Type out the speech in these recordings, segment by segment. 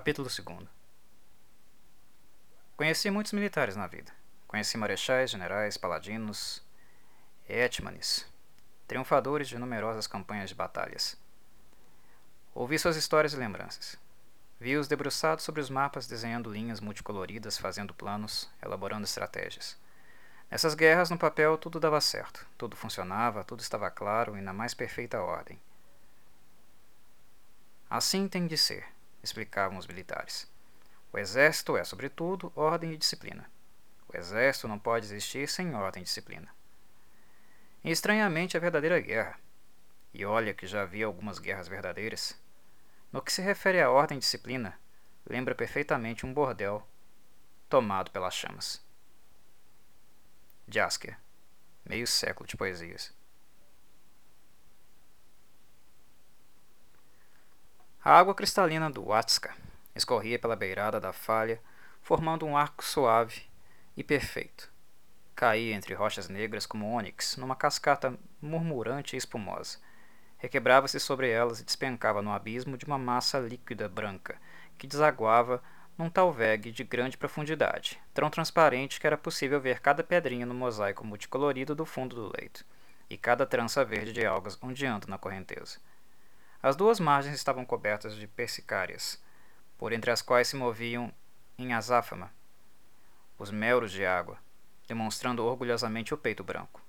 Capítulo 2 Conheci muitos militares na vida. Conheci marechais, generais, paladinos, etmanes, triunfadores de numerosas campanhas de batalhas. Ouvi suas histórias e lembranças. Vi-os debruçados sobre os mapas, desenhando linhas multicoloridas, fazendo planos, elaborando estratégias. Nessas guerras, no papel, tudo dava certo, tudo funcionava, tudo estava claro e na mais perfeita ordem. Assim tem de ser explicavam os militares. O exército é, sobretudo, ordem e disciplina. O exército não pode existir sem ordem e disciplina. E, estranhamente, a verdadeira guerra, e olha que já havia algumas guerras verdadeiras, no que se refere à ordem e disciplina, lembra perfeitamente um bordel tomado pelas chamas. Jasker, meio século de poesias. A água cristalina do Watska escorria pela beirada da falha, formando um arco suave e perfeito. Caía entre rochas negras como ônix, numa cascata murmurante e espumosa. Requebrava-se sobre elas e despencava no abismo de uma massa líquida branca, que desaguava num talvegue de grande profundidade, tão transparente que era possível ver cada pedrinha no mosaico multicolorido do fundo do leito, e cada trança verde de algas ondeando na correnteza. As duas margens estavam cobertas de persicárias, por entre as quais se moviam em azáfama os melros de água, demonstrando orgulhosamente o peito branco.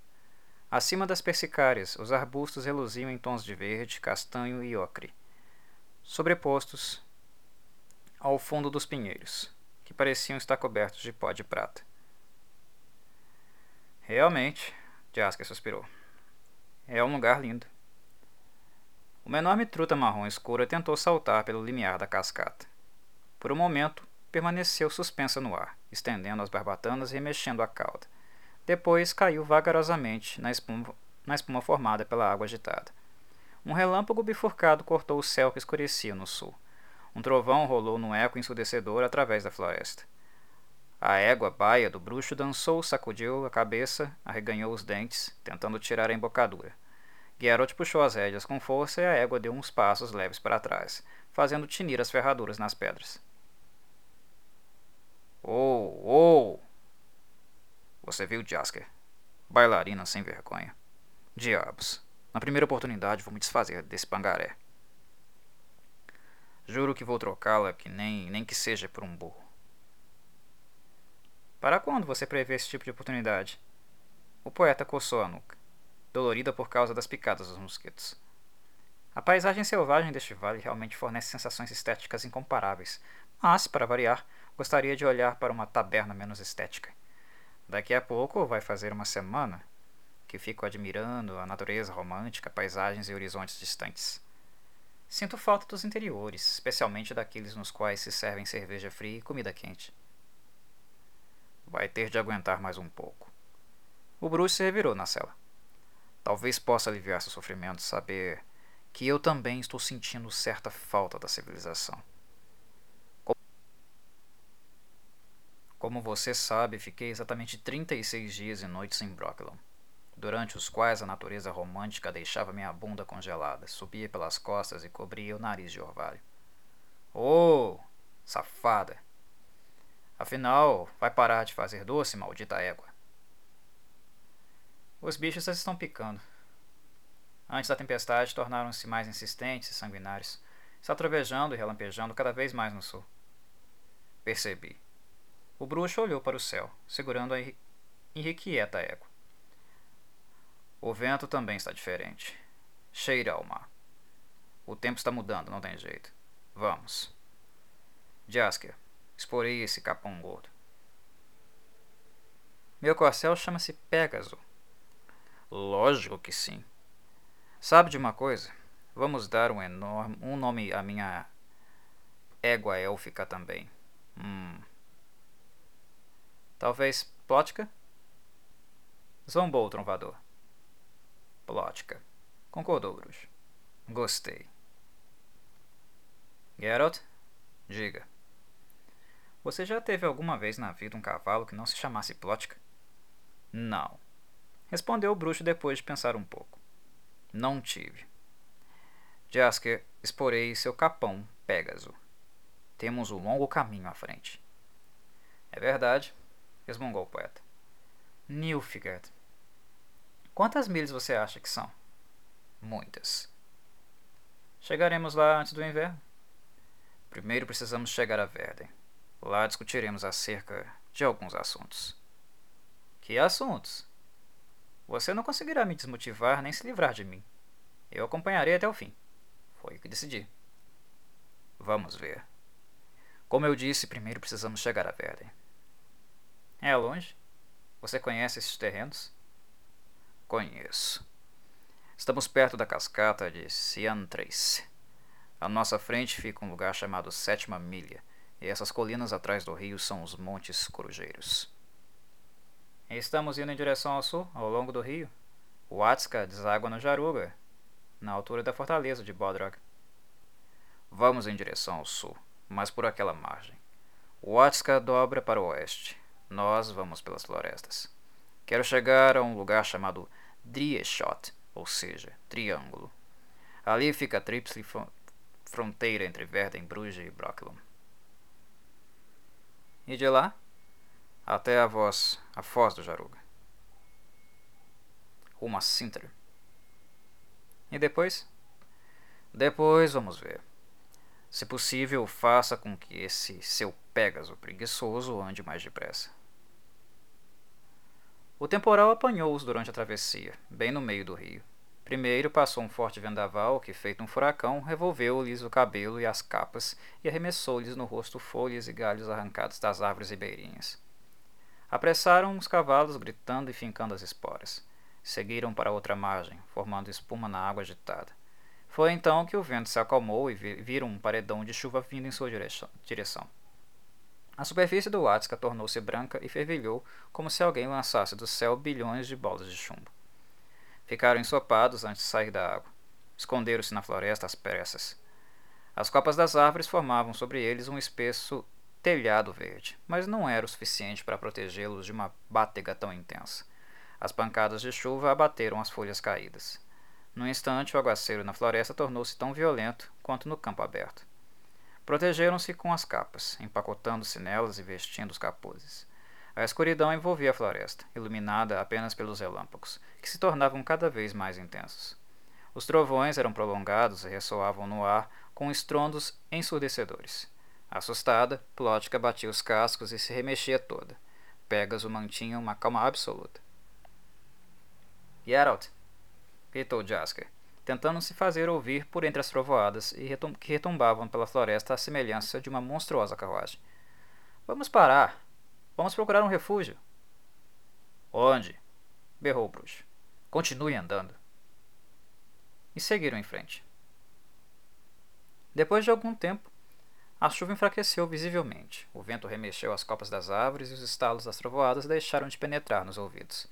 Acima das persicárias, os arbustos reluziam em tons de verde, castanho e ocre, sobrepostos ao fundo dos pinheiros, que pareciam estar cobertos de pó de prata. Realmente, Jasker suspirou. É um lugar lindo. Uma enorme truta marrom escura tentou saltar pelo limiar da cascata. Por um momento, permaneceu suspensa no ar, estendendo as barbatanas e remexendo a cauda. Depois caiu vagarosamente na espuma, na espuma formada pela água agitada. Um relâmpago bifurcado cortou o céu que escurecia no sul. Um trovão rolou num eco ensurdecedor através da floresta. A égua baia do bruxo dançou, sacudiu a cabeça, arreganhou os dentes, tentando tirar a embocadura. Geralt puxou as rédeas com força e a égua deu uns passos leves para trás, fazendo tinir as ferraduras nas pedras. Oh, oh! Você viu, Jasker? Bailarina sem vergonha. Diabos. Na primeira oportunidade vou me desfazer desse pangaré. Juro que vou trocá-la que nem, nem que seja por um burro. Para quando você prevê esse tipo de oportunidade? O poeta coçou a nuca dolorida por causa das picadas dos mosquitos. A paisagem selvagem deste vale realmente fornece sensações estéticas incomparáveis, mas, para variar, gostaria de olhar para uma taberna menos estética. Daqui a pouco vai fazer uma semana que fico admirando a natureza romântica, paisagens e horizontes distantes. Sinto falta dos interiores, especialmente daqueles nos quais se servem cerveja fria e comida quente. Vai ter de aguentar mais um pouco. O bruxo se revirou na cela. Talvez possa aliviar seu sofrimento saber que eu também estou sentindo certa falta da civilização. Como você sabe, fiquei exatamente 36 dias e noites em Brocklon, durante os quais a natureza romântica deixava minha bunda congelada, subia pelas costas e cobria o nariz de orvalho. Oh, safada! Afinal, vai parar de fazer doce, maldita égua. Os bichos estão picando. Antes da tempestade, tornaram-se mais insistentes e sanguinários, está trovejando e relampejando cada vez mais no sul. Percebi. O bruxo olhou para o céu, segurando a irrequieta égua. O vento também está diferente. Cheira ao mar. O tempo está mudando, não tem jeito. Vamos. Jasker, exporei esse capão gordo. Meu corcel chama-se Pégaso. Lógico que sim. Sabe de uma coisa? Vamos dar um enorme um nome à minha égua élfica também. Hum. Talvez Plotka? Zombou o trovador. Plotka. Concordou, bruxo. Gostei. Geralt, diga. Você já teve alguma vez na vida um cavalo que não se chamasse Plotka? Não. Respondeu o bruxo depois de pensar um pouco. Não tive. Jasker, exporei seu capão, Pégaso. Temos um longo caminho à frente. É verdade, resmungou o poeta. Nilfgaard. Quantas milhas você acha que são? Muitas. Chegaremos lá antes do inverno? Primeiro precisamos chegar a Verden. Lá discutiremos acerca de alguns assuntos. Que assuntos? Você não conseguirá me desmotivar nem se livrar de mim. Eu acompanharei até o fim. Foi o que decidi. Vamos ver. Como eu disse, primeiro precisamos chegar a Verden. É longe? Você conhece esses terrenos? Conheço. Estamos perto da cascata de Ciantrace. À nossa frente fica um lugar chamado Sétima Milha, e essas colinas atrás do rio são os Montes Corujeiros. Estamos indo em direção ao sul, ao longo do rio. O Atska deságua no Jaruga, na altura da fortaleza de Bodrog. Vamos em direção ao sul mas por aquela margem. O Watska dobra para o oeste. Nós vamos pelas florestas. Quero chegar a um lugar chamado Drieshot, ou seja, Triângulo. Ali fica a tríplice fronteira entre Verden, Bruges e Brocklum. E de lá, até a voz, a foz do Jaruga. Rumo a. E depois? Depois vamos ver. Se possível, faça com que esse seu Pégaso preguiçoso ande mais depressa. O temporal apanhou-os durante a travessia, bem no meio do rio. Primeiro passou um forte vendaval que, feito um furacão, revolveu-lhes o cabelo e as capas e arremessou-lhes no rosto folhas e galhos arrancados das árvores ribeirinhas. Apressaram os cavalos, gritando e fincando as esporas. Seguiram para outra margem, formando espuma na água agitada. Foi então que o vento se acalmou e viram um paredão de chuva vindo em sua direção. A superfície do Atska tornou-se branca e fervilhou como se alguém lançasse do céu bilhões de bolas de chumbo. Ficaram ensopados antes de sair da água. Esconderam-se na floresta às pressas. As copas das árvores formavam sobre eles um espesso telhado verde, mas não era o suficiente para protegê-los de uma batega tão intensa. As pancadas de chuva abateram as folhas caídas. No instante, o aguaceiro na floresta tornou-se tão violento quanto no campo aberto. Protegeram-se com as capas, empacotando-se nelas e vestindo os capuzes. A escuridão envolvia a floresta, iluminada apenas pelos relâmpagos, que se tornavam cada vez mais intensos. Os trovões eram prolongados e ressoavam no ar com estrondos ensurdecedores. Assustada, Plótica batia os cascos e se remexia toda. Pegasus mantinha uma calma absoluta. Geralt, gritou Jasker, tentando se fazer ouvir por entre as trovoadas que retumbavam pela floresta à semelhança de uma monstruosa carruagem. Vamos parar. Vamos procurar um refúgio. Onde? berrou o bruxo. Continue andando. E seguiram em frente. Depois de algum tempo, a chuva enfraqueceu visivelmente. O vento remexeu as copas das árvores e os estalos das trovoadas deixaram de penetrar nos ouvidos.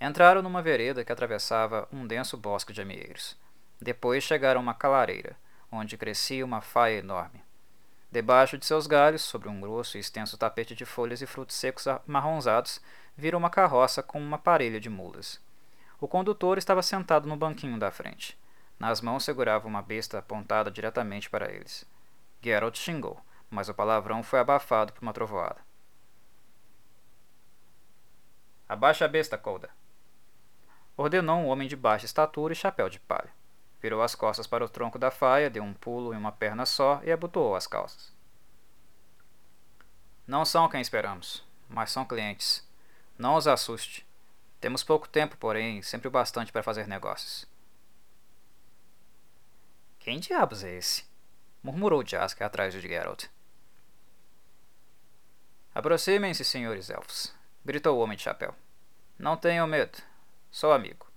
Entraram numa vereda que atravessava um denso bosque de amieiros. Depois chegaram a uma calareira, onde crescia uma faia enorme. Debaixo de seus galhos, sobre um grosso e extenso tapete de folhas e frutos secos amarronzados, viram uma carroça com uma parelha de mulas. O condutor estava sentado no banquinho da frente. Nas mãos segurava uma besta apontada diretamente para eles. Geralt xingou, mas o palavrão foi abafado por uma trovoada. Abaixa a besta, Colda, ordenou um homem de baixa estatura e chapéu de palha. Virou as costas para o tronco da faia, deu um pulo em uma perna só e abotoou as calças. Não são quem esperamos, mas são clientes. Não os assuste. Temos pouco tempo, porém, sempre o bastante para fazer negócios. Quem diabos é esse? Murmurou Jaska atrás de Geralt. Aproximem-se, senhores elfos, gritou o homem de chapéu. Não tenham medo. Sou amigo.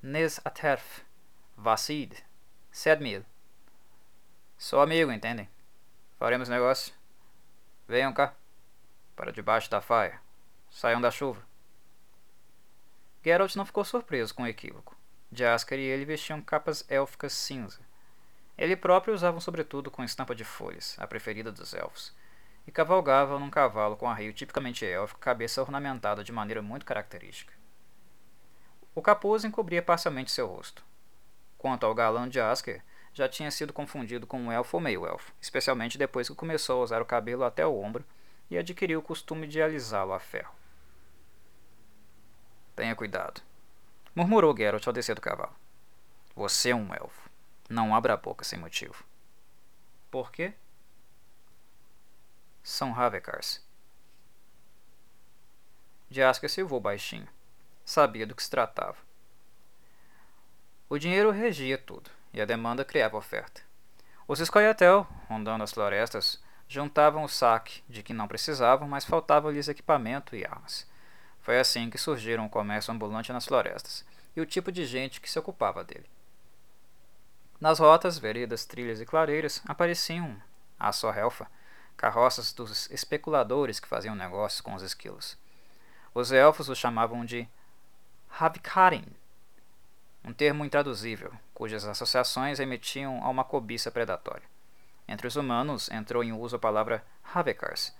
Nes aterf. Vasid. Sedmil. Sou amigo, entendem? Faremos negócio. Venham cá. Para debaixo da faia. Saiam da chuva. Geralt não ficou surpreso com o equívoco. Jasker e ele vestiam capas élficas cinza. Ele próprio usava um sobretudo com estampa de folhas, a preferida dos elfos, e cavalgava num cavalo com arreio tipicamente élfico, cabeça ornamentada de maneira muito característica. O capuz encobria parcialmente seu rosto. Quanto ao galã de Asker, já tinha sido confundido com um elfo ou meio-elfo, especialmente depois que começou a usar o cabelo até o ombro e adquiriu o costume de alisá-lo a ferro. Tenha cuidado, murmurou Geralt ao descer do cavalo. Você é um elfo. Não abra a boca sem motivo. Por quê? São Ravekars. Jasker silvou baixinho. Sabia do que se tratava. O dinheiro regia tudo, e a demanda criava oferta. Os Scoia'tael, rondando as florestas, juntavam o saque de que não precisavam, mas faltava-lhes equipamento e armas. Foi assim que surgiram o comércio ambulante nas florestas e o tipo de gente que se ocupava dele. Nas rotas, veredas, trilhas e clareiras apareciam, à sua relfa, carroças dos especuladores que faziam negócios com os esquilos. Os elfos os chamavam de Havkarin, um termo intraduzível, cujas associações remetiam a uma cobiça predatória. Entre os humanos entrou em uso a palavra Havekars,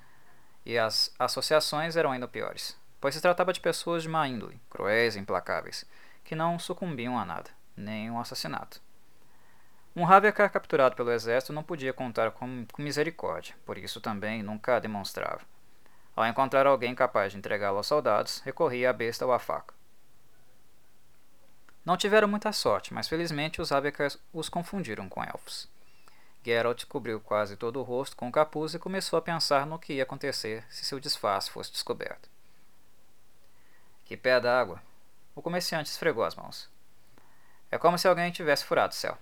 e as associações eram ainda piores, pois se tratava de pessoas de má índole, cruéis e implacáveis, que não sucumbiam a nada, nem um assassinato. Um Havekar capturado pelo exército não podia contar com, com misericórdia, por isso também nunca a demonstrava. Ao encontrar alguém capaz de entregá-lo aos soldados, recorria à besta ou à faca. Não tiveram muita sorte, mas felizmente os Havekars os confundiram com elfos. Geralt cobriu quase todo o rosto com o capuz e começou a pensar no que ia acontecer se seu disfarce fosse descoberto. Que pé d'água! O comerciante esfregou as mãos. É como se alguém tivesse furado o céu.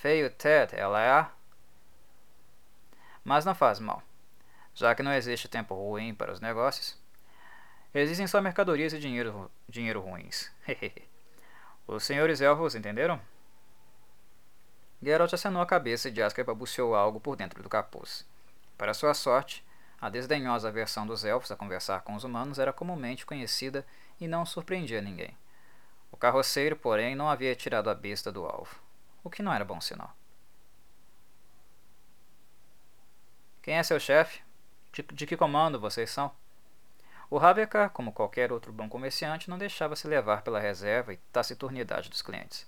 Feio Ted, ela é a. Mas não faz mal, já que não existe tempo ruim para os negócios. Existem só mercadorias e dinheiro, dinheiro ruins. Os senhores elfos entenderam? Geralt acenou a cabeça e Jasker balbuciou algo por dentro do capuz. Para sua sorte, a desdenhosa versão dos elfos a conversar com os humanos era comumente conhecida e não surpreendia ninguém. O carroceiro, porém, não havia tirado a besta do alvo, o que não era bom sinal. Quem é seu chefe? De, de que comando vocês são? O Ravekar, como qualquer outro bom comerciante, não deixava se levar pela reserva e taciturnidade dos clientes.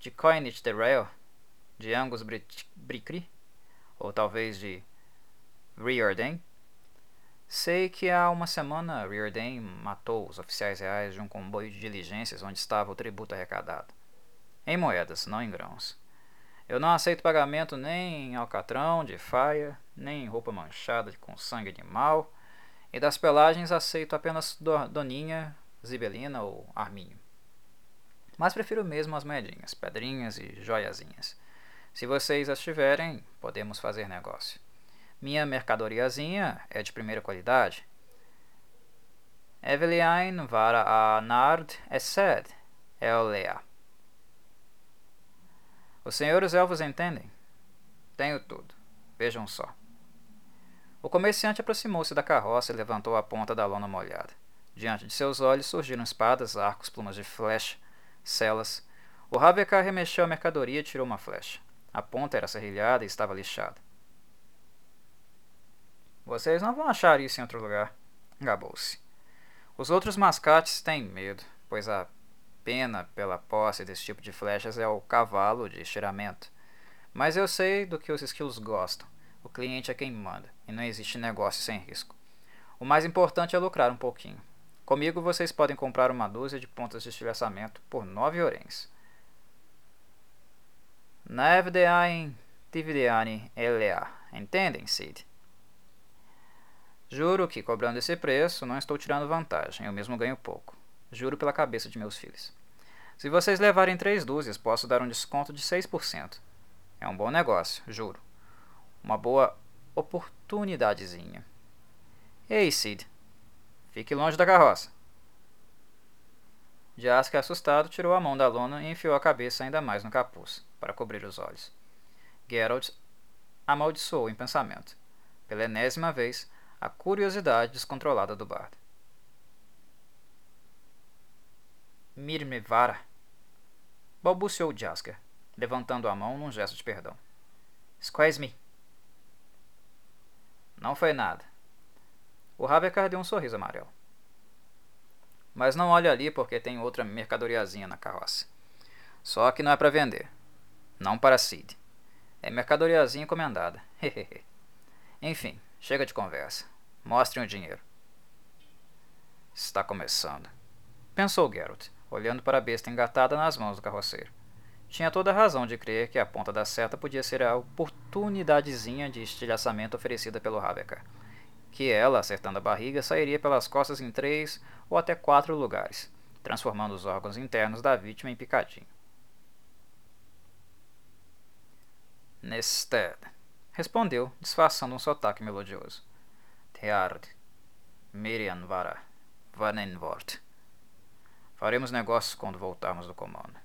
De Coinage the Rail, de Angus Bricri, ou talvez de Riordan, sei que há uma semana Riordan matou os oficiais reais de um comboio de diligências onde estava o tributo arrecadado. Em moedas, não em grãos. Eu não aceito pagamento nem em alcatrão de faia, nem em roupa manchada com sangue animal, e das pelagens aceito apenas Doninha, Zibelina ou Arminho. Mas prefiro mesmo as moedinhas, pedrinhas e joiazinhas. Se vocês as tiverem, podemos fazer negócio. Minha mercadoriazinha é de primeira qualidade. Evelyn vara a nard essed, eolea. Os senhores elfos entendem? Tenho tudo. Vejam só. O comerciante aproximou-se da carroça e levantou a ponta da lona molhada. Diante de seus olhos surgiram espadas, arcos, plumas de flecha, celas. O Ravekar remexeu a mercadoria e tirou uma flecha. A ponta era serrilhada e estava lixada. Vocês não vão achar isso em outro lugar, gabou-se. Os outros mascates têm medo, pois a pena pela posse desse tipo de flechas é o cavalo de estiramento. Mas eu sei do que os esquilos gostam. O cliente é quem manda, e não existe negócio sem risco. O mais importante é lucrar um pouquinho. Comigo vocês podem comprar uma dúzia de pontas de estilhaçamento por nove orens. Nevdeain Tivideani Elea. Entendem, Sid? Juro que, cobrando esse preço, não estou tirando vantagem, eu mesmo ganho pouco. Juro pela cabeça de meus filhos. Se vocês levarem três dúzias, posso dar um desconto de 6%. É um bom negócio, juro. Uma boa oportunidadezinha. Ei, Sid. Fique longe da carroça. Jaska, assustado, tirou a mão da lona e enfiou a cabeça ainda mais no capuz, para cobrir os olhos. Geralt amaldiçoou em pensamento, pela enésima vez, a curiosidade descontrolada do bardo. Mirmevara, balbuciou Jasker, levantando a mão num gesto de perdão. Squeeze me. Não foi nada. O Ravekar deu um sorriso amarelo. Mas não olhe ali porque tem outra mercadoriazinha na carroça. Só que não é para vender. Não para Sid. É mercadoriazinha encomendada. Enfim, chega de conversa. Mostrem o dinheiro. Está começando. Pensou Geralt, olhando para a besta engatada nas mãos do carroceiro. Tinha toda a razão de crer que a ponta da seta podia ser a oportunidadezinha de estilhaçamento oferecida pelo Rabeca. Que ela, acertando a barriga, sairia pelas costas em três ou até quatro lugares, transformando os órgãos internos da vítima em picadinho. Nested, respondeu, disfarçando um sotaque melodioso. Teard, Miriam Vara, Vanenvort. Faremos negócios quando voltarmos do comando.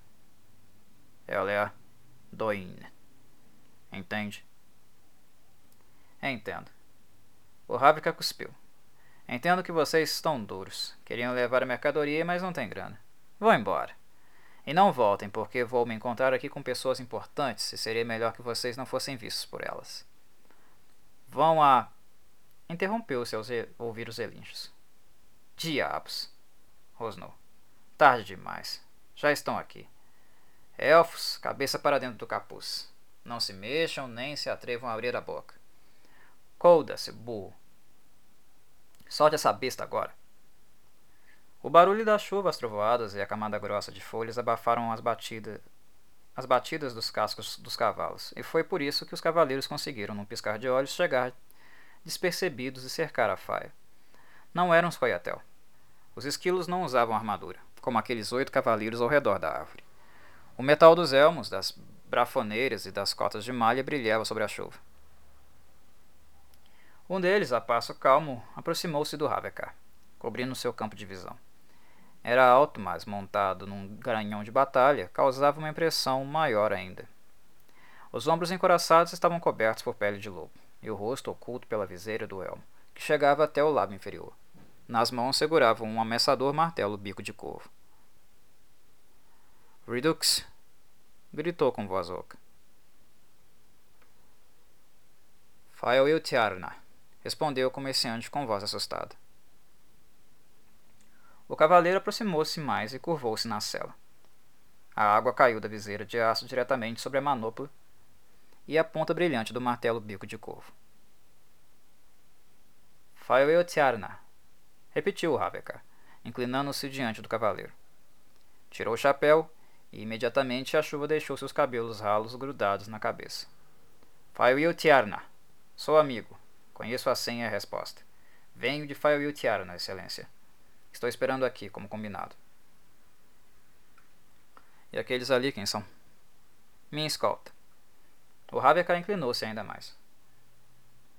Ela é a Doin. Entende? Entendo. O Ravika cuspiu. Entendo que vocês estão duros. Queriam levar a mercadoria, mas não tem grana. Vão embora. E não voltem, porque vou me encontrar aqui com pessoas importantes e seria melhor que vocês não fossem vistos por elas. Vão a. Interrompeu-se ao ouvir os relinchos. Diabos! rosnou. Tarde demais. Já estão aqui. Elfos, cabeça para dentro do capuz. Não se mexam nem se atrevam a abrir a boca. Colda-se, burro. Solte essa besta agora. O barulho da chuva, as trovoadas e a camada grossa de folhas abafaram as batidas, as batidas dos cascos dos cavalos, e foi por isso que os cavaleiros conseguiram, num piscar de olhos, chegar despercebidos e cercar a faia. Não eram os coiatel. Os esquilos não usavam armadura, como aqueles oito cavaleiros ao redor da árvore. O metal dos elmos, das brafoneiras e das cotas de malha brilhava sobre a chuva. Um deles, a passo calmo, aproximou-se do Ravekar, cobrindo seu campo de visão. Era alto, mas montado num garanhão de batalha, causava uma impressão maior ainda. Os ombros encoraçados estavam cobertos por pele de lobo, e o rosto oculto pela viseira do elmo, que chegava até o lábio inferior. Nas mãos segurava um ameaçador martelo bico de corvo. Redux! gritou com voz oca. Fael Iltiarna, respondeu o comerciante com voz assustada. O cavaleiro aproximou-se mais e curvou-se na cela. A água caiu da viseira de aço diretamente sobre a manopla e a ponta brilhante do martelo bico de corvo. Faioetiarna, repetiu Ravekar, inclinando-se diante do cavaleiro. Tirou o chapéu e imediatamente a chuva deixou seus cabelos ralos grudados na cabeça. Faioetiarna, sou amigo. Conheço a senha e a resposta. Venho de Faioetiarna, excelência. Estou esperando aqui, como combinado. E aqueles ali quem são? Minha escolta. O Raveka inclinou-se ainda mais.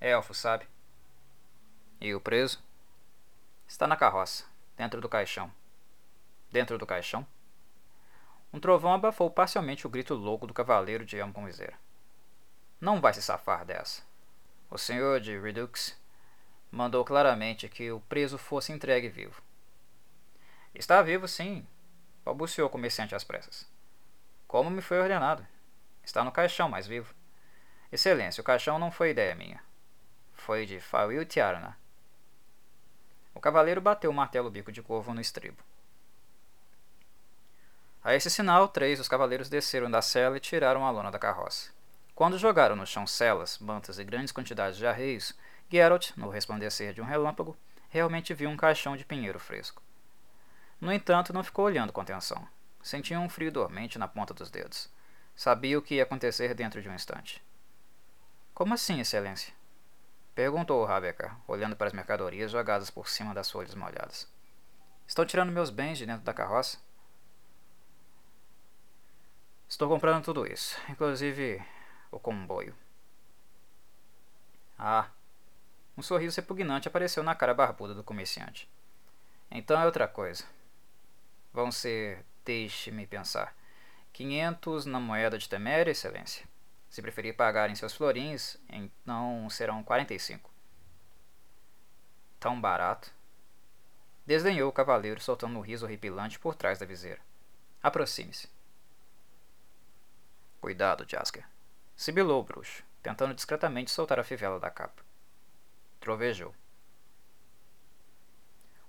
É elfo, sabe? E o preso? Está na carroça, dentro do caixão. Dentro do caixão? Um trovão abafou parcialmente o grito louco do cavaleiro de elmo com viseira. Não vai se safar dessa. O senhor de Redux mandou claramente que o preso fosse entregue vivo. Está vivo, sim, balbuciou o comerciante às pressas. Como me foi ordenado. Está no caixão, mais vivo. Excelência, o caixão não foi ideia minha. Foi de Fawil Tiarna. O cavaleiro bateu o martelo bico de corvo no estribo. A esse sinal, três dos cavaleiros desceram da cela e tiraram a lona da carroça. Quando jogaram no chão celas, mantas e grandes quantidades de arreios, Geralt, no resplandecer de um relâmpago, realmente viu um caixão de pinheiro fresco. No entanto, não ficou olhando com atenção. Sentia um frio dormente na ponta dos dedos. Sabia o que ia acontecer dentro de um instante. Como assim, Excelência? Perguntou Rabeca, olhando para as mercadorias jogadas por cima das folhas molhadas. Estão tirando meus bens de dentro da carroça? Estou comprando tudo isso, inclusive o comboio. Ah! Um sorriso repugnante apareceu na cara barbuda do comerciante. Então é outra coisa vão ser, deixe-me pensar, 500 na moeda de Teméria, Excelência. Se preferir pagar em seus florins, então serão 45. Tão barato. Desdenhou o cavaleiro, soltando um riso horripilante por trás da viseira. Aproxime-se. Cuidado, Jasker. Sibilou o bruxo, tentando discretamente soltar a fivela da capa. Trovejou.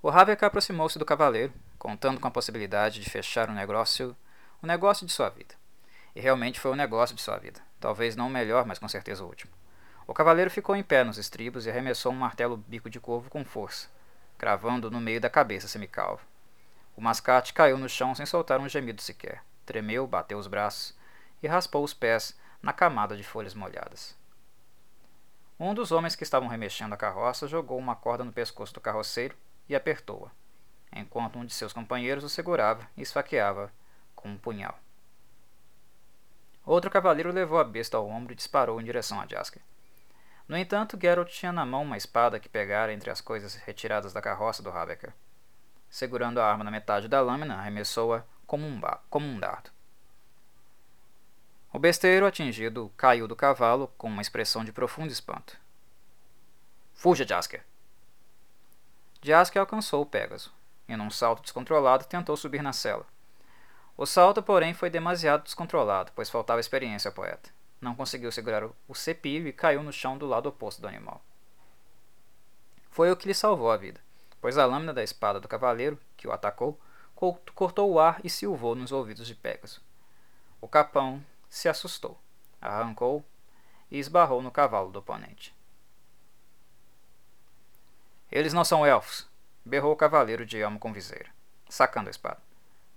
O Raveka aproximou-se do cavaleiro, contando com a possibilidade de fechar um negócio, O negócio de sua vida. E realmente foi o negócio de sua vida. Talvez não o melhor, mas com certeza o último. O cavaleiro ficou em pé nos estribos e arremessou um martelo bico de corvo com força, cravando no meio da cabeça semicalva. O mascate caiu no chão sem soltar um gemido sequer. Tremeu, bateu os braços e raspou os pés na camada de folhas molhadas. Um dos homens que estavam remexendo a carroça jogou uma corda no pescoço do carroceiro e apertou-a, enquanto um de seus companheiros o segurava e esfaqueava com um punhal. Outro cavaleiro levou a besta ao ombro e disparou em direção a Jasker. No entanto, Geralt tinha na mão uma espada que pegara entre as coisas retiradas da carroça do Habecker. Segurando a arma na metade da lâmina, arremessou-a como, um como um dardo. O besteiro, atingido, caiu do cavalo com uma expressão de profundo espanto. Fuja, Jasker! Jasker alcançou o Pégaso, e num salto descontrolado tentou subir na cela. O salto, porém, foi demasiado descontrolado, pois faltava experiência ao poeta. Não conseguiu segurar o cepilho e caiu no chão do lado oposto do animal. Foi o que lhe salvou a vida, pois a lâmina da espada do cavaleiro, que o atacou, cortou o ar e silvou nos ouvidos de Pégaso. O capão se assustou, arrancou e esbarrou no cavalo do oponente. Eles não são elfos, berrou o cavaleiro de elmo com viseira, sacando a espada.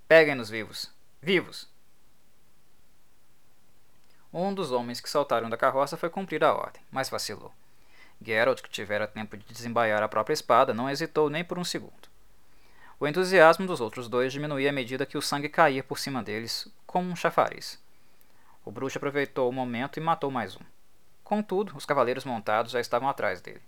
Peguem-nos vivos! Vivos! Um dos homens que saltaram da carroça foi cumprir a ordem, mas vacilou. Geralt, que tivera tempo de desembaiar a própria espada, não hesitou nem por um segundo. O entusiasmo dos outros dois diminuía à medida que o sangue caía por cima deles, como um chafariz. O bruxo aproveitou o momento e matou mais um. Contudo, os cavaleiros montados já estavam atrás dele.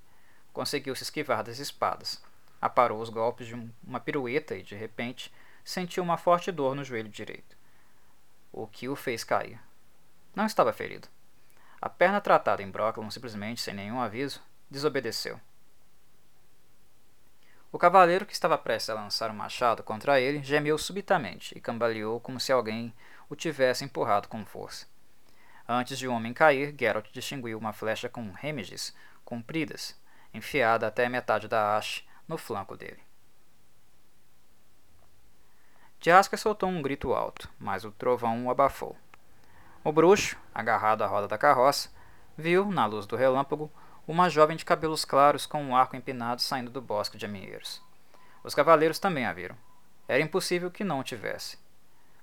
Conseguiu se esquivar das espadas. Aparou os golpes de uma pirueta e, de repente, sentiu uma forte dor no joelho direito, o que o fez cair. Não estava ferido. A perna tratada em Brocklon, simplesmente, sem nenhum aviso, desobedeceu. O cavaleiro que estava prestes a lançar um machado contra ele gemeu subitamente e cambaleou como se alguém o tivesse empurrado com força. Antes de o homem cair, Geralt distinguiu uma flecha com remiges compridas, enfiada até a metade da haste no flanco dele. Jasker soltou um grito alto, mas o trovão o abafou. O bruxo, agarrado à roda da carroça, viu, na luz do relâmpago, uma jovem de cabelos claros com um arco empinado saindo do bosque de aminheiros. Os cavaleiros também a viram. Era impossível que não o tivesse,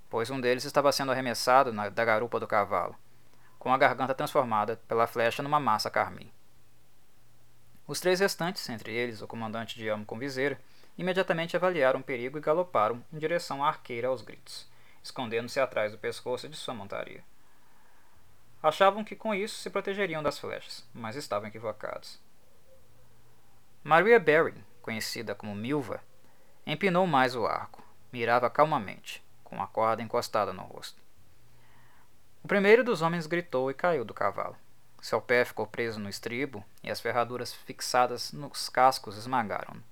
pois um deles estava sendo arremessado na, da garupa do cavalo, com a garganta transformada pela flecha numa massa carmim. Os três restantes, entre eles o comandante de amo com viseira, imediatamente avaliaram o perigo e galoparam em direção à arqueira aos gritos, escondendo-se atrás do pescoço de sua montaria. Achavam que com isso se protegeriam das flechas, mas estavam equivocados. Maria Berry, conhecida como Milva, empinou mais o arco, mirava calmamente, com a corda encostada no rosto. O primeiro dos homens gritou e caiu do cavalo. Seu pé ficou preso no estribo e as ferraduras fixadas nos cascos esmagaram-no.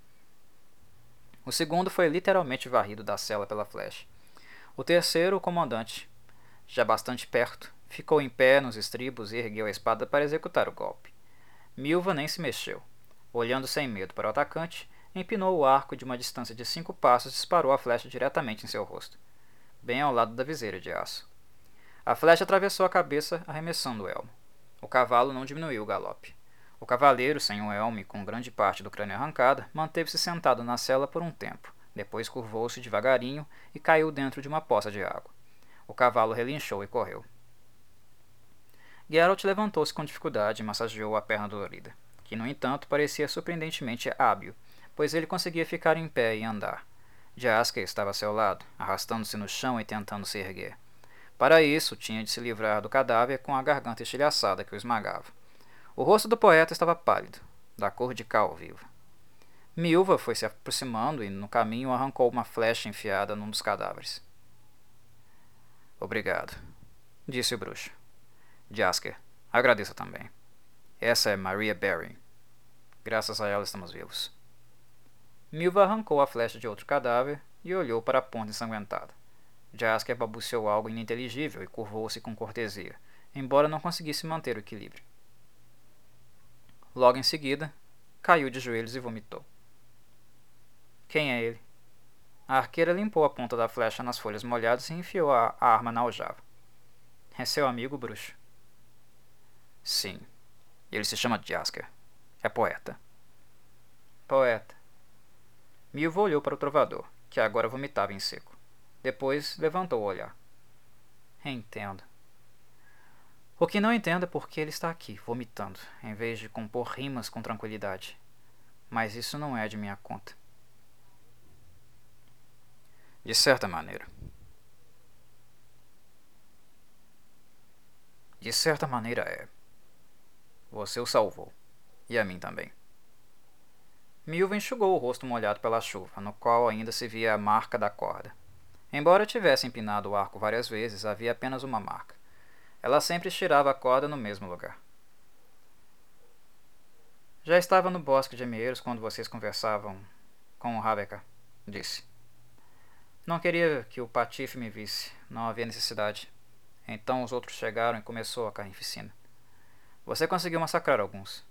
O segundo foi literalmente varrido da cela pela flecha. O terceiro, o comandante, já bastante perto, Ficou em pé nos estribos e ergueu a espada para executar o golpe. Milva nem se mexeu. Olhando sem medo para o atacante, empinou o arco de uma distância de cinco passos e disparou a flecha diretamente em seu rosto, bem ao lado da viseira de aço. A flecha atravessou a cabeça, arremessando o elmo. O cavalo não diminuiu o galope. O cavaleiro, sem o elmo e com grande parte do crânio arrancada, manteve-se sentado na cela por um tempo. Depois curvou-se devagarinho e caiu dentro de uma poça de água. O cavalo relinchou e correu. Geralt levantou-se com dificuldade e massageou a perna dolorida, que no entanto parecia surpreendentemente hábil, pois ele conseguia ficar em pé e andar. Jasker estava a seu lado, arrastando-se no chão e tentando se erguer. Para isso, tinha de se livrar do cadáver com a garganta estilhaçada que o esmagava. O rosto do poeta estava pálido, da cor de cal viva. Milva foi se aproximando e, no caminho, arrancou uma flecha enfiada num dos cadáveres. Obrigado, disse o bruxo. Jasker, agradeça também. Essa é Maria Berry. Graças a ela estamos vivos. Milva arrancou a flecha de outro cadáver e olhou para a ponta ensanguentada. Jasker balbuciou algo ininteligível e curvou-se com cortesia, embora não conseguisse manter o equilíbrio. Logo em seguida, caiu de joelhos e vomitou. Quem é ele? A arqueira limpou a ponta da flecha nas folhas molhadas e enfiou a, a arma na aljava. É seu amigo, bruxo? Sim. Ele se chama Jasker. É poeta. Poeta. Milva olhou para o trovador, que agora vomitava em seco. Depois levantou o olhar. Entendo. O que não entendo é por que ele está aqui, vomitando, em vez de compor rimas com tranquilidade. Mas isso não é de minha conta. De certa maneira. De certa maneira é. Você o salvou. E a mim também. Milva enxugou o rosto molhado pela chuva, no qual ainda se via a marca da corda. Embora tivesse empinado o arco várias vezes, havia apenas uma marca. Ela sempre estirava a corda no mesmo lugar. Já estava no bosque de Emieiros quando vocês conversavam com o Rabeca, disse. Não queria que o Patife me visse. Não havia necessidade. Então os outros chegaram e começou a carnificina. Você conseguiu massacrar alguns.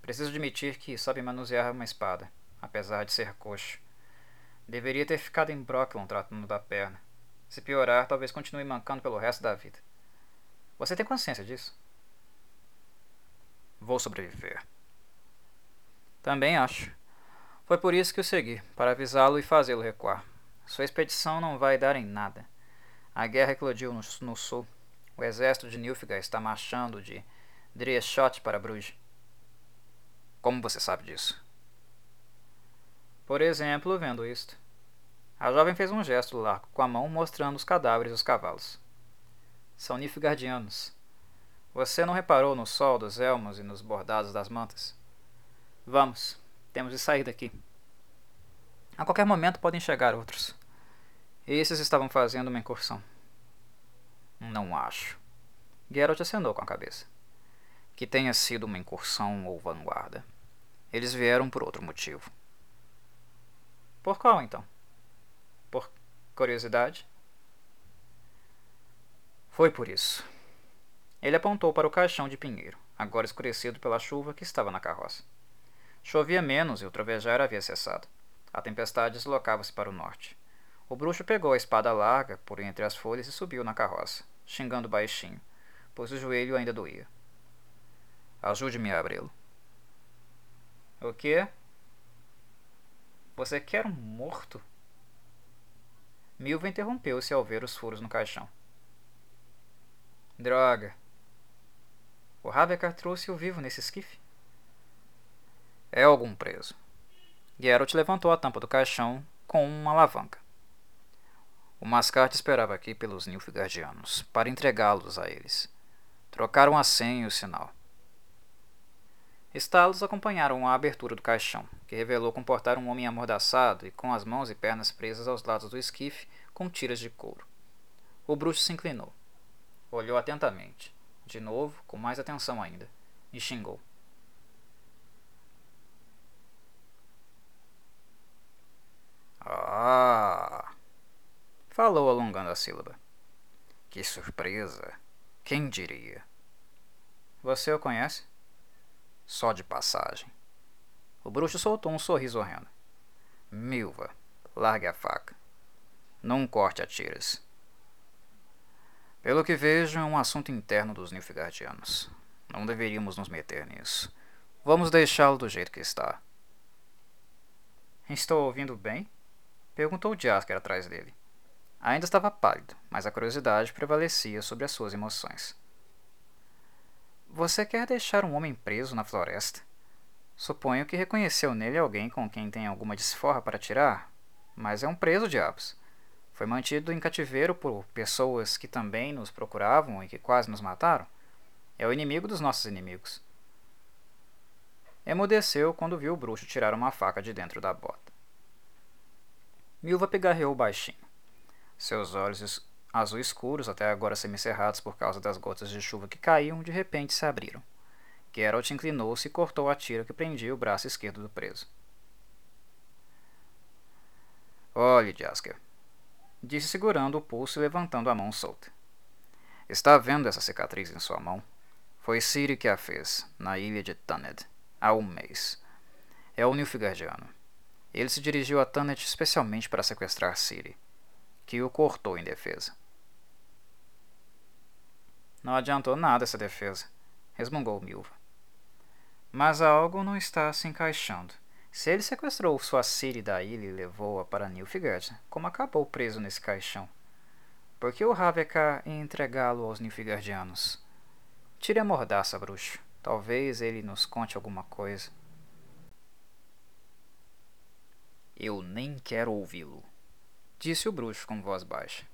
Preciso admitir que sabe manusear uma espada, apesar de ser coxo. Deveria ter ficado em Brooklyn tratando da perna. Se piorar, talvez continue mancando pelo resto da vida. Você tem consciência disso? Vou sobreviver. Também acho. Foi por isso que o segui, para avisá-lo e fazê-lo recuar. Sua expedição não vai dar em nada. A guerra eclodiu no, no sul. O exército de Nilfgaard está marchando de Drieschot para Bruges. Como você sabe disso? Por exemplo, vendo isto. A jovem fez um gesto largo com a mão mostrando os cadáveres dos cavalos. São Nilfgaardianos. Você não reparou no sol dos elmos e nos bordados das mantas? Vamos, temos de sair daqui. A qualquer momento podem chegar outros. Esses estavam fazendo uma incursão. Não acho. Geralt acenou com a cabeça. Que tenha sido uma incursão ou vanguarda. Eles vieram por outro motivo. Por qual, então? Por curiosidade? Foi por isso. Ele apontou para o caixão de pinheiro, agora escurecido pela chuva que estava na carroça. Chovia menos e o trovejar havia cessado. A tempestade deslocava-se para o norte. O bruxo pegou a espada larga por entre as folhas e subiu na carroça, xingando baixinho, pois o joelho ainda doía. Ajude-me a abri-lo. O quê? Você quer um morto? Milva interrompeu-se ao ver os furos no caixão. Droga. O Rabecar trouxe-o vivo nesse esquife? É algum preso. Geralt levantou a tampa do caixão com uma alavanca. O mascate esperava aqui pelos Nilfgaardianos, para entregá-los a eles. Trocaram a senha e o sinal. Estalos acompanharam a abertura do caixão, que revelou comportar um homem amordaçado e com as mãos e pernas presas aos lados do esquife com tiras de couro. O bruxo se inclinou. Olhou atentamente, de novo, com mais atenção ainda, e xingou. Ah! Falou alongando a sílaba. Que surpresa! Quem diria? Você o conhece? Só de passagem. O bruxo soltou um sorriso horrendo. Milva, largue a faca. Não corte a tiras. Pelo que vejo, é um assunto interno dos Nilfgaardianos. Não deveríamos nos meter nisso. Vamos deixá-lo do jeito que está. Estou ouvindo bem? Perguntou Jasker atrás dele. Ainda estava pálido, mas a curiosidade prevalecia sobre as suas emoções. Você quer deixar um homem preso na floresta? Suponho que reconheceu nele alguém com quem tem alguma desforra para tirar, mas é um preso, diabos. Foi mantido em cativeiro por pessoas que também nos procuravam e que quase nos mataram. É o inimigo dos nossos inimigos. Emudeceu quando viu o bruxo tirar uma faca de dentro da bota. Milva pigarreou baixinho. Seus olhos azul escuros, até agora semicerrados por causa das gotas de chuva que caíam, de repente se abriram. Geralt inclinou-se e cortou a tira que prendia o braço esquerdo do preso. Olhe, Jasker, disse segurando o pulso e levantando a mão solta. Está vendo essa cicatriz em sua mão? Foi Ciri que a fez, na ilha de Taned, há um mês. É o Nilfgaardiano. Ele se dirigiu a Tannet especialmente para sequestrar Ciri, que o cortou em defesa. Não adiantou nada essa defesa, resmungou Milva. Mas algo não está se encaixando. Se ele sequestrou sua Ciri da ilha e levou-a para Nilfgaard, como acabou preso nesse caixão? Por que o Raveka ia entregá-lo aos Nilfgaardianos? Tire a mordaça, bruxo. Talvez ele nos conte alguma coisa. Eu nem quero ouvi-lo, disse o bruxo com voz baixa.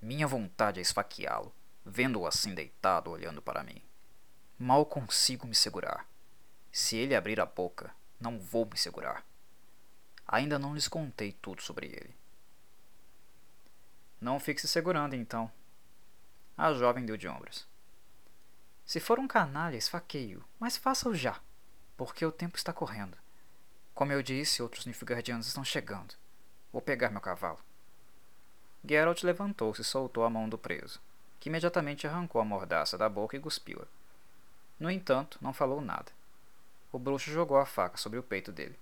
Minha vontade é esfaqueá-lo, vendo-o assim deitado olhando para mim. Mal consigo me segurar. Se ele abrir a boca, não vou me segurar. Ainda não lhes contei tudo sobre ele. Não fique se segurando, então. A jovem deu de ombros. Se for um canalha, esfaqueio, mas faça-o já, porque o tempo está correndo. Como eu disse, outros Nilfgaardianos estão chegando. Vou pegar meu cavalo. Geralt levantou-se e soltou a mão do preso, que imediatamente arrancou a mordaça da boca e cuspiu-a. No entanto, não falou nada. O bruxo jogou a faca sobre o peito dele.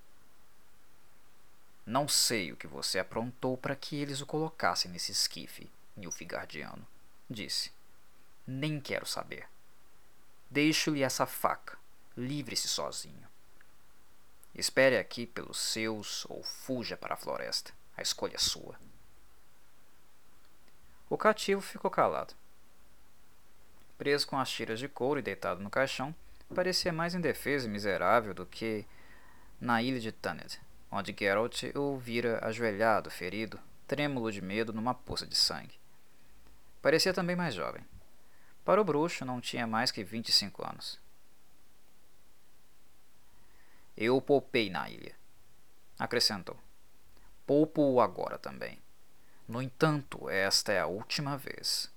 Não sei o que você aprontou para que eles o colocassem nesse esquife, Nilfgaardiano, disse. Nem quero saber. Deixo-lhe essa faca. Livre-se sozinho. Espere aqui pelos seus ou fuja para a floresta. A escolha é sua. O cativo ficou calado. Preso com as tiras de couro e deitado no caixão, parecia mais indefeso e miserável do que na ilha de Tannet, onde Geralt o vira ajoelhado, ferido, trêmulo de medo numa poça de sangue. Parecia também mais jovem. Para o bruxo, não tinha mais que 25 anos. Eu o poupei na ilha, acrescentou. Poupo-o agora também. No entanto, esta é a última vez.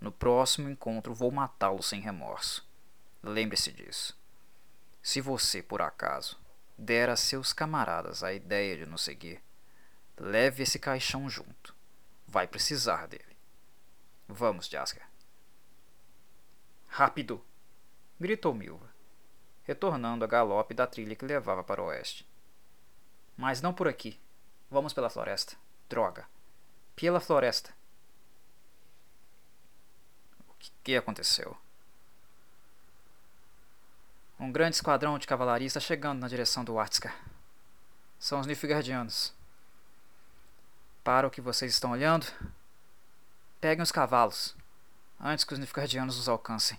No próximo encontro vou matá-lo sem remorso. Lembre-se disso. Se você, por acaso, der a seus camaradas a ideia de nos seguir, leve esse caixão junto. Vai precisar dele. Vamos, Jasker. Rápido! gritou Milva, retornando a galope da trilha que levava para o oeste. Mas não por aqui. Vamos pela floresta. Droga! Pela floresta. Que, que aconteceu? Um grande esquadrão de cavalaria está chegando na direção do Watska. São os Nilfgaardianos. Para o que vocês estão olhando, peguem os cavalos antes que os Nilfgaardianos os alcancem.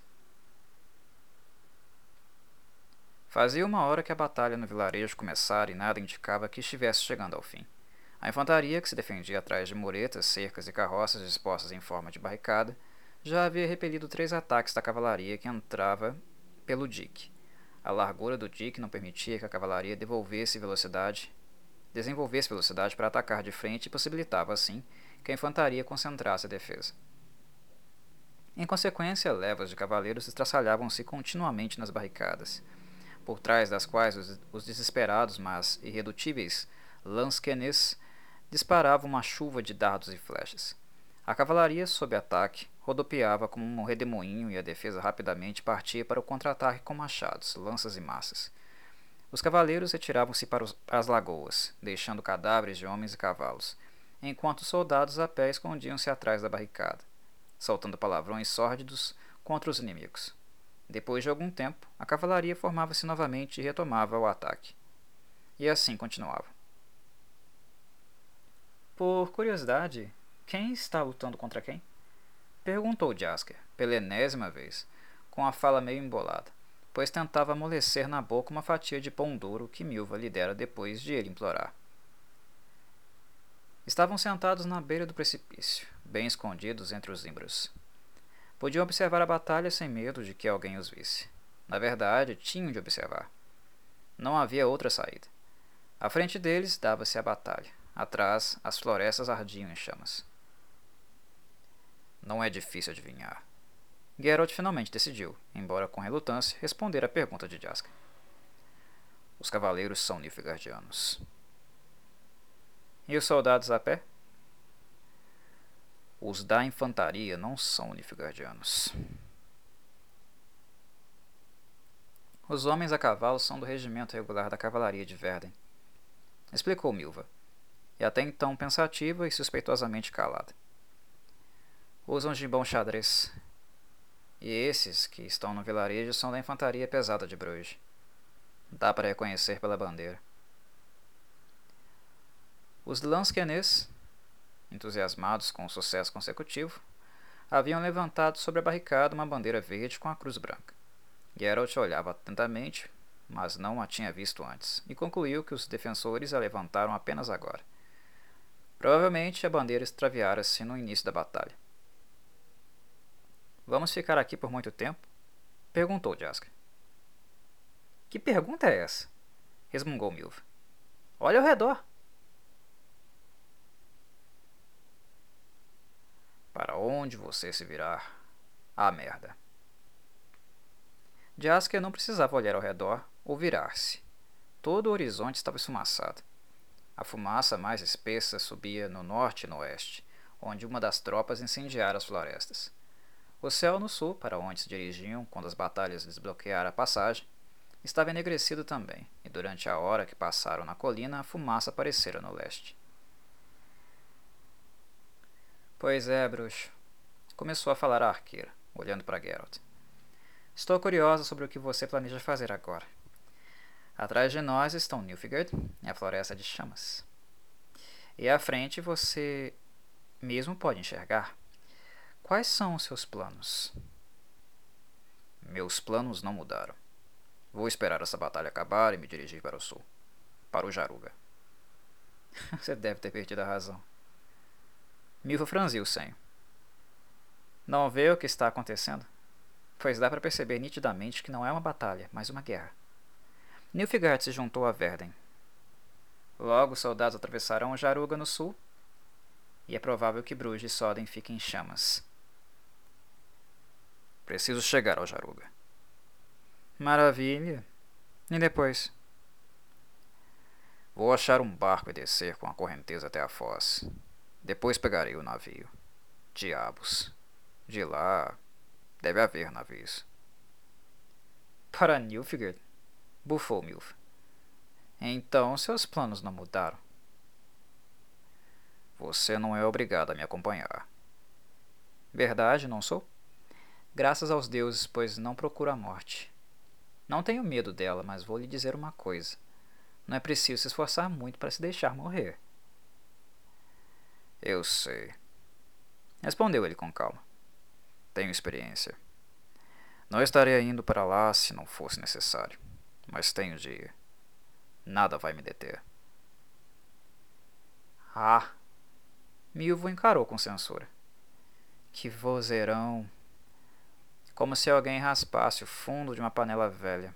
Fazia uma hora que a batalha no vilarejo começara e nada indicava que estivesse chegando ao fim. A infantaria, que se defendia atrás de muretas, cercas e carroças dispostas em forma de barricada, já havia repelido três ataques da cavalaria que entrava pelo dique. A largura do dique não permitia que a cavalaria devolvesse velocidade, desenvolvesse velocidade para atacar de frente e possibilitava, assim, que a infantaria concentrasse a defesa. Em consequência, levas de cavaleiros estraçalhavam-se continuamente nas barricadas, por trás das quais os, os desesperados, mas irredutíveis lansquenes disparavam uma chuva de dardos e flechas. A cavalaria, sob ataque, rodopiava como um redemoinho e a defesa rapidamente partia para o contra-ataque com machados, lanças e massas. Os cavaleiros retiravam-se para, para as lagoas, deixando cadáveres de homens e cavalos, enquanto os soldados a pé escondiam-se atrás da barricada soltando palavrões sórdidos contra os inimigos. Depois de algum tempo, a cavalaria formava-se novamente e retomava o ataque. E assim continuava. Por curiosidade, quem está lutando contra quem? Perguntou Jasker, pela enésima vez, com a fala meio embolada, pois tentava amolecer na boca uma fatia de pão duro que Milva lhe dera depois de ele implorar. Estavam sentados na beira do precipício, bem escondidos entre os zimbros. Podiam observar a batalha sem medo de que alguém os visse. Na verdade, tinham de observar. Não havia outra saída. À frente deles dava-se a batalha. Atrás, as florestas ardiam em chamas. Não é difícil adivinhar. Geralt finalmente decidiu, embora com relutância, responder à pergunta de Jaska. Os cavaleiros são Nilfgaardianos. E os soldados a pé? Os da infantaria não são Nilfgaardianos. Os homens a cavalo são do regimento regular da cavalaria de Verden. explicou Milva, e até então pensativa e suspeitosamente calada. Usam de bom xadrez. E esses que estão no vilarejo são da infantaria pesada de Bruges. Dá para reconhecer pela bandeira. Os Lansquenês, entusiasmados com o sucesso consecutivo, haviam levantado sobre a barricada uma bandeira verde com a cruz branca. Geralt olhava atentamente, mas não a tinha visto antes, e concluiu que os defensores a levantaram apenas agora. Provavelmente a bandeira extraviara-se no início da batalha. Vamos ficar aqui por muito tempo? perguntou Jasker. Que pergunta é essa? resmungou Milva. Olha ao redor. Para onde você se virar? Ah, merda. Jasker não precisava olhar ao redor ou virar-se. Todo o horizonte estava esfumaçado. A fumaça mais espessa subia no norte e no oeste, onde uma das tropas incendiara as florestas. O céu no sul, para onde se dirigiam quando as batalhas desbloquearam a passagem, estava enegrecido também, e durante a hora que passaram na colina a fumaça aparecera no leste. Pois é, bruxo. Começou a falar a arqueira, olhando para Geralt. Estou curiosa sobre o que você planeja fazer agora. Atrás de nós estão Nilfgaard e a Floresta de Chamas. E à frente você mesmo pode enxergar Quais são os seus planos? Meus planos não mudaram. Vou esperar essa batalha acabar e me dirigir para o sul. Para o Jaruga. Você deve ter perdido a razão. Milva franziu o senho. Não vê o que está acontecendo? Pois dá para perceber nitidamente que não é uma batalha, mas uma guerra. Nilfgaard se juntou a Verden. Logo os soldados atravessarão o Jaruga no sul, e é provável que Bruges e Soden fiquem em chamas. Preciso chegar ao Jaruga. Maravilha. E depois? Vou achar um barco e descer com a correnteza até a foz. Depois pegarei o navio. Diabos. De lá deve haver navios. Para Nilfgaard? Bufou Milf. Então seus planos não mudaram. Você não é obrigado a me acompanhar. Verdade, não sou? Graças aos deuses, pois não procuro a morte. Não tenho medo dela, mas vou lhe dizer uma coisa. Não é preciso se esforçar muito para se deixar morrer. Eu sei. Respondeu ele com calma. Tenho experiência. Não estaria indo para lá se não fosse necessário. Mas tenho de ir. Nada vai me deter. Ah! Milvo encarou com censura. Que vozeirão! Como se alguém raspasse o fundo de uma panela velha.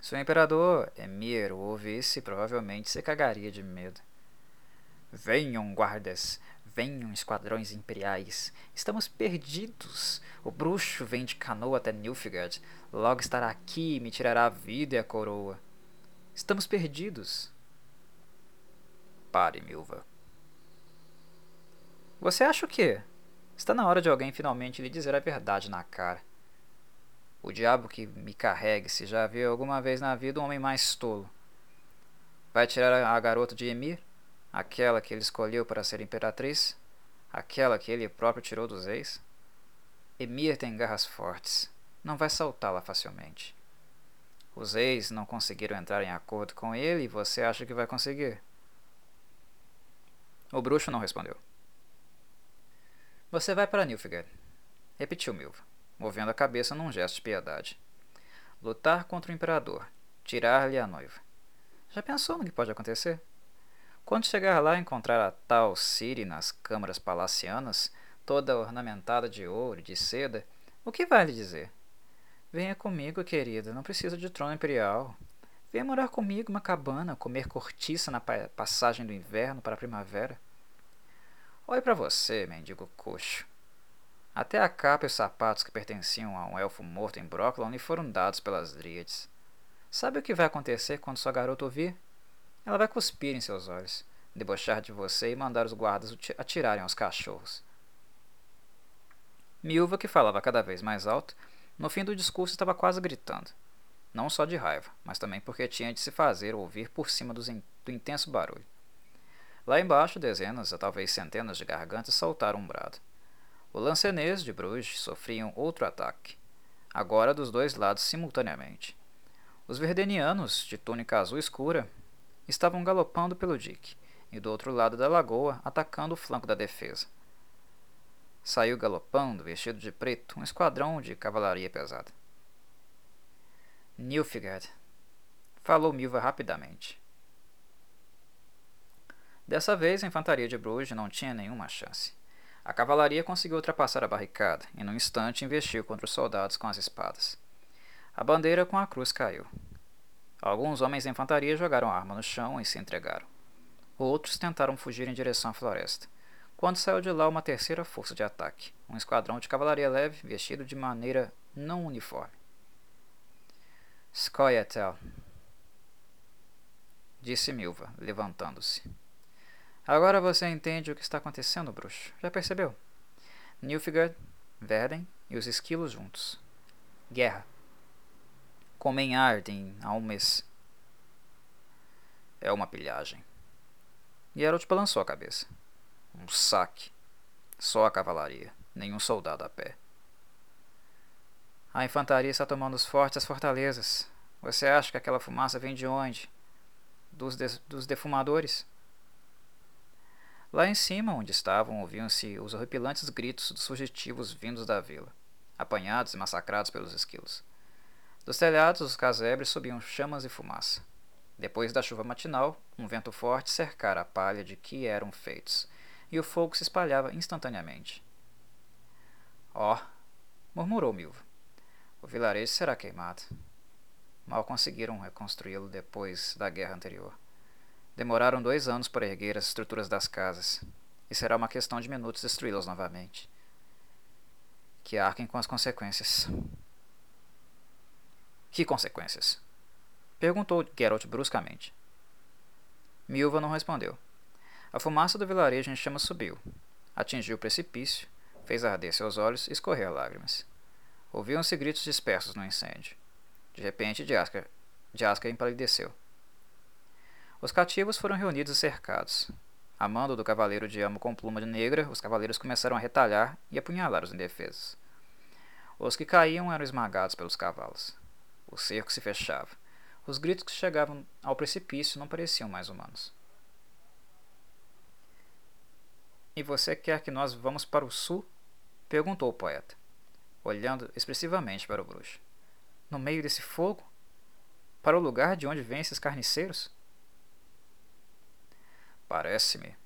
Se o imperador Emir o ouvisse, provavelmente se cagaria de medo. Venham, guardas, venham, esquadrões imperiais. Estamos perdidos. O bruxo vem de canoa até Nilfgaard. Logo estará aqui e me tirará a vida e a coroa. Estamos perdidos. Pare, Milva. Você acha o quê? Está na hora de alguém finalmente lhe dizer a verdade na cara. O diabo que me carregue se já viu alguma vez na vida um homem mais tolo. Vai tirar a garota de Emir? Aquela que ele escolheu para ser imperatriz? Aquela que ele próprio tirou dos ex? Emir tem garras fortes. Não vai saltá-la facilmente. Os ex não conseguiram entrar em acordo com ele e você acha que vai conseguir? O bruxo não respondeu. Você vai para Nilfgaard, repetiu Milva, movendo a cabeça num gesto de piedade. Lutar contra o imperador, tirar-lhe a noiva. Já pensou no que pode acontecer? Quando chegar lá e encontrar a tal Ciri nas câmaras palacianas, toda ornamentada de ouro e de seda, o que vai lhe dizer? Venha comigo, querida, não preciso de trono imperial. Venha morar comigo uma cabana, comer cortiça na passagem do inverno para a primavera. Olhe para você, mendigo coxo. Até a capa e os sapatos que pertenciam a um elfo morto em Brocklon lhe foram dados pelas dríades. Sabe o que vai acontecer quando sua garota ouvir? Ela vai cuspir em seus olhos, debochar de você e mandar os guardas atirarem aos cachorros. Milva, que falava cada vez mais alto, no fim do discurso estava quase gritando. Não só de raiva, mas também porque tinha de se fazer ouvir por cima do intenso barulho. Lá embaixo, dezenas ou talvez centenas de gargantas saltaram um brado. O lancenês de Bruges sofriam outro ataque, agora dos dois lados simultaneamente. Os verdenianos, de túnica azul escura, estavam galopando pelo dique, e do outro lado da lagoa, atacando o flanco da defesa. Saiu galopando, vestido de preto, um esquadrão de cavalaria pesada. Nilfgaard, falou Milva rapidamente. Dessa vez, a infantaria de Bruges não tinha nenhuma chance. A cavalaria conseguiu ultrapassar a barricada e, num instante, investiu contra os soldados com as espadas. A bandeira com a cruz caiu. Alguns homens da infantaria jogaram a arma no chão e se entregaram. Outros tentaram fugir em direção à floresta, quando saiu de lá uma terceira força de ataque, um esquadrão de cavalaria leve vestido de maneira não uniforme. Skoyatel, disse Milva, levantando-se. Agora você entende o que está acontecendo, bruxo. Já percebeu? Nilfgaard, Verden e os esquilos juntos. Guerra. Comem ardem há um mês. É uma pilhagem. Geralt balançou a cabeça. Um saque. Só a cavalaria, nenhum soldado a pé. A infantaria está tomando os fortes as fortalezas. Você acha que aquela fumaça vem de onde? Dos, de dos defumadores? Lá em cima, onde estavam, ouviam-se os horripilantes gritos dos fugitivos vindos da vila, apanhados e massacrados pelos esquilos. Dos telhados, os casebres subiam chamas e fumaça. Depois da chuva matinal, um vento forte cercara a palha de que eram feitos, e o fogo se espalhava instantaneamente. Oh! murmurou Milva. O vilarejo será queimado. Mal conseguiram reconstruí-lo depois da guerra anterior. Demoraram dois anos para erguer as estruturas das casas, e será uma questão de minutos destruí-las novamente. Que arquem com as consequências. Que consequências? Perguntou Geralt bruscamente. Milva não respondeu. A fumaça do vilarejo em chamas subiu, atingiu o precipício, fez arder seus olhos e escorrer lágrimas. Ouviam-se gritos dispersos no incêndio. De repente, Jasker, Jasker empalideceu. Os cativos foram reunidos e cercados. A mando do cavaleiro de amo com pluma negra, os cavaleiros começaram a retalhar e apunhalar os indefesos. Os que caíam eram esmagados pelos cavalos. O cerco se fechava. Os gritos que chegavam ao precipício não pareciam mais humanos. E você quer que nós vamos para o sul? perguntou o poeta, olhando expressivamente para o bruxo. No meio desse fogo? Para o lugar de onde vêm esses carniceiros? Parece-me.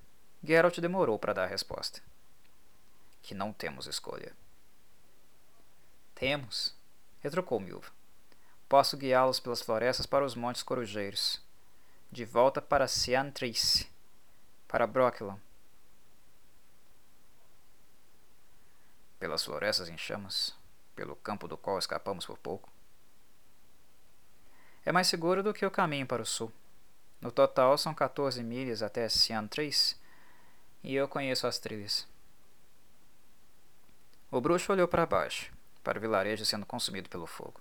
Geralt demorou para dar a resposta. Que não temos escolha. Temos, retrucou Milva. Posso guiá-los pelas florestas para os montes corujeiros, de volta para Siantrice, para Brocklon. Pelas florestas em chamas, pelo campo do qual escapamos por pouco. É mais seguro do que o caminho para o sul. No total são 14 milhas até Siantriz e eu conheço as trilhas. O bruxo olhou para baixo, para o vilarejo sendo consumido pelo fogo.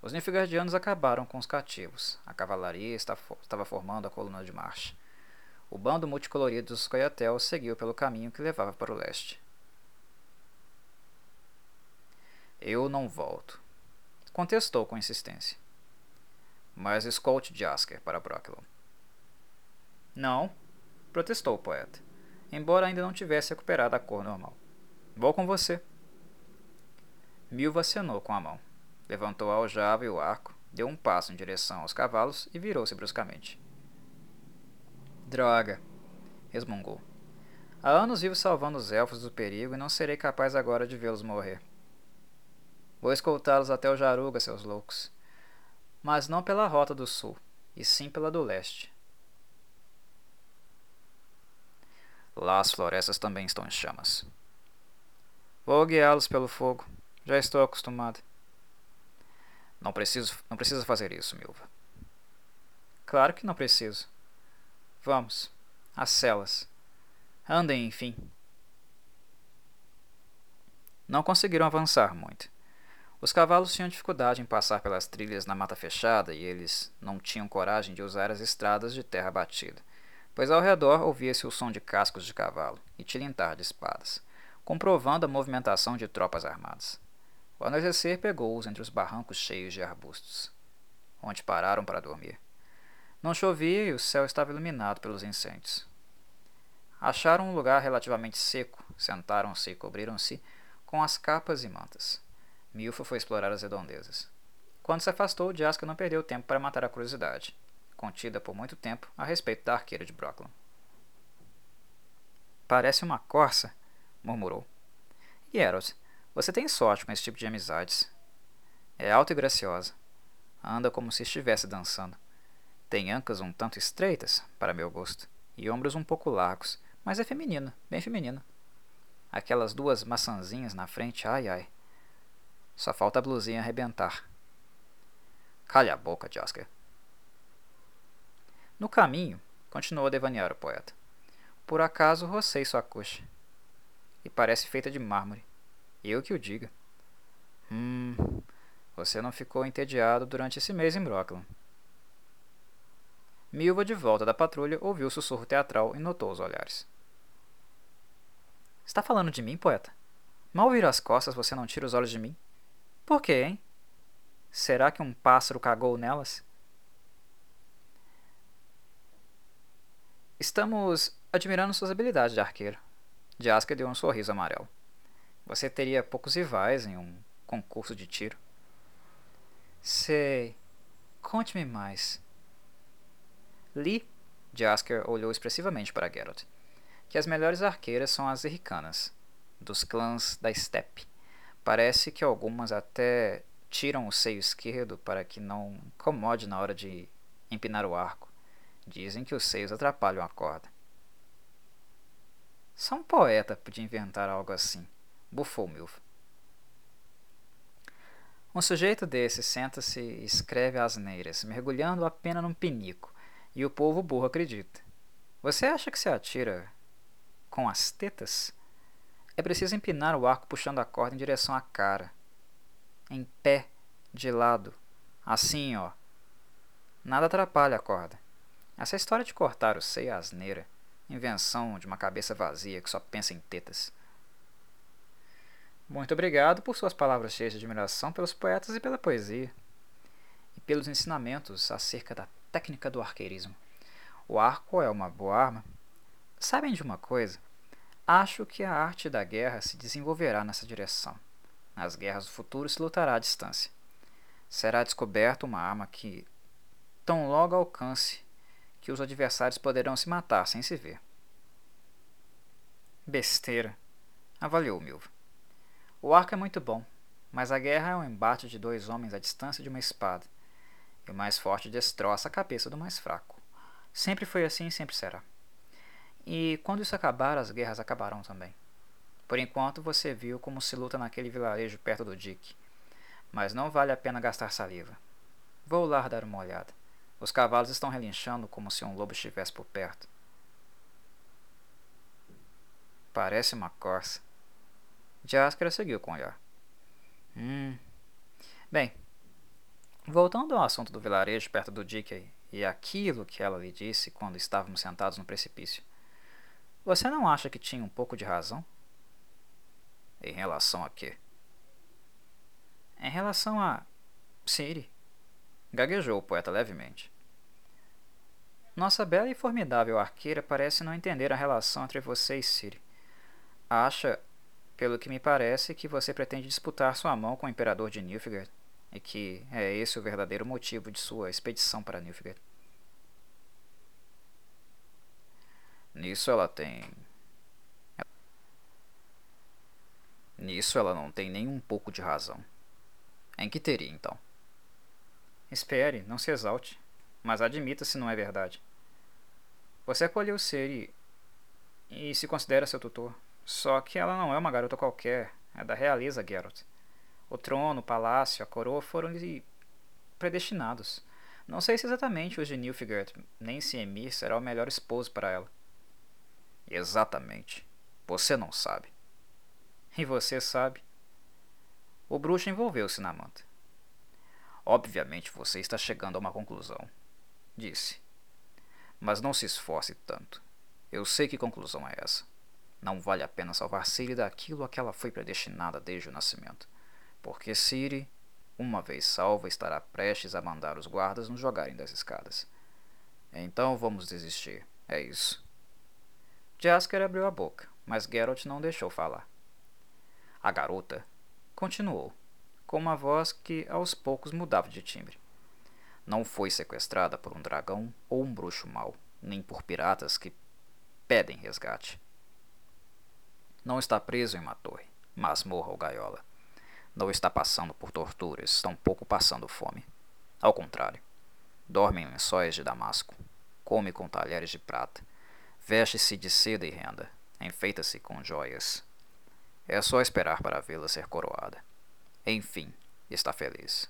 Os Nilfgaardianos acabaram com os cativos. A cavalaria estava formando a coluna de marcha. O bando multicolorido dos Coyatel seguiu pelo caminho que levava para o leste. Eu não volto, contestou com insistência mas escolte Jasker para Brocklon. Não, protestou o poeta, embora ainda não tivesse recuperado a cor normal. Vou com você. Milva acenou com a mão, levantou a aljava e o arco, deu um passo em direção aos cavalos e virou-se bruscamente. Droga! resmungou. Há anos vivo salvando os elfos do perigo e não serei capaz agora de vê-los morrer. Vou escoltá-los até o Jaruga, seus loucos mas não pela rota do sul, e sim pela do leste. Lá as florestas também estão em chamas. Vou guiá-los pelo fogo. Já estou acostumado. Não preciso, não precisa fazer isso, Milva. Claro que não preciso. Vamos. Às celas. Andem, enfim. Não conseguiram avançar muito. Os cavalos tinham dificuldade em passar pelas trilhas na mata fechada e eles não tinham coragem de usar as estradas de terra batida, pois ao redor ouvia-se o som de cascos de cavalo e tilintar de espadas, comprovando a movimentação de tropas armadas. O anoitecer pegou-os entre os barrancos cheios de arbustos, onde pararam para dormir. Não chovia e o céu estava iluminado pelos incêndios. Acharam um lugar relativamente seco, sentaram-se e cobriram-se com as capas e mantas. Milfa foi explorar as redondezas. Quando se afastou, Jaska não perdeu tempo para matar a curiosidade, contida por muito tempo a respeito da arqueira de Brooklyn. Parece uma corça, murmurou. Geralt, você tem sorte com esse tipo de amizades. É alta e graciosa. Anda como se estivesse dançando. Tem ancas um tanto estreitas, para meu gosto, e ombros um pouco largos, mas é feminina, bem feminina. Aquelas duas maçãzinhas na frente, ai ai. Só falta a blusinha arrebentar. Calha a boca, Jasker. No caminho, continuou a devanear o poeta. Por acaso rocei sua coxa. E parece feita de mármore. Eu que o diga. Hum, você não ficou entediado durante esse mês em Brooklyn. Milva, de volta da patrulha, ouviu o sussurro teatral e notou os olhares. Está falando de mim, poeta? Mal viro as costas, você não tira os olhos de mim? Por quê, hein? Será que um pássaro cagou nelas? Estamos admirando suas habilidades de arqueiro. Jaska deu um sorriso amarelo. Você teria poucos rivais em um concurso de tiro. Sei. Conte-me mais. Li, Jasker olhou expressivamente para Geralt, que as melhores arqueiras são as erricanas, dos clãs da Steppe. Parece que algumas até tiram o seio esquerdo para que não incomode na hora de empinar o arco. Dizem que os seios atrapalham a corda. Só um poeta podia inventar algo assim bufou Milf. Um sujeito desse senta-se e escreve asneiras, mergulhando a pena num pinico, e o povo burro acredita. Você acha que se atira com as tetas? É preciso empinar o arco puxando a corda em direção à cara. Em pé, de lado. Assim, ó. Nada atrapalha a corda. Essa história de cortar o seio é asneira. Invenção de uma cabeça vazia que só pensa em tetas. Muito obrigado por suas palavras cheias de admiração pelos poetas e pela poesia, e pelos ensinamentos acerca da técnica do arqueirismo. O arco é uma boa arma. Sabem de uma coisa? Acho que a arte da guerra se desenvolverá nessa direção. Nas guerras do futuro se lutará à distância. Será descoberta uma arma que tão logo alcance que os adversários poderão se matar sem se ver. Besteira, avaliou Milva. O arco é muito bom, mas a guerra é um embate de dois homens à distância de uma espada, e o mais forte destroça a cabeça do mais fraco. Sempre foi assim e sempre será. E quando isso acabar, as guerras acabarão também. Por enquanto, você viu como se luta naquele vilarejo perto do dique, mas não vale a pena gastar saliva. Vou lá dar uma olhada. Os cavalos estão relinchando como se um lobo estivesse por perto. Parece uma corça. Jaskra seguiu com o olhar. Hum. Bem, voltando ao assunto do vilarejo perto do Dickey e aquilo que ela lhe disse quando estávamos sentados no precipício, você não acha que tinha um pouco de razão? Em relação a quê? Em relação a. Siri. Gaguejou o poeta levemente. Nossa bela e formidável arqueira parece não entender a relação entre você e Siri. Acha pelo que me parece que você pretende disputar sua mão com o imperador de Nilfgaard, e que é esse o verdadeiro motivo de sua expedição para Nilfgaard. Nisso ela tem. Nisso ela não tem nem um pouco de razão. Em que teria, então? Espere, não se exalte, mas admita se não é verdade. Você acolheu Seri e se considera seu tutor. Só que ela não é uma garota qualquer, é da realeza Geralt. O trono, o palácio, a coroa foram-lhe predestinados. Não sei se exatamente os de Nilfgaard, nem se Emir será o melhor esposo para ela. Exatamente. Você não sabe. E você sabe? O bruxo envolveu-se na manta. Obviamente você está chegando a uma conclusão, disse. Mas não se esforce tanto. Eu sei que conclusão é essa. Não vale a pena salvar Siri daquilo a que ela foi predestinada desde o nascimento. Porque Siri, uma vez salva, estará prestes a mandar os guardas nos jogarem das escadas. Então vamos desistir. É isso. Jasker abriu a boca, mas Geralt não deixou falar. A garota continuou, com uma voz que aos poucos mudava de timbre. Não foi sequestrada por um dragão ou um bruxo mau, nem por piratas que pedem resgate. Não está preso em uma torre, masmorra ou gaiola. Não está passando por torturas, tampouco passando fome. Ao contrário, dorme em lençóis de damasco, come com talheres de prata, veste-se de seda e renda, enfeita-se com joias. É só esperar para vê-la ser coroada. Enfim, está feliz.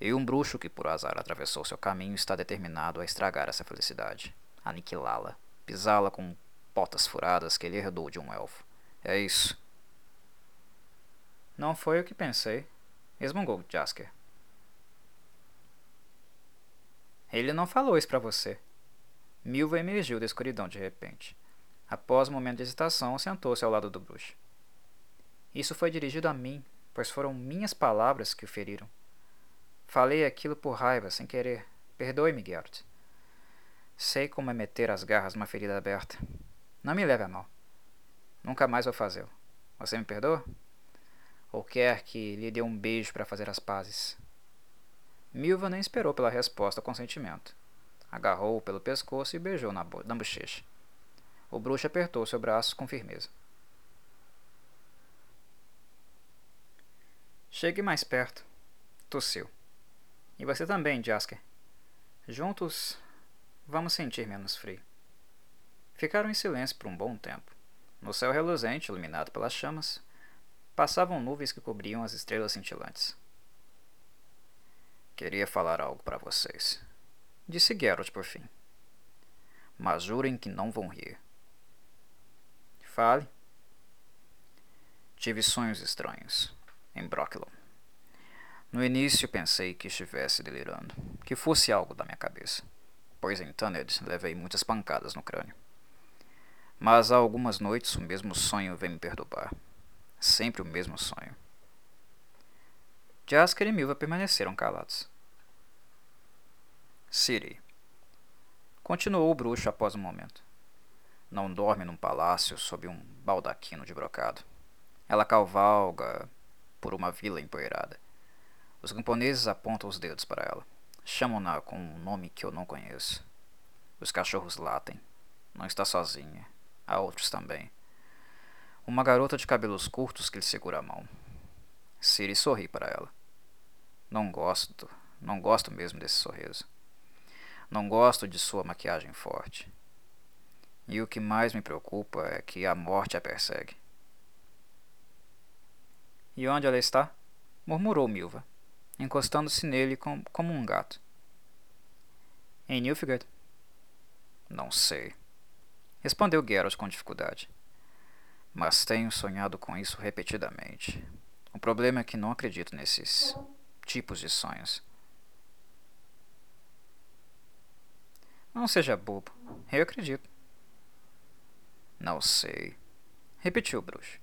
E um bruxo que por azar atravessou seu caminho está determinado a estragar essa felicidade, aniquilá-la, pisá-la com potas furadas que ele herdou de um elfo. É isso. Não foi o que pensei, resmungou Jasker. Ele não falou isso para você. Milva emergiu da escuridão de repente. Após um momento de hesitação, sentou-se ao lado do bruxo. Isso foi dirigido a mim, pois foram minhas palavras que o feriram. Falei aquilo por raiva, sem querer. Perdoe-me, Geralt. Sei como é meter as garras numa ferida aberta. Não me leve a mal. Nunca mais vou fazê-lo. Você me perdoa? Ou quer que lhe dê um beijo para fazer as pazes? Milva nem esperou pela resposta com consentimento. Agarrou-o pelo pescoço e beijou na, na bochecha. O bruxo apertou seu braço com firmeza. Chegue mais perto. Tossiu. E você também, Jasker. Juntos, vamos sentir menos frio. Ficaram em silêncio por um bom tempo. No céu reluzente, iluminado pelas chamas, passavam nuvens que cobriam as estrelas cintilantes. Queria falar algo para vocês, disse Geralt por fim. Mas jurem que não vão rir. Fale. Tive sonhos estranhos em Brocklon. No início pensei que estivesse delirando, que fosse algo da minha cabeça, pois em Tunned levei muitas pancadas no crânio. Mas há algumas noites o mesmo sonho vem me perturbar. Sempre o mesmo sonho. Jasker e Milva permaneceram calados. Siri. Continuou o bruxo após um momento. Não dorme num palácio sob um baldaquino de brocado. Ela cavalga por uma vila empoeirada. Os camponeses apontam os dedos para ela. Chamam-na com um nome que eu não conheço. Os cachorros latem. Não está sozinha. Há outros também. Uma garota de cabelos curtos que lhe segura a mão. Siri sorri para ela. Não gosto, não gosto mesmo desse sorriso. Não gosto de sua maquiagem forte. E o que mais me preocupa é que a morte a persegue. E onde ela está? murmurou Milva, encostando-se nele com, como um gato. Em Nilfgaard? Não sei, respondeu Geralt com dificuldade. Mas tenho sonhado com isso repetidamente. O problema é que não acredito nesses tipos de sonhos. Não seja bobo. Eu acredito. Não sei, repetiu o bruxo.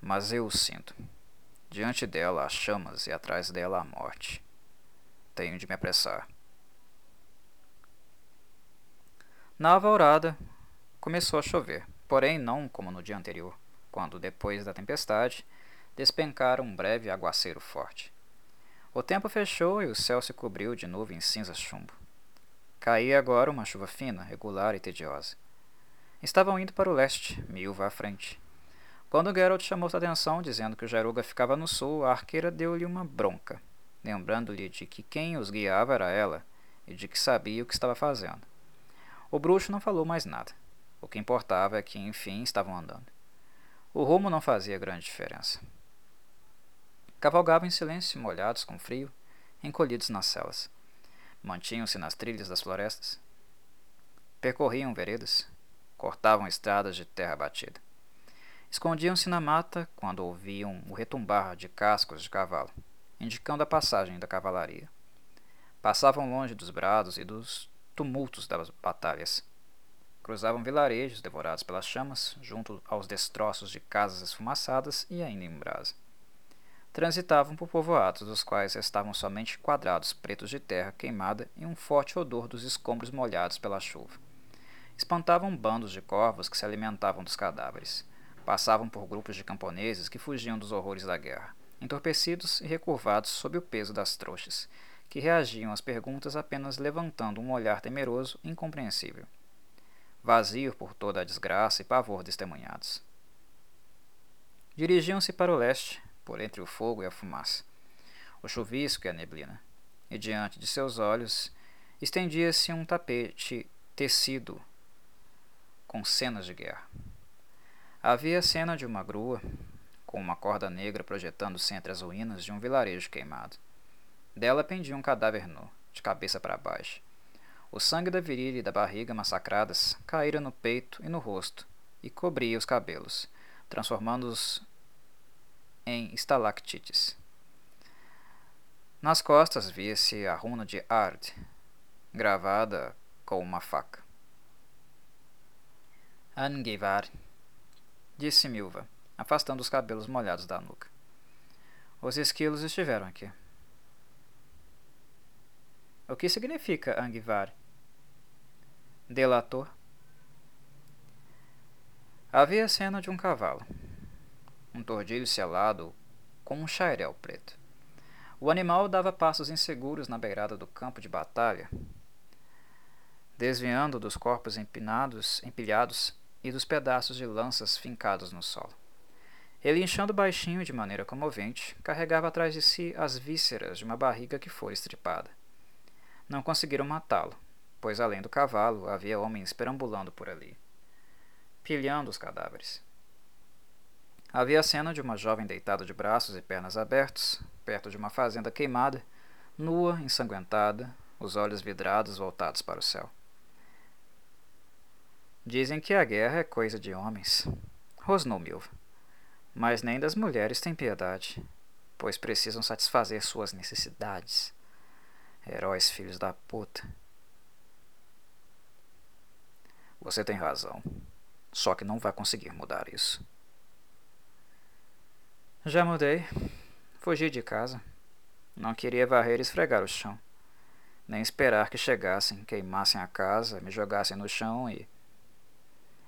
Mas eu o sinto. Diante dela as chamas e atrás dela a morte. Tenho de me apressar. Na alvorada começou a chover, porém não como no dia anterior, quando, depois da tempestade, despencara um breve aguaceiro forte. O tempo fechou e o céu se cobriu de nuvens cinza chumbo. Caía agora uma chuva fina, regular e tediosa. Estavam indo para o leste, Milva à frente. Quando Geralt chamou sua atenção, dizendo que o Jaruga ficava no sul, a arqueira deu-lhe uma bronca, lembrando-lhe de que quem os guiava era ela e de que sabia o que estava fazendo. O bruxo não falou mais nada. O que importava é que, enfim, estavam andando. O rumo não fazia grande diferença. Cavalgavam em silêncio, molhados com frio, encolhidos nas celas. Mantinham-se nas trilhas das florestas. Percorriam veredas, cortavam estradas de terra batida Escondiam-se na mata quando ouviam o retumbar de cascos de cavalo, indicando a passagem da cavalaria. Passavam longe dos brados e dos tumultos das batalhas. Cruzavam vilarejos devorados pelas chamas, junto aos destroços de casas esfumaçadas e ainda em brasa. Transitavam por povoados dos quais estavam somente quadrados pretos de terra queimada e um forte odor dos escombros molhados pela chuva. Espantavam bandos de corvos que se alimentavam dos cadáveres Passavam por grupos de camponeses que fugiam dos horrores da guerra, entorpecidos e recurvados sob o peso das trouxas, que reagiam às perguntas apenas levantando um olhar temeroso e incompreensível. Vazio por toda a desgraça e pavor testemunhados. Dirigiam-se para o leste, por entre o fogo e a fumaça, o chuvisco e a neblina, e diante de seus olhos estendia-se um tapete tecido com cenas de guerra. Havia a cena de uma grua, com uma corda negra projetando-se entre as ruínas de um vilarejo queimado. Dela pendia um cadáver nu, de cabeça para baixo. O sangue da virilha e da barriga massacradas caíra no peito e no rosto e cobria os cabelos, transformando-os em estalactites. Nas costas via-se a runa de Ard, gravada com uma faca. Angivar disse Milva, afastando os cabelos molhados da nuca. Os esquilos estiveram aqui. O que significa Angvar? Delator. Havia a cena de um cavalo, um tordilho selado com um chairel preto. O animal dava passos inseguros na beirada do campo de batalha, desviando dos corpos empinados, empilhados e dos pedaços de lanças fincados no solo. Ele, inchando baixinho de maneira comovente, carregava atrás de si as vísceras de uma barriga que fora estripada. Não conseguiram matá-lo, pois além do cavalo havia homens perambulando por ali, pilhando os cadáveres. Havia a cena de uma jovem deitada de braços e pernas abertos, perto de uma fazenda queimada, nua, ensanguentada, os olhos vidrados voltados para o céu. Dizem que a guerra é coisa de homens. Rosnou Milva. Mas nem das mulheres tem piedade, pois precisam satisfazer suas necessidades. Heróis filhos da puta. Você tem razão. Só que não vai conseguir mudar isso. Já mudei. Fugi de casa. Não queria varrer e esfregar o chão. Nem esperar que chegassem, queimassem a casa, me jogassem no chão e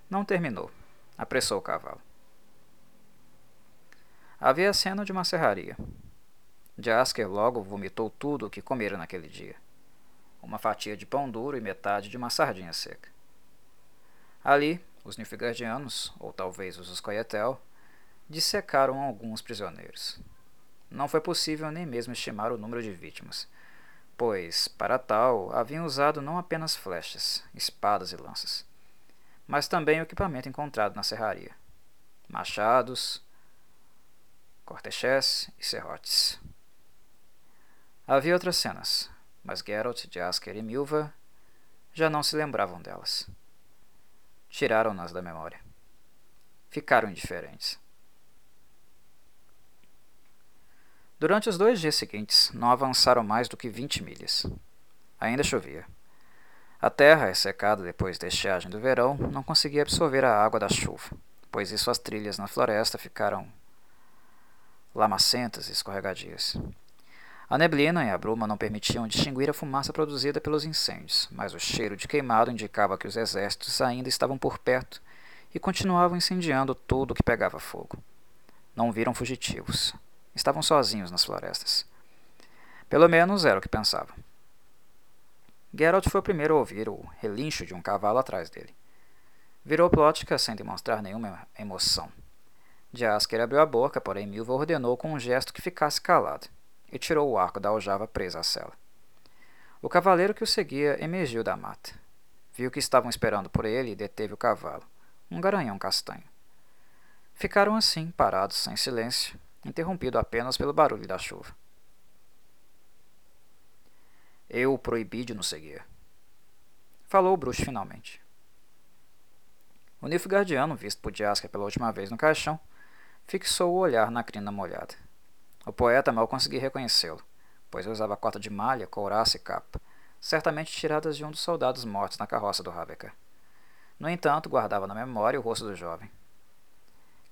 não terminou. Apressou o cavalo. Havia a cena de uma serraria. Jasker logo vomitou tudo o que comera naquele dia. Uma fatia de pão duro e metade de uma sardinha seca. Ali, os Nilfgaardianos, ou talvez os Scoia'tael, dissecaram alguns prisioneiros. Não foi possível nem mesmo estimar o número de vítimas, pois, para tal, haviam usado não apenas flechas, espadas e lanças, mas também o equipamento encontrado na serraria: machados, cortechés e serrotes. Havia outras cenas, mas Geralt, Jasker e Milva já não se lembravam delas. Tiraram-nas da memória. Ficaram indiferentes. Durante os dois dias seguintes, não avançaram mais do que vinte milhas. Ainda chovia. A terra, ressecada depois da estiagem do verão, não conseguia absorver a água da chuva, pois isso as trilhas na floresta ficaram lamacentas e escorregadias. A neblina e a bruma não permitiam distinguir a fumaça produzida pelos incêndios, mas o cheiro de queimado indicava que os exércitos ainda estavam por perto e continuavam incendiando tudo que pegava fogo. Não viram fugitivos. Estavam sozinhos nas florestas. Pelo menos era o que pensavam. Geralt foi o primeiro a ouvir o relincho de um cavalo atrás dele. Virou Plotka sem demonstrar nenhuma emoção. Jasker abriu a boca, porém Milva ordenou com um gesto que ficasse calado, e tirou o arco da aljava presa à cela. O cavaleiro que o seguia emergiu da mata. Viu que estavam esperando por ele e deteve o cavalo, um garanhão castanho. Ficaram assim, parados, em silêncio, interrompido apenas pelo barulho da chuva. Eu o proibi de nos seguir. Falou o bruxo finalmente. O Nilfgaardiano, visto por Jasker pela última vez no caixão, fixou o olhar na crina molhada. O poeta mal conseguia reconhecê-lo, pois usava cota de malha, couraça e capa, certamente tiradas de um dos soldados mortos na carroça do Habecker. No entanto, guardava na memória o rosto do jovem,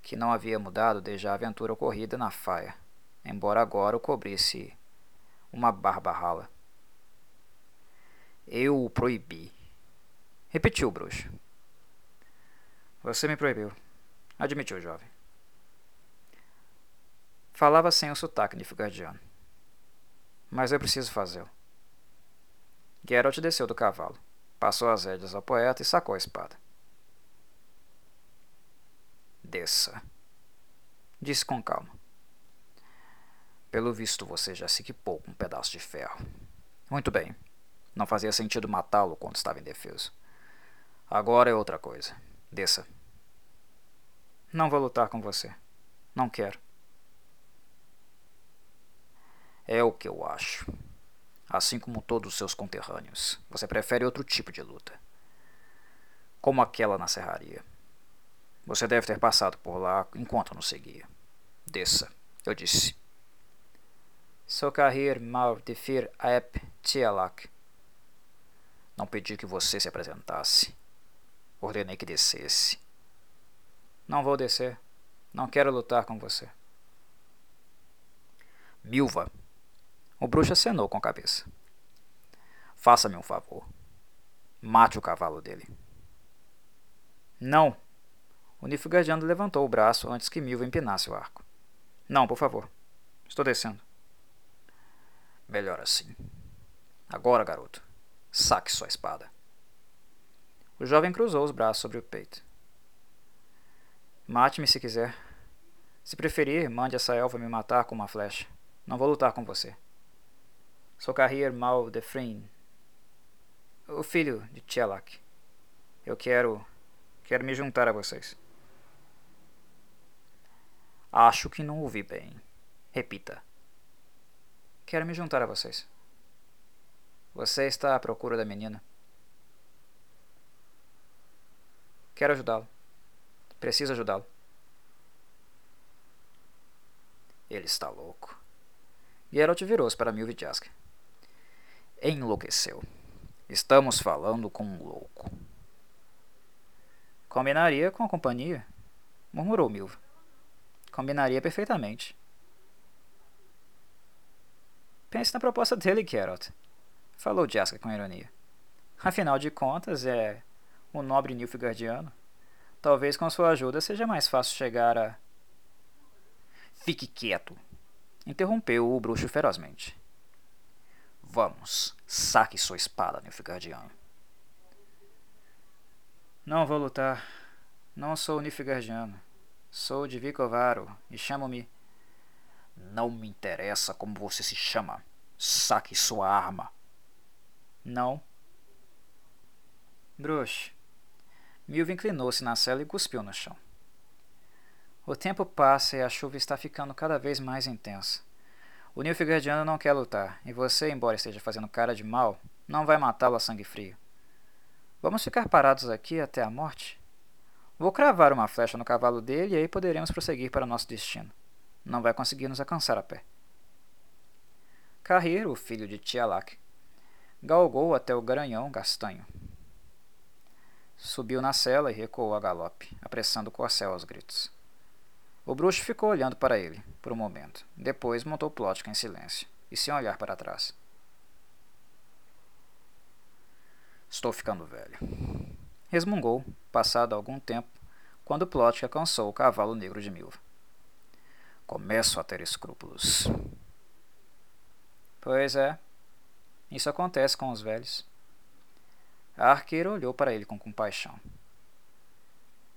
que não havia mudado desde a aventura ocorrida na faia, embora agora o cobrisse uma barba rala. Eu o proibi. Repetiu o bruxo. Você me proibiu, admitiu o jovem. Falava sem o sotaque nifgardiano. Mas eu preciso fazê-lo. Geralt desceu do cavalo, passou as rédeas ao poeta e sacou a espada. Desça, disse com calma. Pelo visto, você já se equipou com um pedaço de ferro. Muito bem. Não fazia sentido matá-lo quando estava indefeso. Agora é outra coisa. Desça. Não vou lutar com você. Não quero. É o que eu acho. Assim como todos os seus conterrâneos, você prefere outro tipo de luta. Como aquela na serraria. Você deve ter passado por lá enquanto nos seguia. Desça, eu disse. Socarrir mal defir aep tialak. Não pedi que você se apresentasse. Ordenei que descesse. Não vou descer. Não quero lutar com você. Milva. O bruxo acenou com a cabeça. Faça-me um favor. Mate o cavalo dele. Não. O Nilfgaardiano levantou o braço antes que Milva empinasse o arco. Não, por favor. Estou descendo. Melhor assim. Agora, garoto, saque sua espada. O jovem cruzou os braços sobre o peito. Mate-me se quiser. Se preferir, mande essa elfa me matar com uma flecha. Não vou lutar com você. Sou Carrier Mal de Frin, o filho de Tchelak. Eu quero. quero me juntar a vocês. Acho que não ouvi bem. Repita. Quero me juntar a vocês. Você está à procura da menina? Quero ajudá-lo. Preciso ajudá-lo. Ele está louco. Geralt virou-se para Milvidjask. Enlouqueceu. Estamos falando com um louco. Combinaria com a companhia, murmurou Milva. Combinaria perfeitamente. Pense na proposta dele, Geralt, falou Jaska com ironia. Afinal de contas, é um nobre Nilfgaardiano. Talvez com sua ajuda seja mais fácil chegar a. Fique quieto, interrompeu o bruxo ferozmente. Vamos, saque sua espada, Nilfgaardiano. Não vou lutar. Não sou Nilfgaardiano. Sou de Vicovaro e chamo-me não me interessa como você se chama. Saque sua arma. Não. Bruxo. Milva inclinou-se na cela e cuspiu no chão. O tempo passa e a chuva está ficando cada vez mais intensa. O Nilfgaardiano não quer lutar, e você, embora esteja fazendo cara de mal, não vai matá-lo a sangue frio. Vamos ficar parados aqui até a morte? Vou cravar uma flecha no cavalo dele e aí poderemos prosseguir para nosso destino. Não vai conseguir nos alcançar a pé. Carreiro, filho de Tialak, galgou até o garanhão castanho. Subiu na cela e recuou a galope, apressando o corcel aos gritos. O bruxo ficou olhando para ele, por um momento. Depois montou Plotka em silêncio, e sem olhar para trás. Estou ficando velho. Resmungou, passado algum tempo, quando Plotka alcançou o cavalo negro de Milva. Começo a ter escrúpulos. Pois é. Isso acontece com os velhos. A arqueira olhou para ele com compaixão.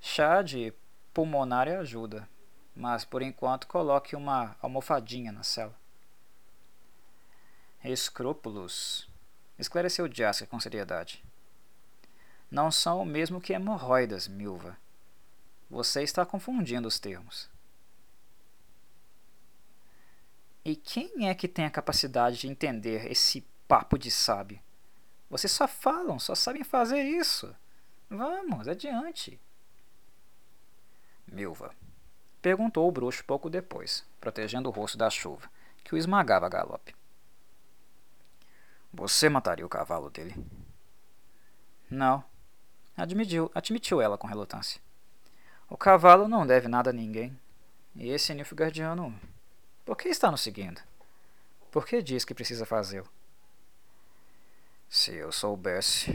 Chá de pulmonária ajuda, mas por enquanto coloque uma almofadinha na cela. Escrúpulos, esclareceu Jasker com seriedade. Não são o mesmo que hemorroidas, Milva. Você está confundindo os termos. E quem é que tem a capacidade de entender esse papo de sábio? Vocês só falam, só sabem fazer isso. Vamos, adiante. Milva? Perguntou o bruxo pouco depois, protegendo o rosto da chuva, que o esmagava a galope. Você mataria o cavalo dele? Não, admitiu, admitiu ela com relutância. O cavalo não deve nada a ninguém. E esse Nilfgaardiano, por que está nos seguindo? Por que diz que precisa fazê-lo? Se eu soubesse.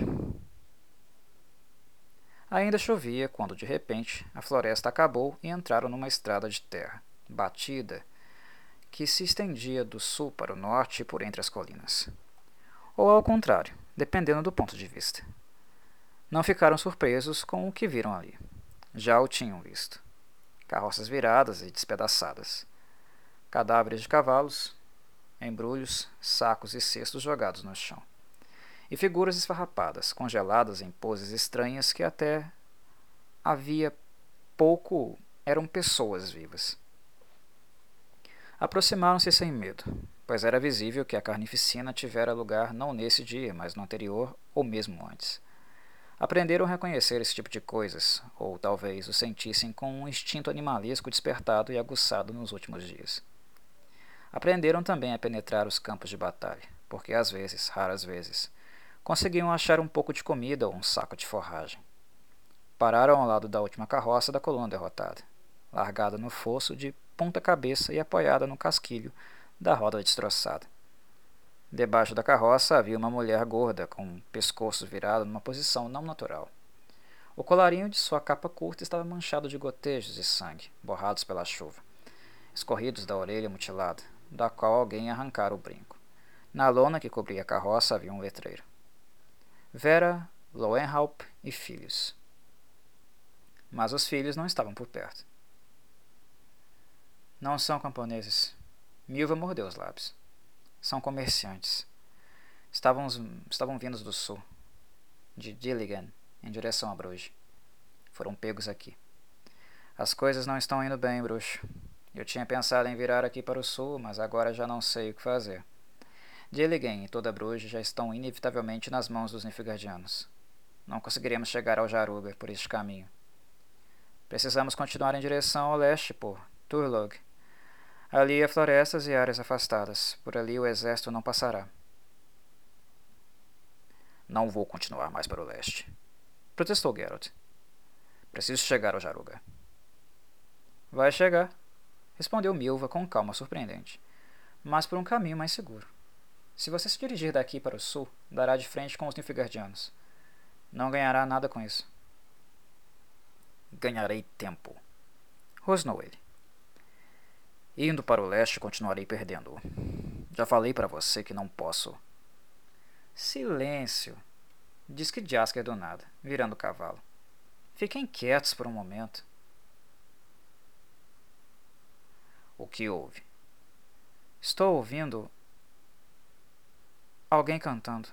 Ainda chovia quando, de repente, a floresta acabou e entraram numa estrada de terra, batida, que se estendia do sul para o norte e por entre as colinas. Ou ao contrário, dependendo do ponto de vista. Não ficaram surpresos com o que viram ali. Já o tinham visto. Carroças viradas e despedaçadas. Cadáveres de cavalos, embrulhos, sacos e cestos jogados no chão. E figuras esfarrapadas, congeladas em poses estranhas que até havia pouco eram pessoas vivas. Aproximaram-se sem medo, pois era visível que a carnificina tivera lugar não nesse dia, mas no anterior ou mesmo antes. Aprenderam a reconhecer esse tipo de coisas, ou talvez o sentissem com um instinto animalesco despertado e aguçado nos últimos dias. Aprenderam também a penetrar os campos de batalha, porque às vezes, raras vezes, conseguiam achar um pouco de comida ou um saco de forragem. Pararam ao lado da última carroça da coluna derrotada, largada no fosso de ponta cabeça e apoiada no casquilho da roda destroçada. Debaixo da carroça havia uma mulher gorda, com o pescoço virado numa posição não natural. O colarinho de sua capa curta estava manchado de gotejos de sangue, borrados pela chuva, escorridos da orelha mutilada, da qual alguém arrancara o brinco. Na lona que cobria a carroça havia um letreiro. Vera, Lowenhaupt e filhos. Mas os filhos não estavam por perto. Não são camponeses. Milva mordeu os lábios. São comerciantes. Estavam, estavam vindos do sul, de Dilligan, em direção a Bruges. Foram pegos aqui. As coisas não estão indo bem, bruxo. Eu tinha pensado em virar aqui para o sul, mas agora já não sei o que fazer. Dilligan e toda Bruges já estão inevitavelmente nas mãos dos Nilfgaardianos. Não conseguiremos chegar ao Jaruga por este caminho. Precisamos continuar em direção ao leste por Turlog. Ali há florestas e áreas afastadas. Por ali o exército não passará. Não vou continuar mais para o leste. Protestou Geralt. Preciso chegar ao Jaruga. Vai chegar, respondeu Milva com calma surpreendente, mas por um caminho mais seguro. Se você se dirigir daqui para o sul, dará de frente com os Nilfgaardianos. Não ganhará nada com isso. Ganharei tempo, rosnou ele. Indo para o leste, continuarei perdendo. Já falei para você que não posso. Silêncio, disse que Jasker do nada, virando o cavalo. Fiquem quietos por um momento. O que houve? Estou ouvindo alguém cantando.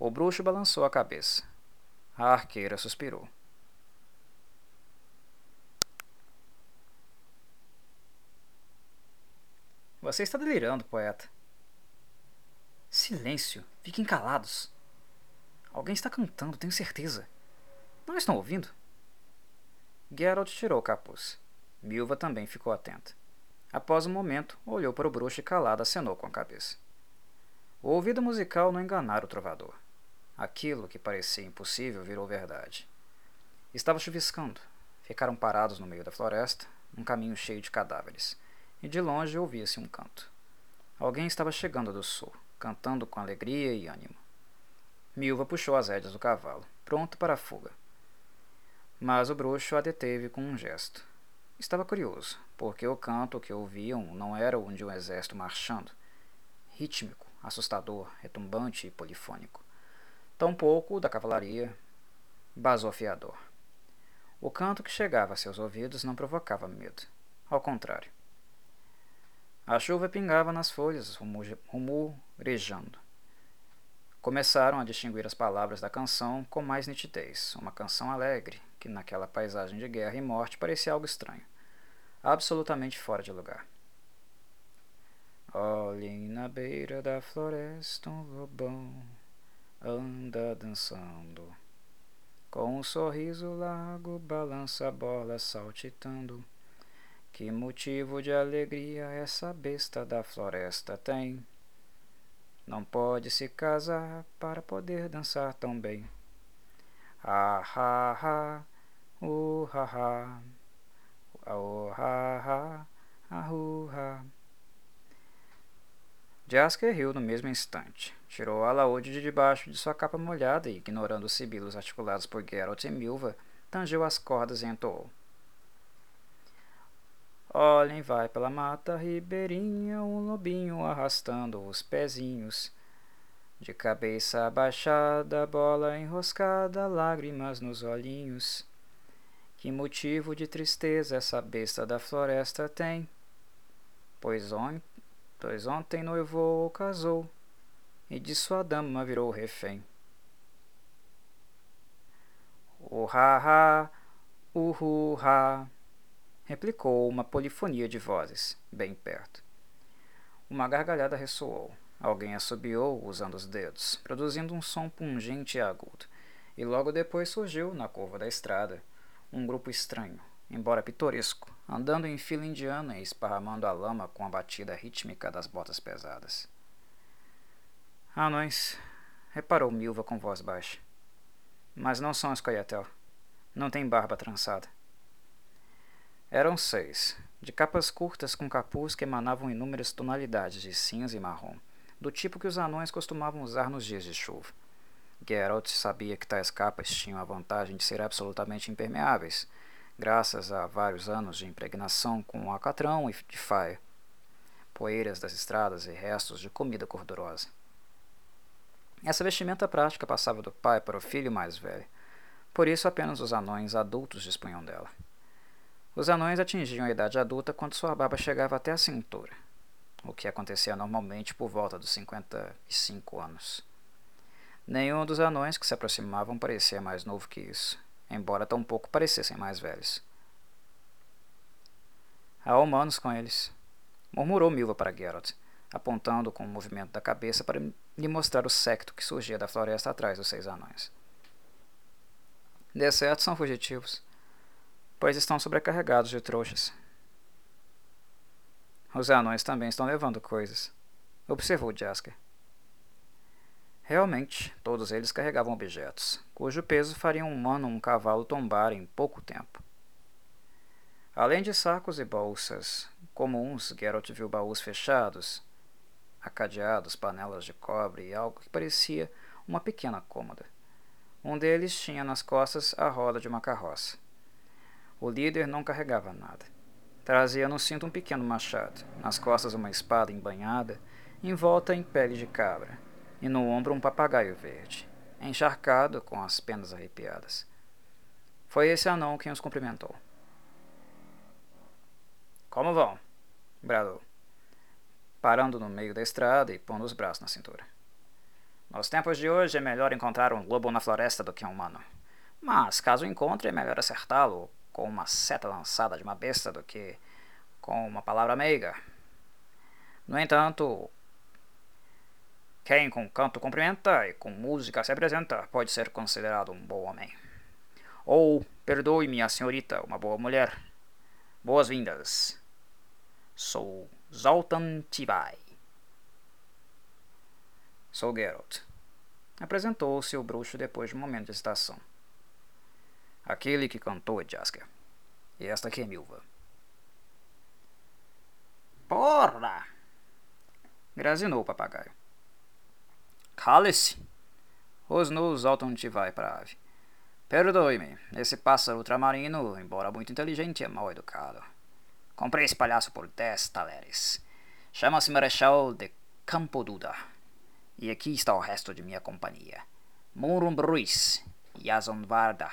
O bruxo balançou a cabeça. A arqueira suspirou. Você está delirando, poeta. Silêncio. Fiquem calados. Alguém está cantando, tenho certeza. Não estão ouvindo? Geralt tirou o capuz. Milva também ficou atenta. Após um momento, olhou para o bruxo e calada acenou com a cabeça. O ouvido musical não enganara o trovador. Aquilo que parecia impossível virou verdade. Estava chuviscando. Ficaram parados no meio da floresta, um caminho cheio de cadáveres, e de longe ouvia-se um canto. Alguém estava chegando do sul, cantando com alegria e ânimo. Milva puxou as rédeas do cavalo, pronto para a fuga. Mas o bruxo a deteve com um gesto. Estava curioso, porque o canto que ouviam não era o de um exército marchando, rítmico, assustador, retumbante e polifônico. Tampouco o da cavalaria, basofiador. O canto que chegava a seus ouvidos não provocava medo. Ao contrário. A chuva pingava nas folhas, rumorejando. Começaram a distinguir as palavras da canção com mais nitidez, uma canção alegre, que naquela paisagem de guerra e morte parecia algo estranho, absolutamente fora de lugar. Olhem na beira da floresta um lobão anda dançando. Com um sorriso largo, balança a bola saltitando. Que motivo de alegria essa besta da floresta tem? Não pode se casar para poder dançar tão bem. Ha ha ha, uh ha ha, uh ha ha, ahu ha. Jasker riu no mesmo instante. Tirou a alaúde de debaixo de sua capa molhada e, ignorando os sibilos articulados por Geralt e Milva, tangeu as cordas e entoou. Olhem, vai pela mata ribeirinha um lobinho arrastando os pezinhos. De cabeça abaixada, bola enroscada, lágrimas nos olhinhos. Que motivo de tristeza essa besta da floresta tem? Pois ontem pois ontem noivou ou casou, e de sua dama virou refém. O ha-ha, o hu-ha, replicou uma polifonia de vozes, bem perto. Uma gargalhada ressoou. Alguém assobiou usando os dedos, produzindo um som pungente e agudo, e logo depois surgiu, na curva da estrada, um grupo estranho, embora pitoresco, andando em fila indiana e esparramando a lama com a batida rítmica das botas pesadas. Anões, reparou Milva com voz baixa. Mas não são Coyatel. Não tem barba trançada. Eram seis, de capas curtas com capuz que emanavam inúmeras tonalidades de cinza e marrom, do tipo que os anões costumavam usar nos dias de chuva. Geralt sabia que tais capas tinham a vantagem de ser absolutamente impermeáveis, graças a vários anos de impregnação com alcatrão e de faia, poeiras das estradas e restos de comida gordurosa. Essa vestimenta prática passava do pai para o filho mais velho, por isso apenas os anões adultos dispunham dela. Os anões atingiam a idade adulta quando sua barba chegava até a cintura, o que acontecia normalmente por volta dos 55 anos. Nenhum dos anões que se aproximavam parecia mais novo que isso, embora tampouco parecessem mais velhos. Há humanos com eles, murmurou Milva para Geralt, apontando com um movimento da cabeça para lhe mostrar o secto que surgia da floresta atrás dos seis anões. De certo são fugitivos, pois estão sobrecarregados de trouxas. Os anões também estão levando coisas, observou Jasker. Realmente, todos eles carregavam objetos, cujo peso faria um humano ou um cavalo tombar em pouco tempo. Além de sacos e bolsas comuns, Geralt viu baús fechados, acadeados, panelas de cobre e algo que parecia uma pequena cômoda. Um deles tinha nas costas a roda de uma carroça. O líder não carregava nada. Trazia no cinto um pequeno machado, nas costas uma espada embanhada, envolta em pele de cabra e no ombro um papagaio verde, encharcado com as penas arrepiadas. Foi esse anão quem os cumprimentou. Como vão? bradou, parando no meio da estrada e pondo os braços na cintura. Nos tempos de hoje é melhor encontrar um lobo na floresta do que um humano. Mas, caso encontre, é melhor acertá-lo com uma seta lançada de uma besta do que com uma palavra meiga. No entanto, quem com canto cumprimenta e com música se apresenta pode ser considerado um bom homem. Ou, perdoe minha senhorita, uma boa mulher. Boas-vindas. Sou Zoltan Tibai. Sou Geralt. Apresentou-se o bruxo depois de um momento de hesitação. Aquele que cantou é Jasker. E esta aqui é Milva. Porra! Grazinou o papagaio. Cale-se! Rosnou Zoltan-Tivai para a ave. Perdoe-me, esse pássaro ultramarino, embora muito inteligente, é mal educado. Comprei esse palhaço por dez taleres. Chama-se Marechal de Campoduda. E aqui está o resto de minha companhia. Murum Bruis, Jason Varda,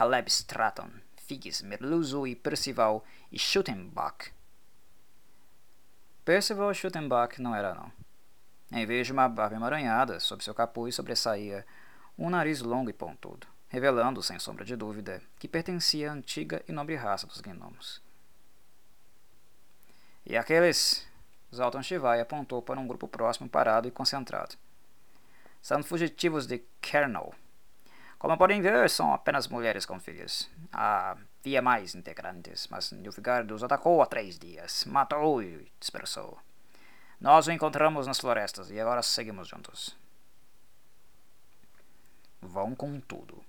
Caleb Stratton, Figgis, Merluzo e Percival e Schuttenbach. Percival Schuttenbach não era não. Em vez de uma barba emaranhada, sob seu capuz sobressaía um nariz longo e pontudo, revelando, sem sombra de dúvida, que pertencia à antiga e nobre raça dos gnomos. E aqueles? Zoltan Shivai apontou para um grupo próximo parado e concentrado. São fugitivos de Kernel. Como podem ver, são apenas mulheres com filhos. Havia mais integrantes, mas Nilfgaard os atacou há três dias, matou e dispersou. Nós o encontramos nas florestas e agora seguimos juntos. Vão com tudo.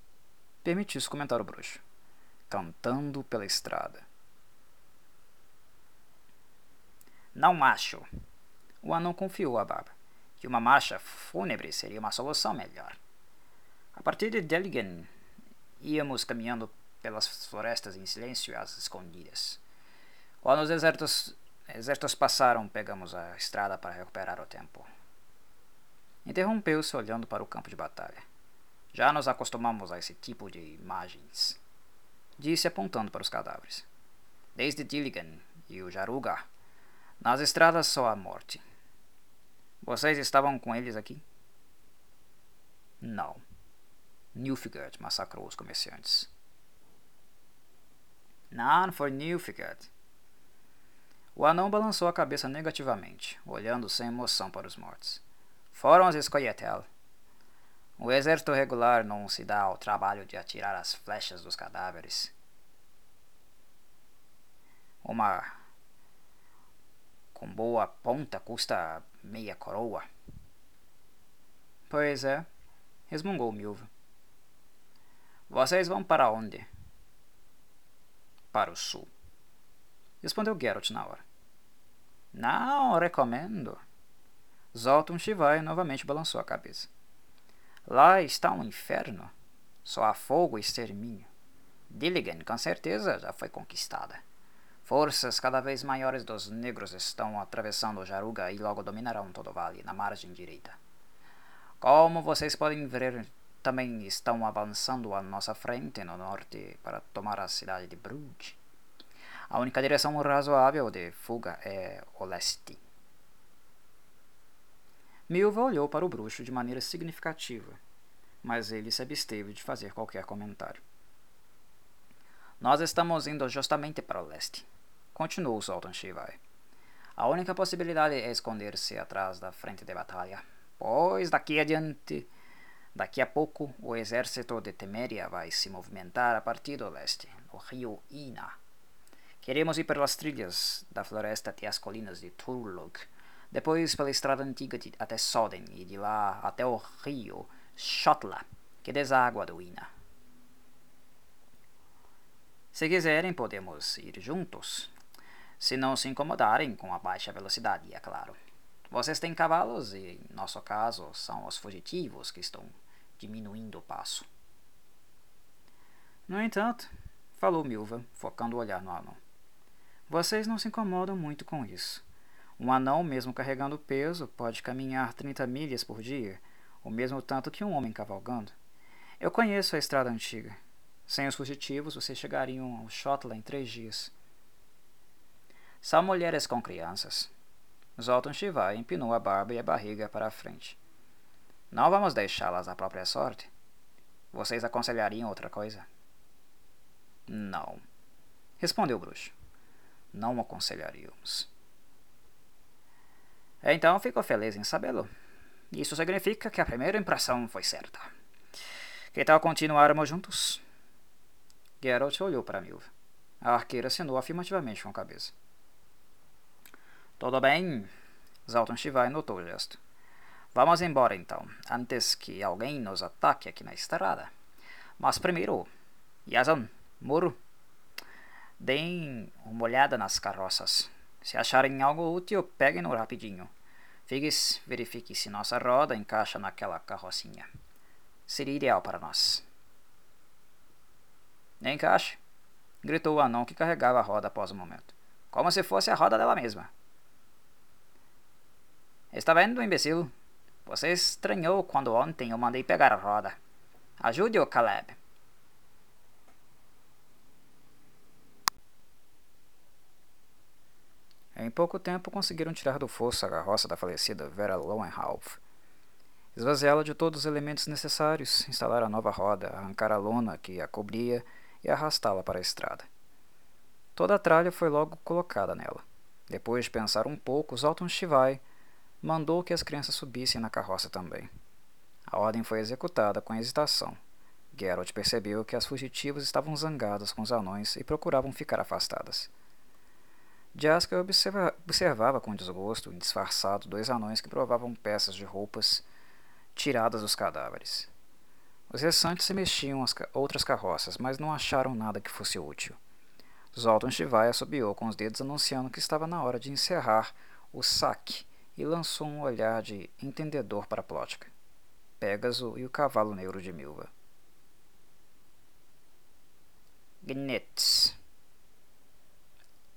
Permitiu-se comentar o bruxo, cantando pela estrada. Não acho. O anão confiou a barba que uma marcha fúnebre seria uma solução melhor. A partir de Deligan, íamos caminhando pelas florestas em silêncio às escondidas. Quando os exércitos, exércitos passaram, pegamos a estrada para recuperar o tempo. Interrompeu-se olhando para o campo de batalha. Já nos acostumamos a esse tipo de imagens, disse apontando para os cadáveres. Desde Dilligan e o Jaruga, nas estradas só a morte. Vocês estavam com eles aqui? Não. Nilfgaard massacrou os comerciantes. Não foi Nilfgaard. O anão balançou a cabeça negativamente, olhando sem emoção para os mortos. Foram os Escoyetel. O exército regular não se dá ao trabalho de atirar as flechas dos cadáveres. Uma com boa ponta custa meia coroa. Pois é, resmungou Milva. Vocês vão para onde? Para o sul. Respondeu Geralt na hora. Não recomendo. Zoltan Shivai novamente balançou a cabeça. Lá está um inferno. Só há fogo e extermínio. Dilligan, com certeza, já foi conquistada. Forças cada vez maiores dos negros estão atravessando o Jaruga e logo dominarão todo o vale, na margem direita. Como vocês podem ver, também estão avançando à nossa frente no norte para tomar a cidade de Bruges. A única direção razoável de fuga é o leste. Milva olhou para o bruxo de maneira significativa, mas ele se absteve de fazer qualquer comentário. Nós estamos indo justamente para o leste continuou Sultan Shivai. A única possibilidade é esconder-se atrás da frente de batalha, pois daqui adiante, daqui a pouco, o exército de Temeria vai se movimentar a partir do leste, no rio Ina. Queremos ir pelas trilhas da floresta até as colinas de Turlug, depois pela estrada antiga de, até Soden e de lá até o rio Shotla, que deságua do Ina. Se quiserem, podemos ir juntos, se não se incomodarem com a baixa velocidade, é claro. Vocês têm cavalos e, em nosso caso, são os fugitivos que estão diminuindo o passo. No entanto, falou Milva, focando o olhar no anão. Vocês não se incomodam muito com isso. Um anão, mesmo carregando peso, pode caminhar 30 milhas por dia, o mesmo tanto que um homem cavalgando. Eu conheço a estrada antiga. Sem os fugitivos, vocês chegariam ao Shotla em três dias. São mulheres com crianças. Zoltan Shiva empinou a barba e a barriga para a frente. Não vamos deixá-las à própria sorte. Vocês aconselhariam outra coisa? Não, respondeu o bruxo. Não aconselharíamos. Então fico feliz em sabê-lo. Isso significa que a primeira impressão foi certa. Que tal continuarmos juntos? Geralt olhou para Milva. A arqueira assinou afirmativamente com a cabeça. Tudo bem? Zalton Shivai notou o gesto. Vamos embora então, antes que alguém nos ataque aqui na estrada. Mas primeiro, Yazan, Muro, deem uma olhada nas carroças. Se acharem algo útil, peguem-no rapidinho. Figues, verifique se nossa roda encaixa naquela carrocinha. Seria ideal para nós. Encaixe, gritou o anão que carregava a roda após um momento. Como se fosse a roda dela mesma. Está vendo, imbecil? Você estranhou quando ontem eu mandei pegar a roda. Ajude-o, Caleb. Em pouco tempo conseguiram tirar do fosso a carroça da falecida Vera Lowenhalf. Esvaziá-la de todos os elementos necessários, instalar a nova roda, arrancar a lona que a cobria e arrastá-la para a estrada. Toda a tralha foi logo colocada nela. Depois de pensar um pouco, Zoltan Shivai mandou que as crianças subissem na carroça também. A ordem foi executada com hesitação. Geralt percebeu que as fugitivas estavam zangadas com os anões e procuravam ficar afastadas. Jaska observa observava com desgosto, disfarçado, dois anões que provavam peças de roupas tiradas dos cadáveres. Os restantes se mexiam às ca outras carroças, mas não acharam nada que fosse útil. Zoltan Shivai assobiou com os dedos anunciando que estava na hora de encerrar o saque e lançou um olhar de entendedor para Plotka, Pégaso e o cavalo negro de Milva. Gnetz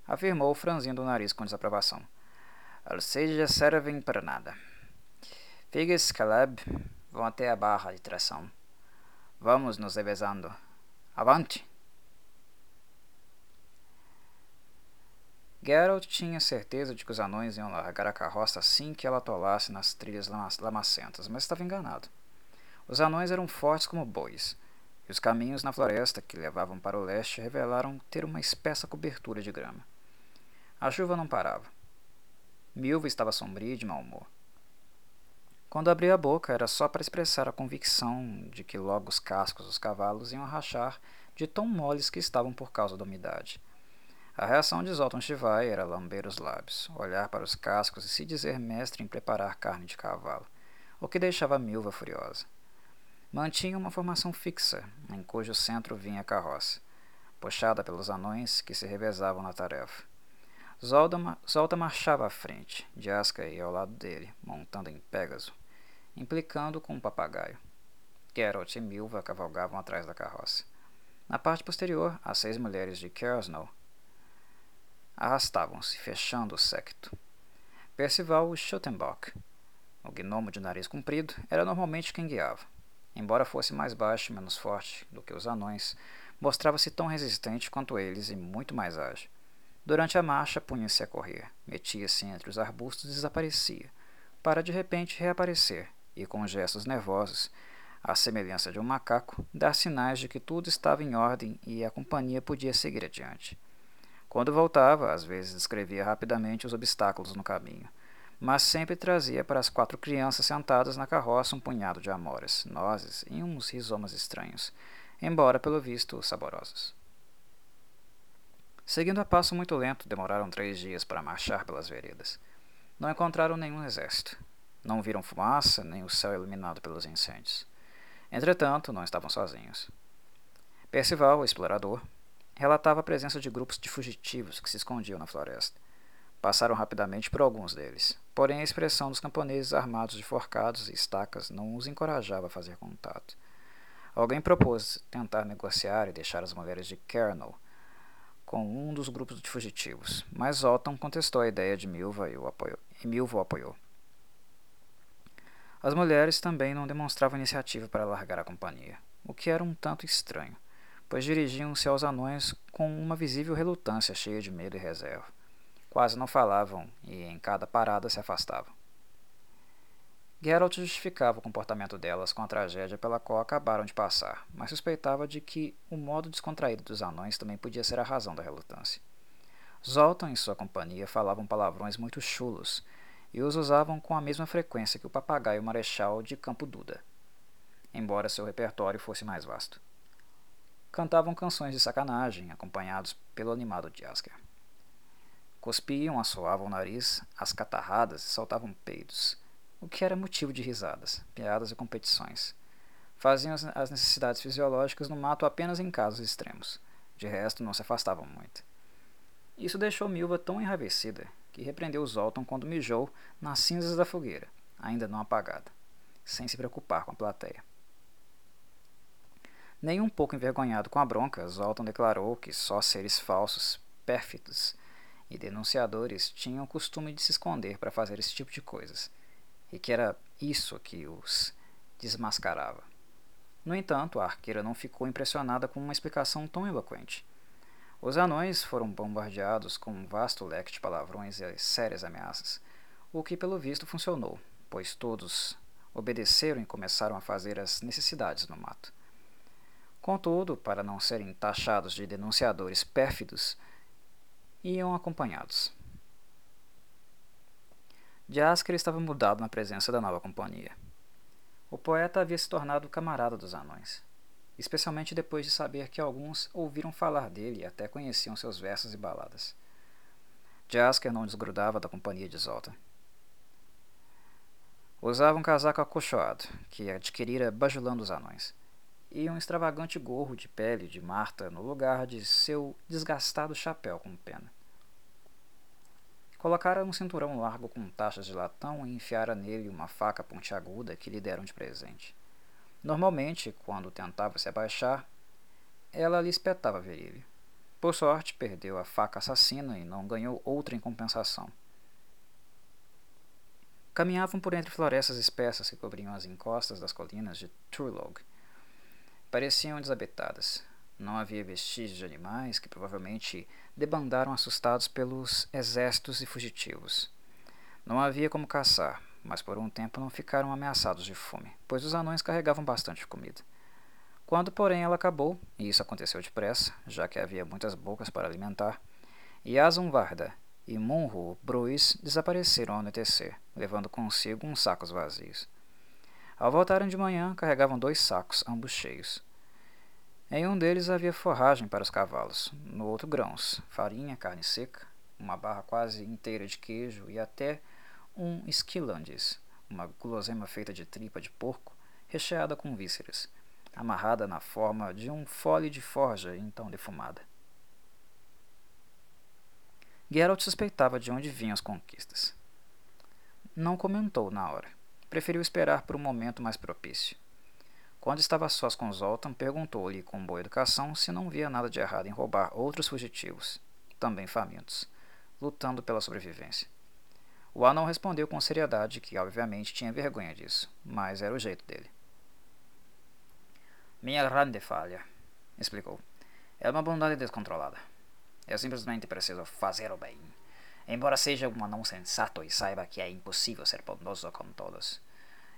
afirmou, franzindo o nariz com desaprovação. Alceja servem para nada. Figas Caleb vão até a barra de tração. Vamos nos revezando. Avante! Geralt tinha certeza de que os anões iam largar a carroça assim que ela atolasse nas trilhas lamacentas, mas estava enganado. Os anões eram fortes como bois, e os caminhos na floresta que levavam para o leste revelaram ter uma espessa cobertura de grama. A chuva não parava. Milva estava sombria e de mau humor. Quando abria a boca, era só para expressar a convicção de que logo os cascos dos cavalos iam rachar de tão moles que estavam por causa da umidade. A reação de Zoltan Shivai era lamber os lábios, olhar para os cascos e se dizer mestre em preparar carne de cavalo, o que deixava Milva furiosa. Mantinha uma formação fixa, em cujo centro vinha a carroça, puxada pelos anões que se revezavam na tarefa. Zolda, Zolda marchava à frente, Jaska ia ao lado dele, montando em Pégaso, implicando com um papagaio. Geralt e Milva cavalgavam atrás da carroça. Na parte posterior, as seis mulheres de Kersnow arrastavam-se, fechando o séquito. Percival Schuttenbach, o gnomo de nariz comprido, era normalmente quem guiava. Embora fosse mais baixo e menos forte do que os anões, mostrava-se tão resistente quanto eles e muito mais ágil. Durante a marcha, punha-se a correr, metia-se entre os arbustos e desaparecia, para de repente reaparecer e, com gestos nervosos, à semelhança de um macaco, dar sinais de que tudo estava em ordem e a companhia podia seguir adiante. Quando voltava, às vezes descrevia rapidamente os obstáculos no caminho, mas sempre trazia para as quatro crianças sentadas na carroça um punhado de amoras, nozes e uns rizomas estranhos, embora pelo visto saborosos. Seguindo a passo muito lento, demoraram três dias para marchar pelas veredas. Não encontraram nenhum exército. Não viram fumaça, nem o céu iluminado pelos incêndios. Entretanto, não estavam sozinhos. Percival, o explorador, relatava a presença de grupos de fugitivos que se escondiam na floresta. Passaram rapidamente por alguns deles, porém a expressão dos camponeses armados de forcados e estacas não os encorajava a fazer contato. Alguém propôs tentar negociar e deixar as mulheres de Kernel com um dos grupos de fugitivos, mas Otton contestou a ideia de Milva e, o e Milva o apoiou. As mulheres também não demonstravam iniciativa para largar a companhia, o que era um tanto estranho, pois dirigiam-se aos anões com uma visível relutância cheia de medo e reserva. Quase não falavam e em cada parada se afastavam. Geralt justificava o comportamento delas com a tragédia pela qual acabaram de passar, mas suspeitava de que o modo descontraído dos anões também podia ser a razão da relutância. Zoltan e sua companhia falavam palavrões muito chulos e os usavam com a mesma frequência que o papagaio marechal de Campo Duda, embora seu repertório fosse mais vasto. Cantavam canções de sacanagem, acompanhados pelo animado de Asker. Cuspiam, assoavam o nariz, as catarradas e soltavam peidos o que era motivo de risadas, piadas e competições. Faziam as necessidades fisiológicas no mato apenas em casos extremos. De resto, não se afastavam muito. Isso deixou Milva tão enraivecida que repreendeu Zoltan quando mijou nas cinzas da fogueira, ainda não apagada, sem se preocupar com a plateia. Nem um pouco envergonhado com a bronca, Zoltan declarou que só seres falsos, pérfidos e denunciadores tinham o costume de se esconder para fazer esse tipo de coisas e que era isso que os desmascarava. No entanto, a arqueira não ficou impressionada com uma explicação tão eloquente. Os anões foram bombardeados com um vasto leque de palavrões e sérias ameaças, o que pelo visto funcionou, pois todos obedeceram e começaram a fazer as necessidades no mato. Contudo, para não serem taxados de denunciadores pérfidos, iam acompanhados. Jasker estava mudado na presença da nova companhia. O poeta havia se tornado camarada dos anões. especialmente depois de saber que alguns ouviram falar dele e até conheciam seus versos e baladas. Jasker não desgrudava da companhia de Zoltan. Usava um casaco acolchoado, que adquirira bajulando os anões, e um extravagante gorro de pele de Marta no lugar de seu desgastado chapéu com pena. Colocara um cinturão largo com taxas de latão e enfiara nele uma faca pontiaguda que lhe deram de presente. Normalmente, quando tentava se abaixar, ela lhe espetava a virilha. Por sorte, perdeu a faca assassina e não ganhou outra em compensação. Caminhavam por entre florestas espessas que cobriam as encostas das colinas de Turlog. Pareciam desabitadas. Não havia vestígios de animais que provavelmente debandaram assustados pelos exércitos e fugitivos. Não havia como caçar, mas por um tempo não ficaram ameaçados de fome, pois os anões carregavam bastante comida. Quando, porém, ela acabou, e isso aconteceu depressa, já que havia muitas bocas para alimentar, e Varda e Munro Bruis desapareceram ao anoitecer, levando consigo uns sacos vazios. Ao voltarem de manhã, carregavam dois sacos, ambos cheios. Em um deles havia forragem para os cavalos, no outro grãos, farinha, carne seca, uma barra quase inteira de queijo e até um esquilandes, uma guloseima feita de tripa de porco, recheada com vísceras, amarrada na forma de um fole de forja então defumada. Geralt suspeitava de onde vinham as conquistas. Não comentou na hora. Preferiu esperar por um momento mais propício. Quando estava sós com Zoltan, perguntou-lhe com boa educação se não via nada de errado em roubar outros fugitivos, também famintos, lutando pela sobrevivência. O anão respondeu com seriedade que, obviamente, tinha vergonha disso, mas era o jeito dele. Minha grande falha, explicou, é uma bondade descontrolada. Eu simplesmente preciso fazer o bem. Embora seja um anão sensato e saiba que é impossível ser bondoso com todos.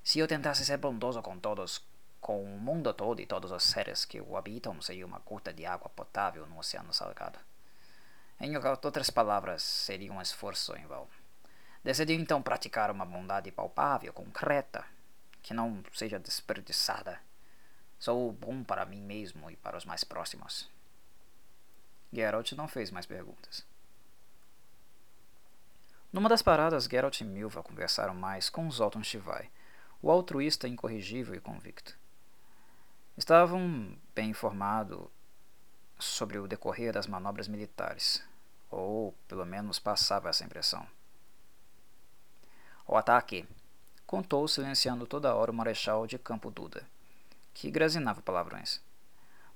Se eu tentasse ser bondoso com todos, com o mundo todo e todos os seres que o habitam, seria uma gota de água potável no oceano salgado. Em outras palavras, seria um esforço em vão. Decidi então praticar uma bondade palpável, concreta, que não seja desperdiçada. Sou bom para mim mesmo e para os mais próximos. Geralt não fez mais perguntas. Numa das paradas, Geralt e Milva conversaram mais com Zoltan Shivai, o altruísta incorrigível e convicto. Estavam bem informados sobre o decorrer das manobras militares, ou pelo menos passava essa impressão. O ataque, contou silenciando toda hora o marechal de Campo Duda, que grazinava palavrões.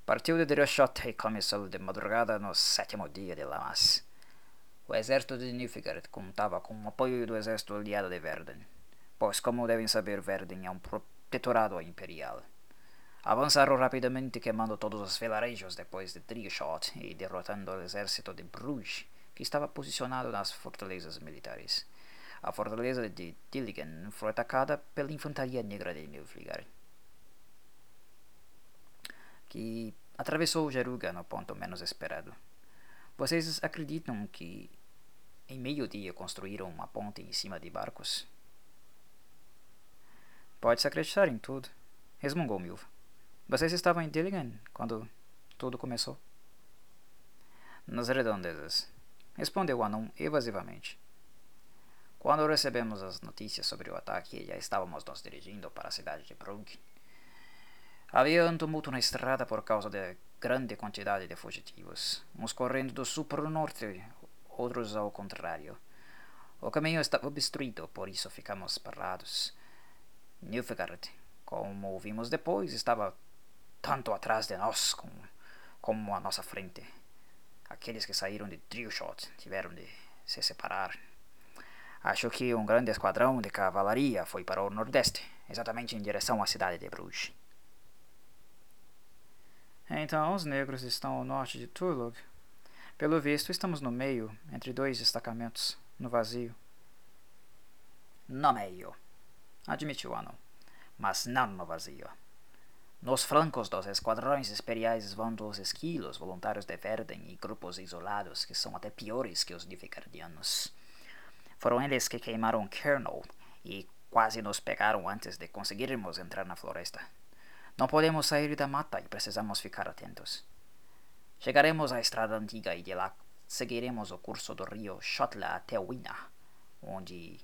Partiu de Dreshot e começou de madrugada no sétimo dia de Lamas. O exército de Nilfgaard contava com o apoio do exército aliado de Verden, pois, como devem saber, Verden é um protetorado imperial. Avançaram rapidamente queimando todos os vilarejos depois de Dreshot e derrotando o exército de Bruges, que estava posicionado nas fortalezas militares. A fortaleza de Dilligan foi atacada pela infantaria negra de Nilfgaard que atravessou Jaruga no ponto menos esperado. Vocês acreditam que em meio-dia construíram uma ponte em cima de barcos? Pode-se acreditar em tudo, resmungou Milva. Vocês estavam em Dilligan quando tudo começou? Nas redondezas, respondeu anão evasivamente. Quando recebemos as notícias sobre o ataque, já estávamos nos dirigindo para a cidade de Brugg. Havia um tumulto na estrada por causa da grande quantidade de fugitivos, uns correndo do sul para o norte, outros ao contrário. O caminho estava obstruído, por isso ficamos parados. Nilfgaard, como vimos depois, estava tanto atrás de nós como, como à nossa frente. Aqueles que saíram de Drillshot tiveram de se separar. Acho que um grande esquadrão de cavalaria foi para o nordeste, exatamente em direção à cidade de Bruges. Então, os negros estão ao norte de Turlog. Pelo visto, estamos no meio, entre dois destacamentos, no vazio. No meio, admitiu Anão, mas não no vazio. Nos flancos dos esquadrões imperiais vão dos esquilos, voluntários de Verden e grupos isolados que são até piores que os Nilfgaardianos. Foram eles que queimaram Kernel e quase nos pegaram antes de conseguirmos entrar na floresta. Não podemos sair da mata e precisamos ficar atentos. Chegaremos à estrada antiga e de lá seguiremos o curso do rio Shotla até Wina, onde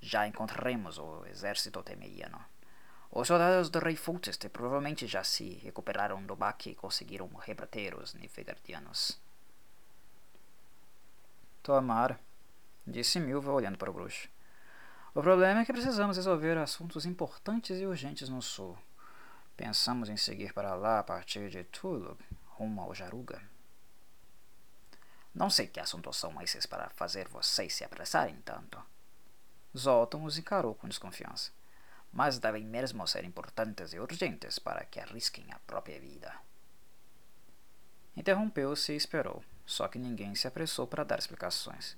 já encontraremos o exército temeriano. Os soldados do rei Fultest provavelmente já se recuperaram do baque e conseguiram rebater os Nilfgaardianos. Tomara, disse Milva olhando para o bruxo. O problema é que precisamos resolver assuntos importantes e urgentes no sul. Pensamos em seguir para lá a partir de Tulug, rumo ao Jaruga. Não sei que assuntos são esses para fazer vocês se apressarem tanto. Zoltan os encarou com desconfiança. Mas devem mesmo ser importantes e urgentes para que arrisquem a própria vida. Interrompeu-se e esperou, só que ninguém se apressou para dar explicações.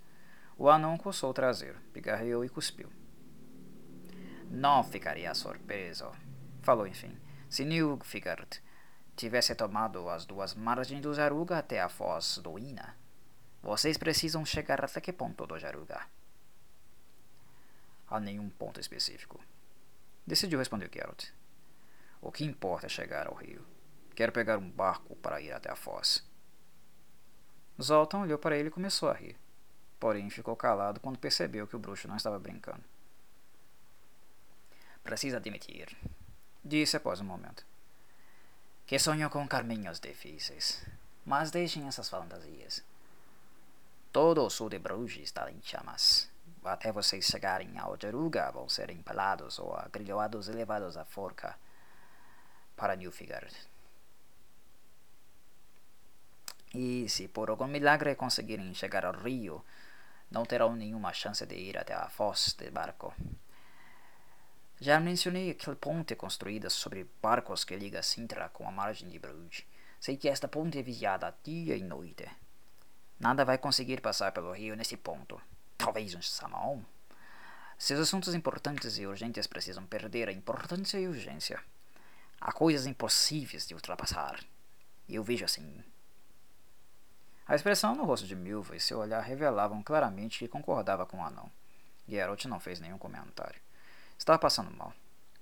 O anão coçou o traseiro, pigarreou e cuspiu. Não ficaria surpreso, falou enfim, se Nilfgaard tivesse tomado as duas margens do Jaruga até a foz do Ina. Vocês precisam chegar até que ponto do Jaruga? A nenhum ponto específico. Decidiu responder Geralt. O que importa é chegar ao rio. Quero pegar um barco para ir até a foz. Zoltan olhou para ele e começou a rir. Porém, ficou calado quando percebeu que o bruxo não estava brincando. Precisa admitir, disse após um momento, que sonho com caminhos difíceis. Mas deixem essas fantasias. Todo o sul de Bruges está em chamas. Até vocês chegarem ao Jaruga, vão ser empalados ou agrilhoados e levados à forca para Nilfgaard. E se por algum milagre conseguirem chegar ao rio, não terão nenhuma chance de ir até a foz de barco. Já mencionei aquela ponte construída sobre barcos que liga Sintra com a margem de Bruges. Sei que esta ponte é vigiada dia e noite. Nada vai conseguir passar pelo rio nesse ponto. Talvez um salmão. Seus assuntos importantes e urgentes precisam perder a importância e urgência. Há coisas impossíveis de ultrapassar. E eu vejo assim. A expressão no rosto de Milva e seu olhar revelavam claramente que concordava com o anão. Geralt não fez nenhum comentário. Estava passando mal.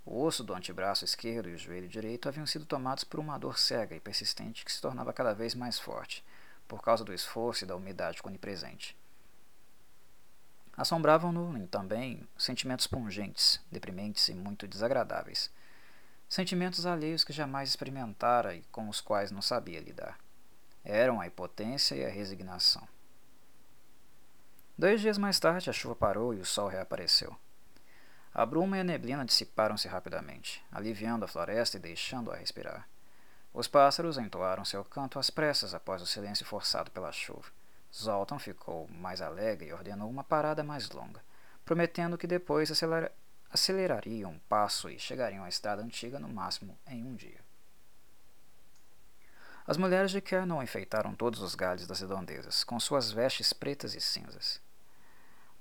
O osso do antebraço esquerdo e o joelho direito haviam sido tomados por uma dor cega e persistente que se tornava cada vez mais forte por causa do esforço e da umidade onipresente. Assombravam-no também sentimentos pungentes, deprimentes e muito desagradáveis. Sentimentos alheios que jamais experimentara e com os quais não sabia lidar. Eram a impotência e a resignação. Dois dias mais tarde, a chuva parou e o sol reapareceu. A bruma e a neblina dissiparam-se rapidamente, aliviando a floresta e deixando-a respirar. Os pássaros entoaram seu canto às pressas após o silêncio forçado pela chuva. Zoltan ficou mais alegre e ordenou uma parada mais longa, prometendo que depois acelera acelerariam um passo e chegariam à estrada antiga no máximo em um dia. As mulheres de Kernon enfeitaram todos os galhos das redondezas, com suas vestes pretas e cinzas.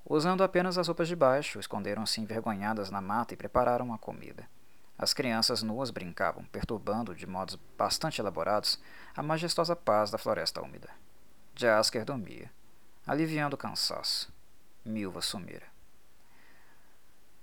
Usando apenas as roupas de baixo, esconderam-se envergonhadas na mata e prepararam a comida. As crianças nuas brincavam, perturbando de modos bastante elaborados a majestosa paz da floresta úmida. Jasker dormia, aliviando o cansaço. Milva sumira.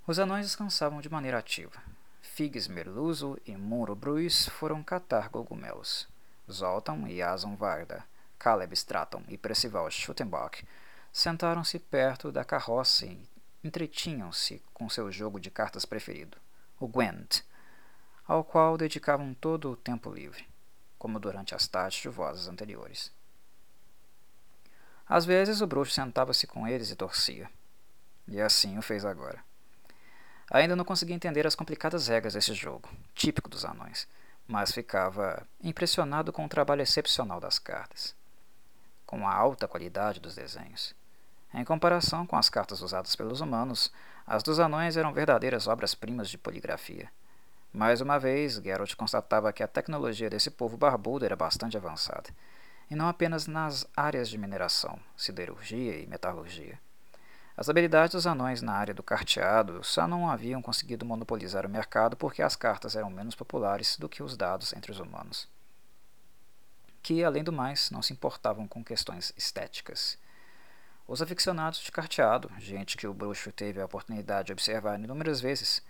Os anões descansavam de maneira ativa. Figs Merluzo e Muro Bruis foram catar cogumelos. Zoltan e Asan Varda, Caleb Stratton e Percival Schuttenbach sentaram-se perto da carroça e entretinham-se com seu jogo de cartas preferido o Gwent, ao qual dedicavam todo o tempo livre, como durante as tardes chuvosas anteriores. Às vezes o bruxo sentava-se com eles e torcia, e assim o fez agora. Ainda não conseguia entender as complicadas regras desse jogo, típico dos anões, mas ficava impressionado com o trabalho excepcional das cartas, com a alta qualidade dos desenhos. Em comparação com as cartas usadas pelos humanos, as dos anões eram verdadeiras obras-primas de poligrafia. Mais uma vez, Geralt constatava que a tecnologia desse povo barbudo era bastante avançada, e não apenas nas áreas de mineração, siderurgia e metalurgia. As habilidades dos anões na área do carteado só não haviam conseguido monopolizar o mercado porque as cartas eram menos populares do que os dados entre os humanos, que, além do mais, não se importavam com questões estéticas. Os aficionados de carteado, gente que o bruxo teve a oportunidade de observar inúmeras vezes,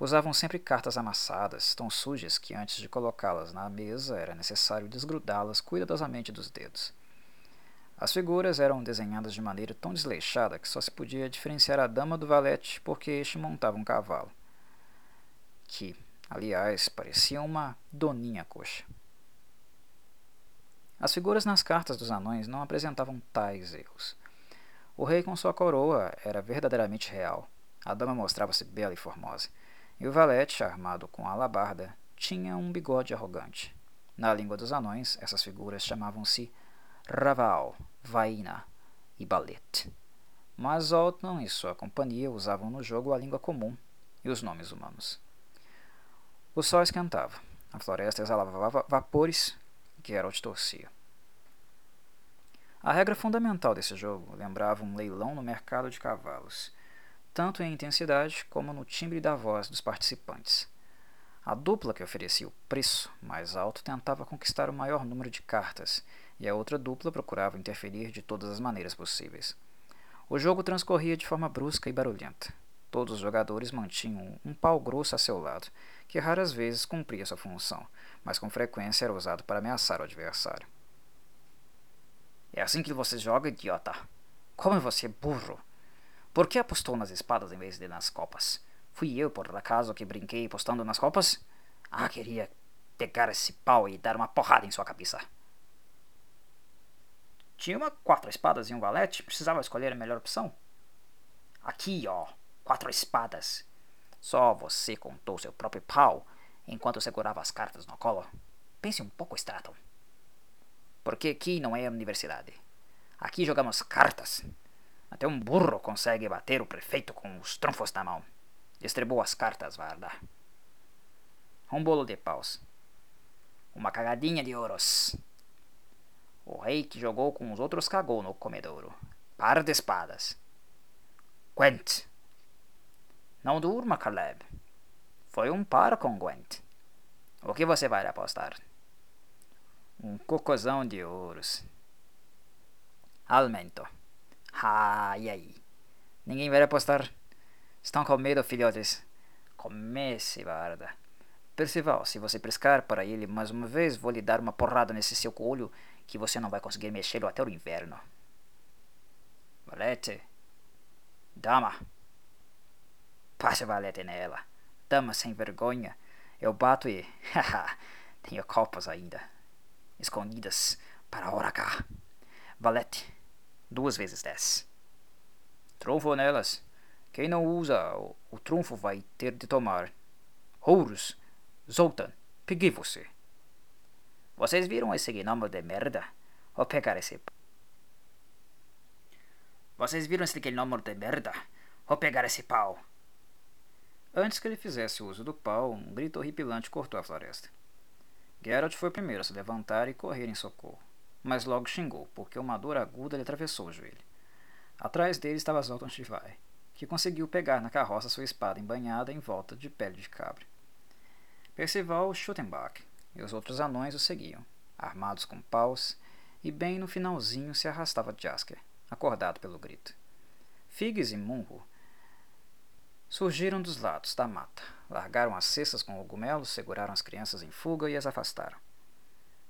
Usavam sempre cartas amassadas, tão sujas que antes de colocá-las na mesa era necessário desgrudá-las cuidadosamente dos dedos. As figuras eram desenhadas de maneira tão desleixada que só se podia diferenciar a dama do valete porque este montava um cavalo, que, aliás, parecia uma doninha coxa. As figuras nas cartas dos anões não apresentavam tais erros. O rei com sua coroa era verdadeiramente real. A dama mostrava-se bela e formosa e o valete, armado com a alabarda, tinha um bigode arrogante. Na língua dos anões, essas figuras chamavam-se Raval, Vaina e Balete. Mas Zoltan e sua companhia usavam no jogo a língua comum e os nomes humanos. O sol esquentava, a floresta exalava vapores que Geralt torcia. A regra fundamental desse jogo lembrava um leilão no mercado de cavalos tanto em intensidade como no timbre da voz dos participantes. A dupla que oferecia o preço mais alto tentava conquistar o maior número de cartas, e a outra dupla procurava interferir de todas as maneiras possíveis. O jogo transcorria de forma brusca e barulhenta. Todos os jogadores mantinham um pau grosso a seu lado, que raras vezes cumpria sua função, mas com frequência era usado para ameaçar o adversário. É assim que você joga, idiota! Como você é burro! Por que apostou nas espadas em vez de nas copas? Fui eu, por acaso, que brinquei apostando nas copas? Ah, queria pegar esse pau e dar uma porrada em sua cabeça. Tinha uma quatro espadas e um valete. Precisava escolher a melhor opção. Aqui, ó, quatro espadas. Só você contou seu próprio pau enquanto segurava as cartas no colo. Pense um pouco, Stratton. Porque aqui não é a universidade. Aqui jogamos cartas. Até um burro consegue bater o prefeito com os trunfos na mão. Distribua as cartas, Varda. Um bolo de paus. Uma cagadinha de ouros. O rei que jogou com os outros cagou no comedouro. Par de espadas. Gwent. Não durma, Caleb. Foi um par com Gwent. O que você vai apostar? Um cocôzão de ouros. Almento. Ah, e aí? Ninguém vai apostar. Estão com medo, filhotes? Comece, Barda. Percival, se você pescar para ele mais uma vez, vou lhe dar uma porrada nesse seu olho que você não vai conseguir mexê-lo até o inverno. Valete. Dama. Passe valete nela. Dama sem vergonha. Eu bato e. Haha. tenho copas ainda. Escondidas para a hora cá. Valete duas vezes dez. Trunfo nelas. Quem não usa o, o trunfo vai ter de tomar. Horus, Zoltan, peguei você. Vocês viram esse gnomo de merda? Vou pegar esse. Vocês viram esse gnomo de merda? Vou pegar esse pau. Antes que ele fizesse uso do pau, um grito horripilante cortou a floresta. Geralt foi o primeiro a se levantar e correr em socorro mas logo xingou, porque uma dor aguda lhe atravessou o joelho. Atrás dele estava Zoltan Shivai, que conseguiu pegar na carroça sua espada embanhada em volta de pele de cabra. Percival Schuttenbach e os outros anões o seguiam, armados com paus, e bem no finalzinho se arrastava Jasker, acordado pelo grito. Figs e Munro surgiram dos lados da mata, largaram as cestas com cogumelos, seguraram as crianças em fuga e as afastaram.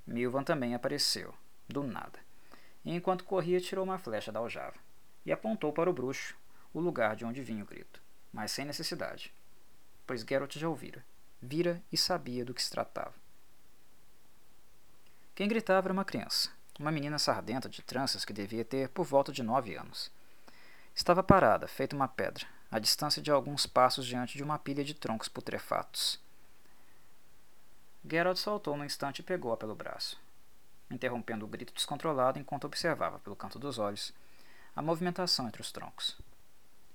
Milvan também apareceu, do nada. E enquanto corria, tirou uma flecha da aljava e apontou para o bruxo, o lugar de onde vinha o grito, mas sem necessidade, pois Geralt já ouvira, vira e sabia do que se tratava. Quem gritava era uma criança, uma menina sardenta de tranças que devia ter por volta de nove anos. Estava parada, feita uma pedra, à distância de alguns passos diante de uma pilha de troncos putrefatos. Geralt saltou no instante e pegou-a pelo braço interrompendo o grito descontrolado enquanto observava, pelo canto dos olhos, a movimentação entre os troncos.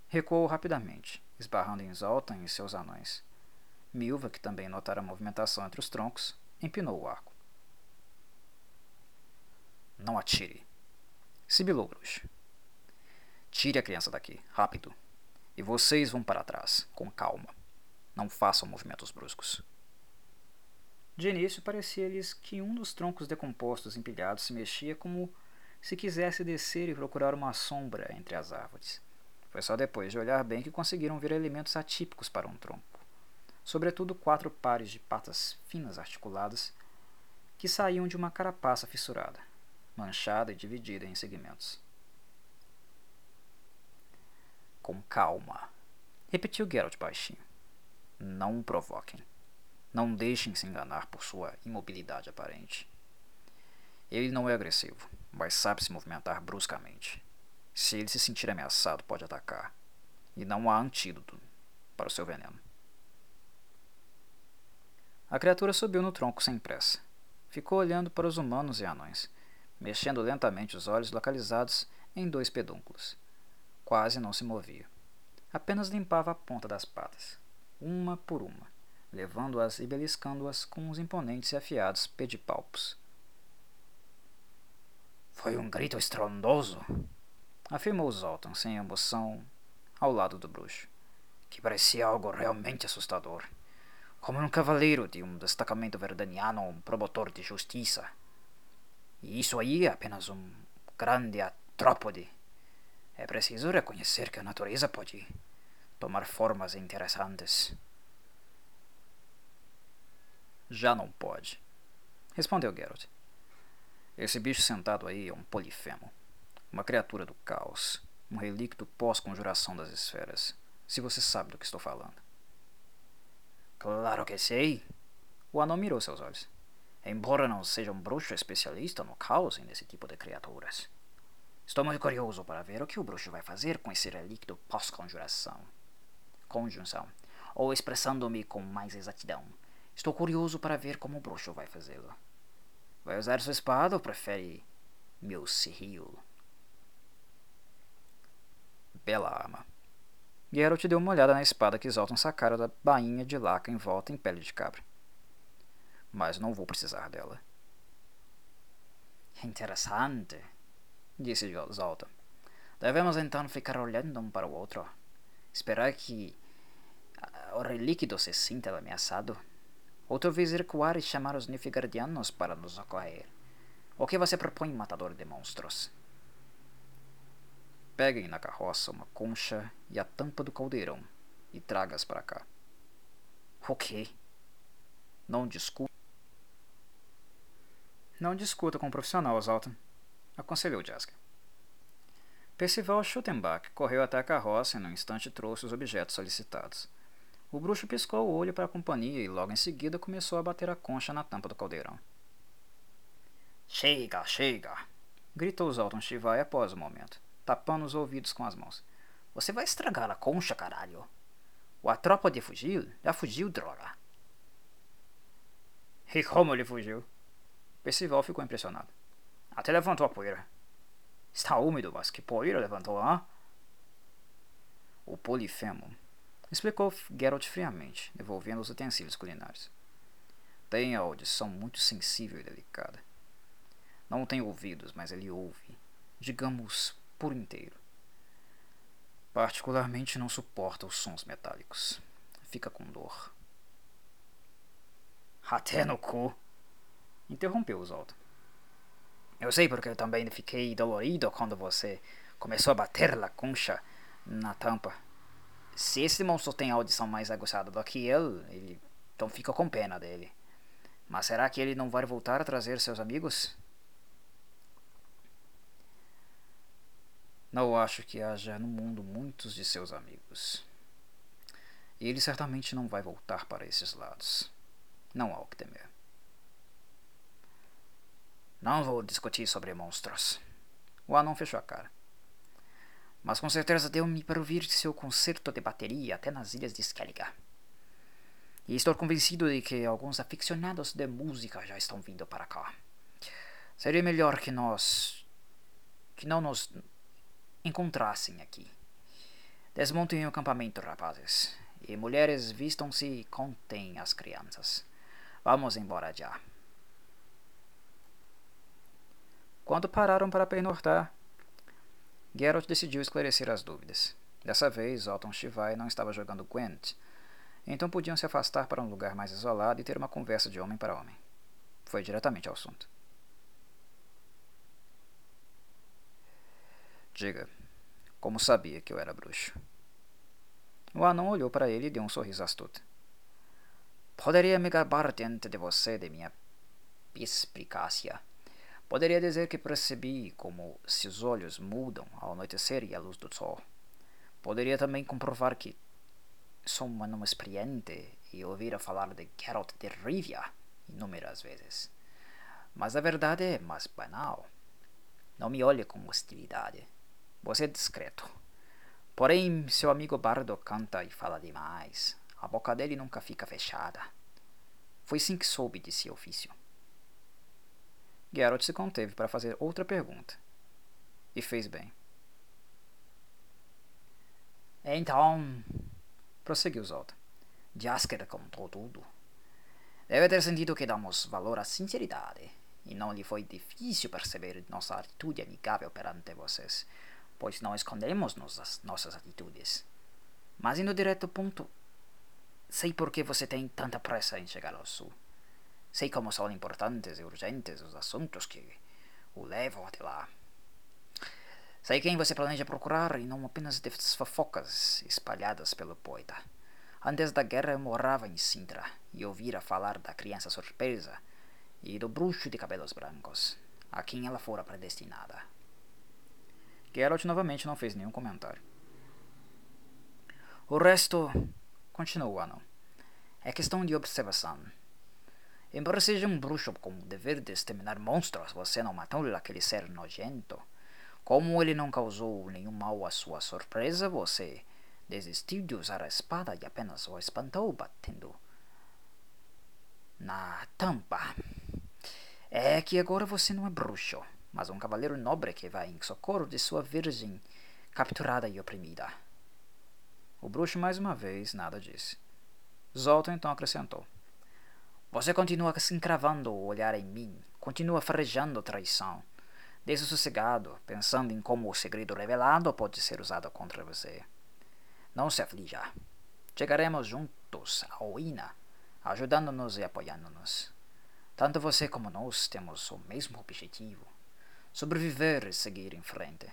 Recuou rapidamente, esbarrando em Zoltan e seus anões. Milva, que também notara a movimentação entre os troncos, empinou o arco. Não atire, sibilou bruxo. Tire a criança daqui, rápido. E vocês vão para trás, com calma. Não façam movimentos bruscos. De início, parecia-lhes que um dos troncos decompostos empilhados se mexia como se quisesse descer e procurar uma sombra entre as árvores. Foi só depois de olhar bem que conseguiram ver elementos atípicos para um tronco. sobretudo quatro pares de patas finas articuladas que saíam de uma carapaça fissurada, manchada e dividida em segmentos. Com calma, repetiu Geralt baixinho. Não provoquem. Não deixem se enganar por sua imobilidade aparente. Ele não é agressivo, mas sabe se movimentar bruscamente. Se ele se sentir ameaçado, pode atacar. E não há antídoto para o seu veneno. A criatura subiu no tronco sem pressa. Ficou olhando para os humanos e anões, mexendo lentamente os olhos localizados em dois pedúnculos. Quase não se movia. Apenas limpava a ponta das patas, uma por uma, levando-as e beliscando-as com os imponentes e afiados pedipalpos. Foi um grito estrondoso, afirmou Zoltan sem emoção ao lado do bruxo, que parecia algo realmente assustador, como um cavaleiro de um destacamento verdaniano ou um promotor de justiça. E isso aí é apenas um grande atrópode. É preciso reconhecer que a natureza pode tomar formas interessantes. Já não pode, respondeu Geralt. Esse bicho sentado aí é um polifemo, uma criatura do caos, um relíquio pós-conjuração das esferas, se você sabe do que estou falando. Claro que sei. O anão mirou seus olhos. Embora não seja um bruxo especialista no caos e nesse tipo de criaturas. Estou muito curioso para ver o que o bruxo vai fazer com esse relíquio pós-conjuração. Conjunção. Ou expressando-me com mais exatidão. Estou curioso para ver como o bruxo vai fazê-lo. Vai usar sua espada ou prefere meu serril? Bela arma. Geralt deu uma olhada na espada que Zoltan sacara da bainha de laca em volta em pele de cabra. Mas não vou precisar dela. Interessante, disse Zoltan. Devemos então ficar olhando um para o outro. Esperar que o relíquido se sinta ameaçado ou talvez recuar e chamar os Nilfgaardianos para nos socorrer. O que você propõe, matador de monstros? Peguem na carroça uma concha e a tampa do caldeirão e traga-as para cá. O quê? Não discuta. Não discuta com o profissional, aconselhou Jaska. Percival Schuttenbach correu até a carroça e no instante trouxe os objetos solicitados. O bruxo piscou o olho para a companhia e logo em seguida começou a bater a concha na tampa do caldeirão. Chega, chega! gritou Zoltan Shivai após o momento, tapando os ouvidos com as mãos. Você vai estragar a concha, caralho! O a tropa de fugir já fugiu, droga! E como ele fugiu? Percival ficou impressionado. Até levantou a poeira. Está úmido, mas que poeira levantou, hã? O polifemo explicou Geralt friamente, devolvendo os utensílios culinários. Tem a audição muito sensível e delicada. Não tem ouvidos, mas ele ouve, digamos, por inteiro. Particularmente não suporta os sons metálicos. Fica com dor. Até no cu! Interrompeu o. Eu sei porque eu também fiquei dolorido quando você começou a bater a concha na tampa se esse monstro tem a audição mais aguçada do que ele, ele então fica com pena dele. Mas será que ele não vai voltar a trazer seus amigos? Não acho que haja no mundo muitos de seus amigos. E ele certamente não vai voltar para esses lados. Não há o que temer. Não vou discutir sobre monstros. O anão fechou a cara mas com certeza deu-me para ouvir seu concerto de bateria até nas ilhas de Skellige. E estou convencido de que alguns aficionados de música já estão vindo para cá. Seria melhor que nós. que não nos encontrassem aqui. Desmontem o acampamento, rapazes. E mulheres, vistam-se e contem as crianças. Vamos embora já. Quando pararam para pernoitar, Geralt decidiu esclarecer as dúvidas. Dessa vez, Alton Shivai não estava jogando Gwent, então podiam se afastar para um lugar mais isolado e ter uma conversa de homem para homem. Foi diretamente ao assunto. Diga, como sabia que eu era bruxo? O anão olhou para ele e deu um sorriso astuto. Poderia me gabar diante de você de minha perspicácia. Poderia dizer que percebi como seus olhos mudam ao anoitecer e à luz do sol. Poderia também comprovar que sou um homem experiente e ouvira falar de Geralt de Rivia inúmeras vezes. Mas a verdade é mais banal. Não me olhe com hostilidade. Você é discreto. Porém, seu amigo Bardo canta e fala demais. A boca dele nunca fica fechada. Foi assim que soube de seu ofício. Geralt se conteve para fazer outra pergunta. E fez bem. Então, prosseguiu Zoltan. Jasker contou tudo. Deve ter sentido que damos valor à sinceridade, e não lhe foi difícil perceber nossa atitude amigável perante vocês, pois não escondemos nossas, nossas atitudes. Mas indo direto ao ponto, sei por que você tem tanta pressa em chegar ao sul. Sei como são importantes e urgentes os assuntos que o levam até lá. Sei quem você planeja procurar e não apenas fofocas espalhadas pelo poeta. Antes da guerra eu morava em Sintra e ouvira falar da criança surpresa e do bruxo de cabelos brancos, a quem ela fora predestinada. Geralt novamente não fez nenhum comentário. O resto, continuou o anão, é questão de observação. Embora seja um bruxo com o dever de exterminar monstros, você não matou aquele ser nojento. Como ele não causou nenhum mal à sua surpresa, você desistiu de usar a espada e apenas o espantou batendo na tampa. É que agora você não é bruxo, mas um cavaleiro nobre que vai em socorro de sua virgem capturada e oprimida. O bruxo mais uma vez nada disse. Zoltan então acrescentou. Você continua se encravando o olhar em mim, continua farejando traição. Deixe sossegado, pensando em como o segredo revelado pode ser usado contra você. Não se aflija. Chegaremos juntos ao Ina, ajudando-nos e apoiando-nos. Tanto você como nós temos o mesmo objetivo: sobreviver e seguir em frente.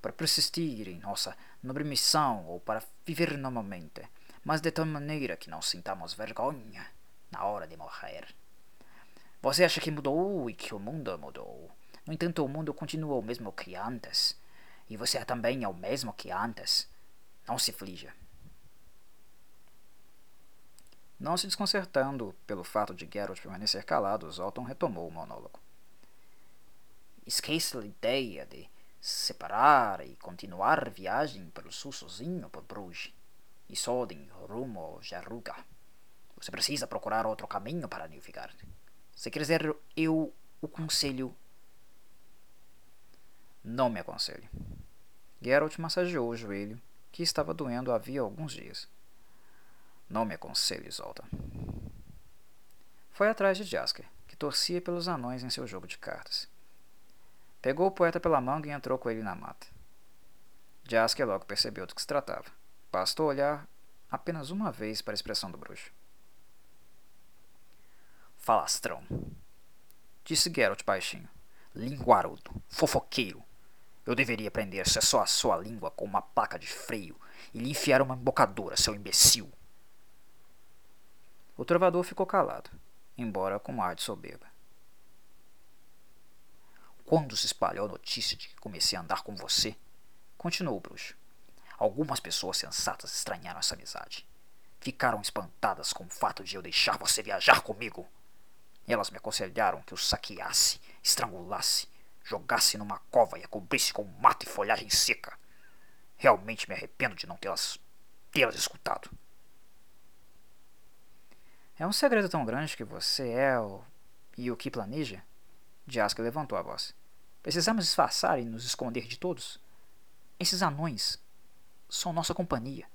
Para persistir em nossa nobre missão ou para viver normalmente, mas de tal maneira que não sintamos vergonha na hora de morrer. Você acha que mudou e que o mundo mudou. No entanto, o mundo continua o mesmo que antes. E você também é o mesmo que antes. Não se aflija. Não se desconcertando pelo fato de Geralt permanecer calado, Zoltan retomou o monólogo. Esqueça a ideia de se separar e continuar viagem pelo sul sozinho por Bruges e Soden rumo ao Jarruga. Você precisa procurar outro caminho para Nilfgaard. Se quiser, eu o conselho. Não me aconselhe. Geralt massageou o joelho, que estava doendo havia alguns dias. Não me aconselhe, Zoltan. Foi atrás de Jasker, que torcia pelos anões em seu jogo de cartas. Pegou o poeta pela manga e entrou com ele na mata. Jasker logo percebeu do que se tratava. Bastou olhar apenas uma vez para a expressão do bruxo. Falastrão, disse Geralt baixinho. Linguarudo, fofoqueiro. Eu deveria prender se só a sua língua com uma placa de freio e lhe enfiar uma embocadura, seu imbecil. O trovador ficou calado, embora com ar de soberba. Quando se espalhou a notícia de que comecei a andar com você, continuou o bruxo, algumas pessoas sensatas estranharam essa amizade. Ficaram espantadas com o fato de eu deixar você viajar comigo. Elas me aconselharam que o saqueasse, estrangulasse, jogasse numa cova e a cobrisse com mato e folhagem seca. Realmente me arrependo de não tê-las tê-las escutado. É um segredo tão grande que você é o... e o que planeja? Jaska levantou a voz. Precisamos disfarçar e nos esconder de todos? Esses anões são nossa companhia.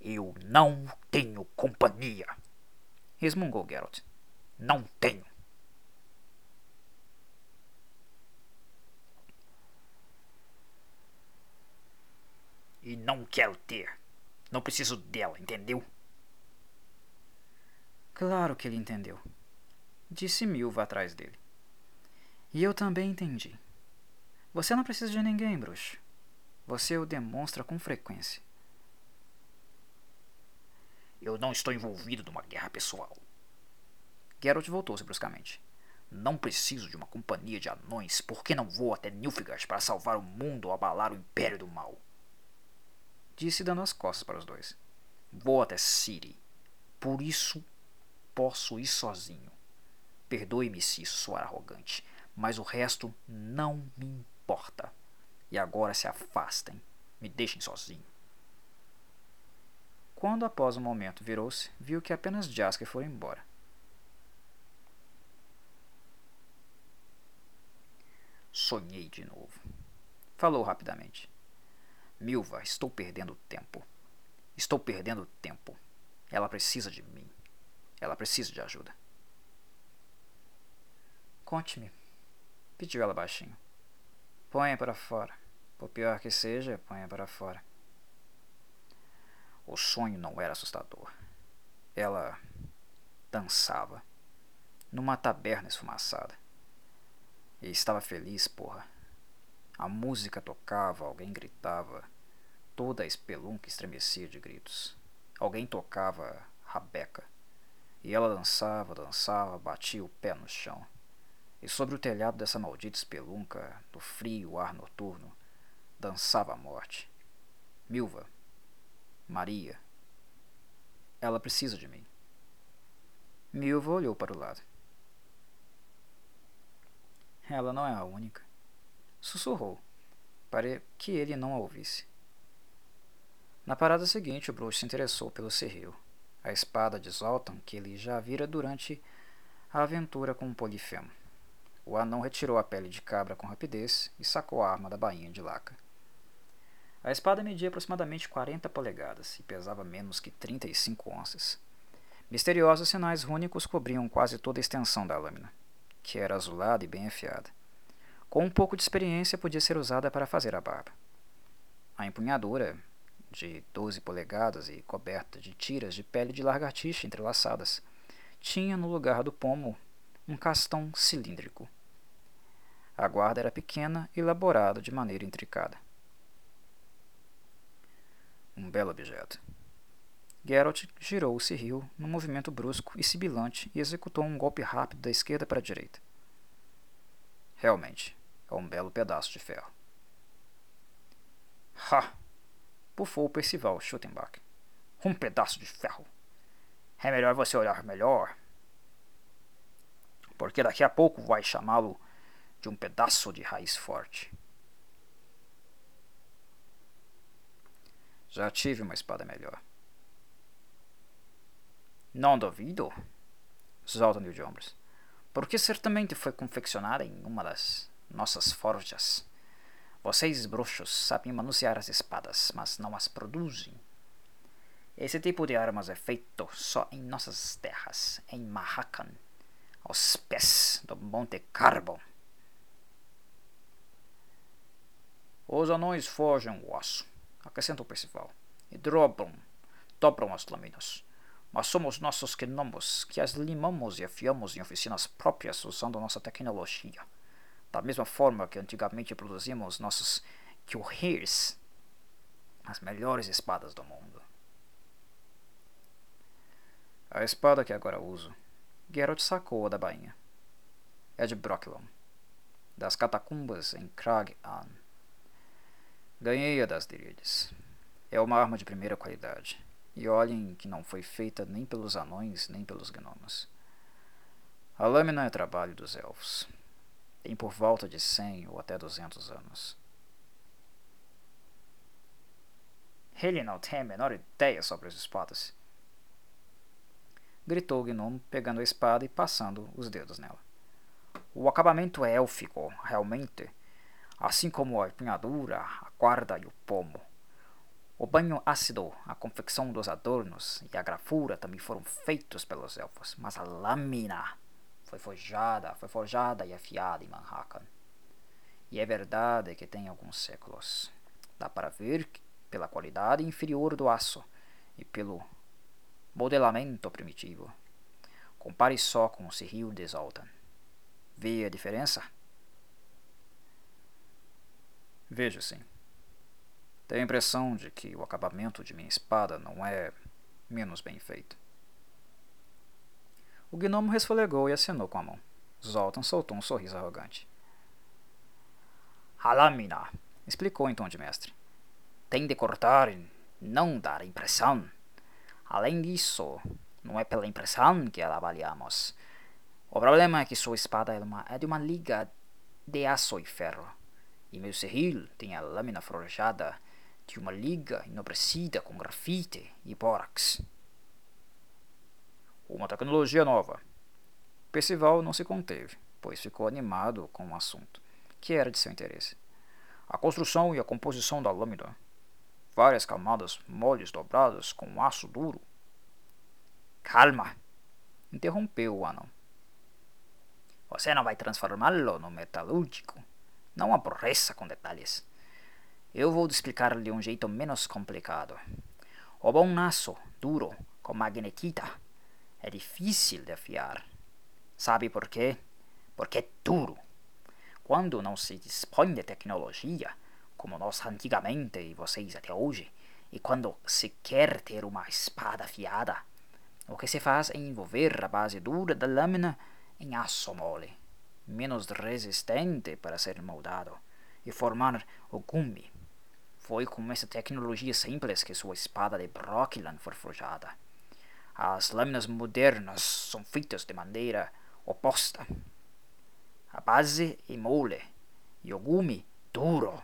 Eu não tenho companhia, resmungou Geralt. Não tenho. E não quero ter. Não preciso dela, entendeu? Claro que ele entendeu. Disse Milva atrás dele. E eu também entendi. Você não precisa de ninguém, bruxo. Você o demonstra com frequência. Eu não estou envolvido numa guerra pessoal. Geralt voltou-se bruscamente. Não preciso de uma companhia de anões. Por que não vou até Nilfgaard para salvar o mundo ou abalar o Império do Mal? Disse dando as costas para os dois. Vou até Ciri. Por isso posso ir sozinho. Perdoe-me se isso soar arrogante, mas o resto não me importa. E agora se afastem. Me deixem sozinho. Quando após um momento virou-se, viu que apenas Jasker foi embora. Sonhei de novo. Falou rapidamente. Milva, estou perdendo tempo. Estou perdendo tempo. Ela precisa de mim. Ela precisa de ajuda. Conte-me, pediu ela baixinho. Ponha para fora. Por pior que seja, ponha para fora. O sonho não era assustador. Ela dançava numa taberna esfumaçada. E estava feliz, porra. A música tocava, alguém gritava. Toda a espelunca estremecia de gritos. Alguém tocava rabeca. E ela dançava, dançava, batia o pé no chão. E sobre o telhado dessa maldita espelunca, no frio ar noturno, dançava a morte. Milva, Maria. Ela precisa de mim. Milva olhou para o lado. Ela não é a única. Sussurrou, para que ele não a ouvisse. Na parada seguinte, o bruxo se interessou pelo serril, a espada de Zoltan que ele já vira durante a aventura com o Polifemo. O anão retirou a pele de cabra com rapidez e sacou a arma da bainha de laca. A espada media aproximadamente 40 polegadas e pesava menos que 35 onças. Misteriosos sinais rúnicos cobriam quase toda a extensão da lâmina, que era azulada e bem afiada. Com um pouco de experiência, podia ser usada para fazer a barba. A empunhadura, de 12 polegadas e coberta de tiras de pele de lagartixa entrelaçadas, tinha no lugar do pomo um castão cilíndrico. A guarda era pequena e elaborada de maneira intricada. Um belo objeto. Geralt girou o cirril num movimento brusco e sibilante e executou um golpe rápido da esquerda para a direita. Realmente, é um belo pedaço de ferro. Ha! bufou Percival Schuttenbach. Um pedaço de ferro. É melhor você olhar melhor. Porque daqui a pouco vai chamá-lo de um pedaço de raiz forte. Já tive uma espada melhor. Não duvido. Zoltan de ombros. Porque certamente foi confeccionada em uma das nossas forjas. Vocês, bruxos, sabem manusear as espadas, mas não as produzem. Esse tipo de armas é feito só em nossas terras, em Mahakan, aos pés do Monte Carbon. Os anões forjam o aço acrescentou Percival, e dobram, dobram as lâminas. Mas somos nossos gnomos que as limamos e afiamos em oficinas próprias usando nossa tecnologia. Da mesma forma que antigamente produzimos nossos Kyuhirs, as melhores espadas do mundo. A espada que agora uso, Geralt sacou-a da bainha. É de Brocklon, das catacumbas em Crag-An. Ganhei-a das Dirides. É uma arma de primeira qualidade. E olhem que não foi feita nem pelos anões nem pelos gnomos. A lâmina é trabalho dos elfos. Tem por volta de cem ou até duzentos anos. Ele não tem a menor ideia sobre as espadas. Gritou o gnomo, pegando a espada e passando os dedos nela. O acabamento é élfico, realmente assim como a empunhadura, a guarda e o pomo. O banho ácido, a confecção dos adornos e a gravura também foram feitos pelos elfos, mas a lâmina foi forjada, foi forjada e afiada em Manhattan. E é verdade que tem alguns séculos. Dá para ver pela qualidade inferior do aço e pelo modelamento primitivo. Compare só com o Cyril de Zoltan. Vê a diferença? Vejo sim. Tenho a impressão de que o acabamento de minha espada não é menos bem feito. O gnomo resfolegou e acenou com a mão. Zoltan soltou um sorriso arrogante. A lâmina, explicou em tom de mestre. Tem de cortar e não dar impressão. Além disso, não é pela impressão que ela avaliamos. O problema é que sua espada é, uma, é de uma liga de aço e ferro. E meu serril tem a lâmina forjada de uma liga enobrecida com grafite e bórax. Uma tecnologia nova. Percival não se conteve, pois ficou animado com o assunto, que era de seu interesse. A construção e a composição da lâmina. Várias camadas moles dobradas com aço duro. Calma! interrompeu o anão. Você não vai transformá-lo no metalúrgico. Não aborreça com detalhes. Eu vou explicar de um jeito menos complicado. O bom aço, duro, com magnetita, é difícil de afiar. Sabe por quê? Porque é duro. Quando não se dispõe de tecnologia, como nós antigamente e vocês até hoje, e quando se quer ter uma espada afiada, o que se faz é envolver a base dura da lâmina em aço mole, menos resistente para ser moldado, e formar o gume. Foi com essa tecnologia simples que sua espada de Brokilon foi forjada. As lâminas modernas são feitas de maneira oposta. A base é mole e o gume duro.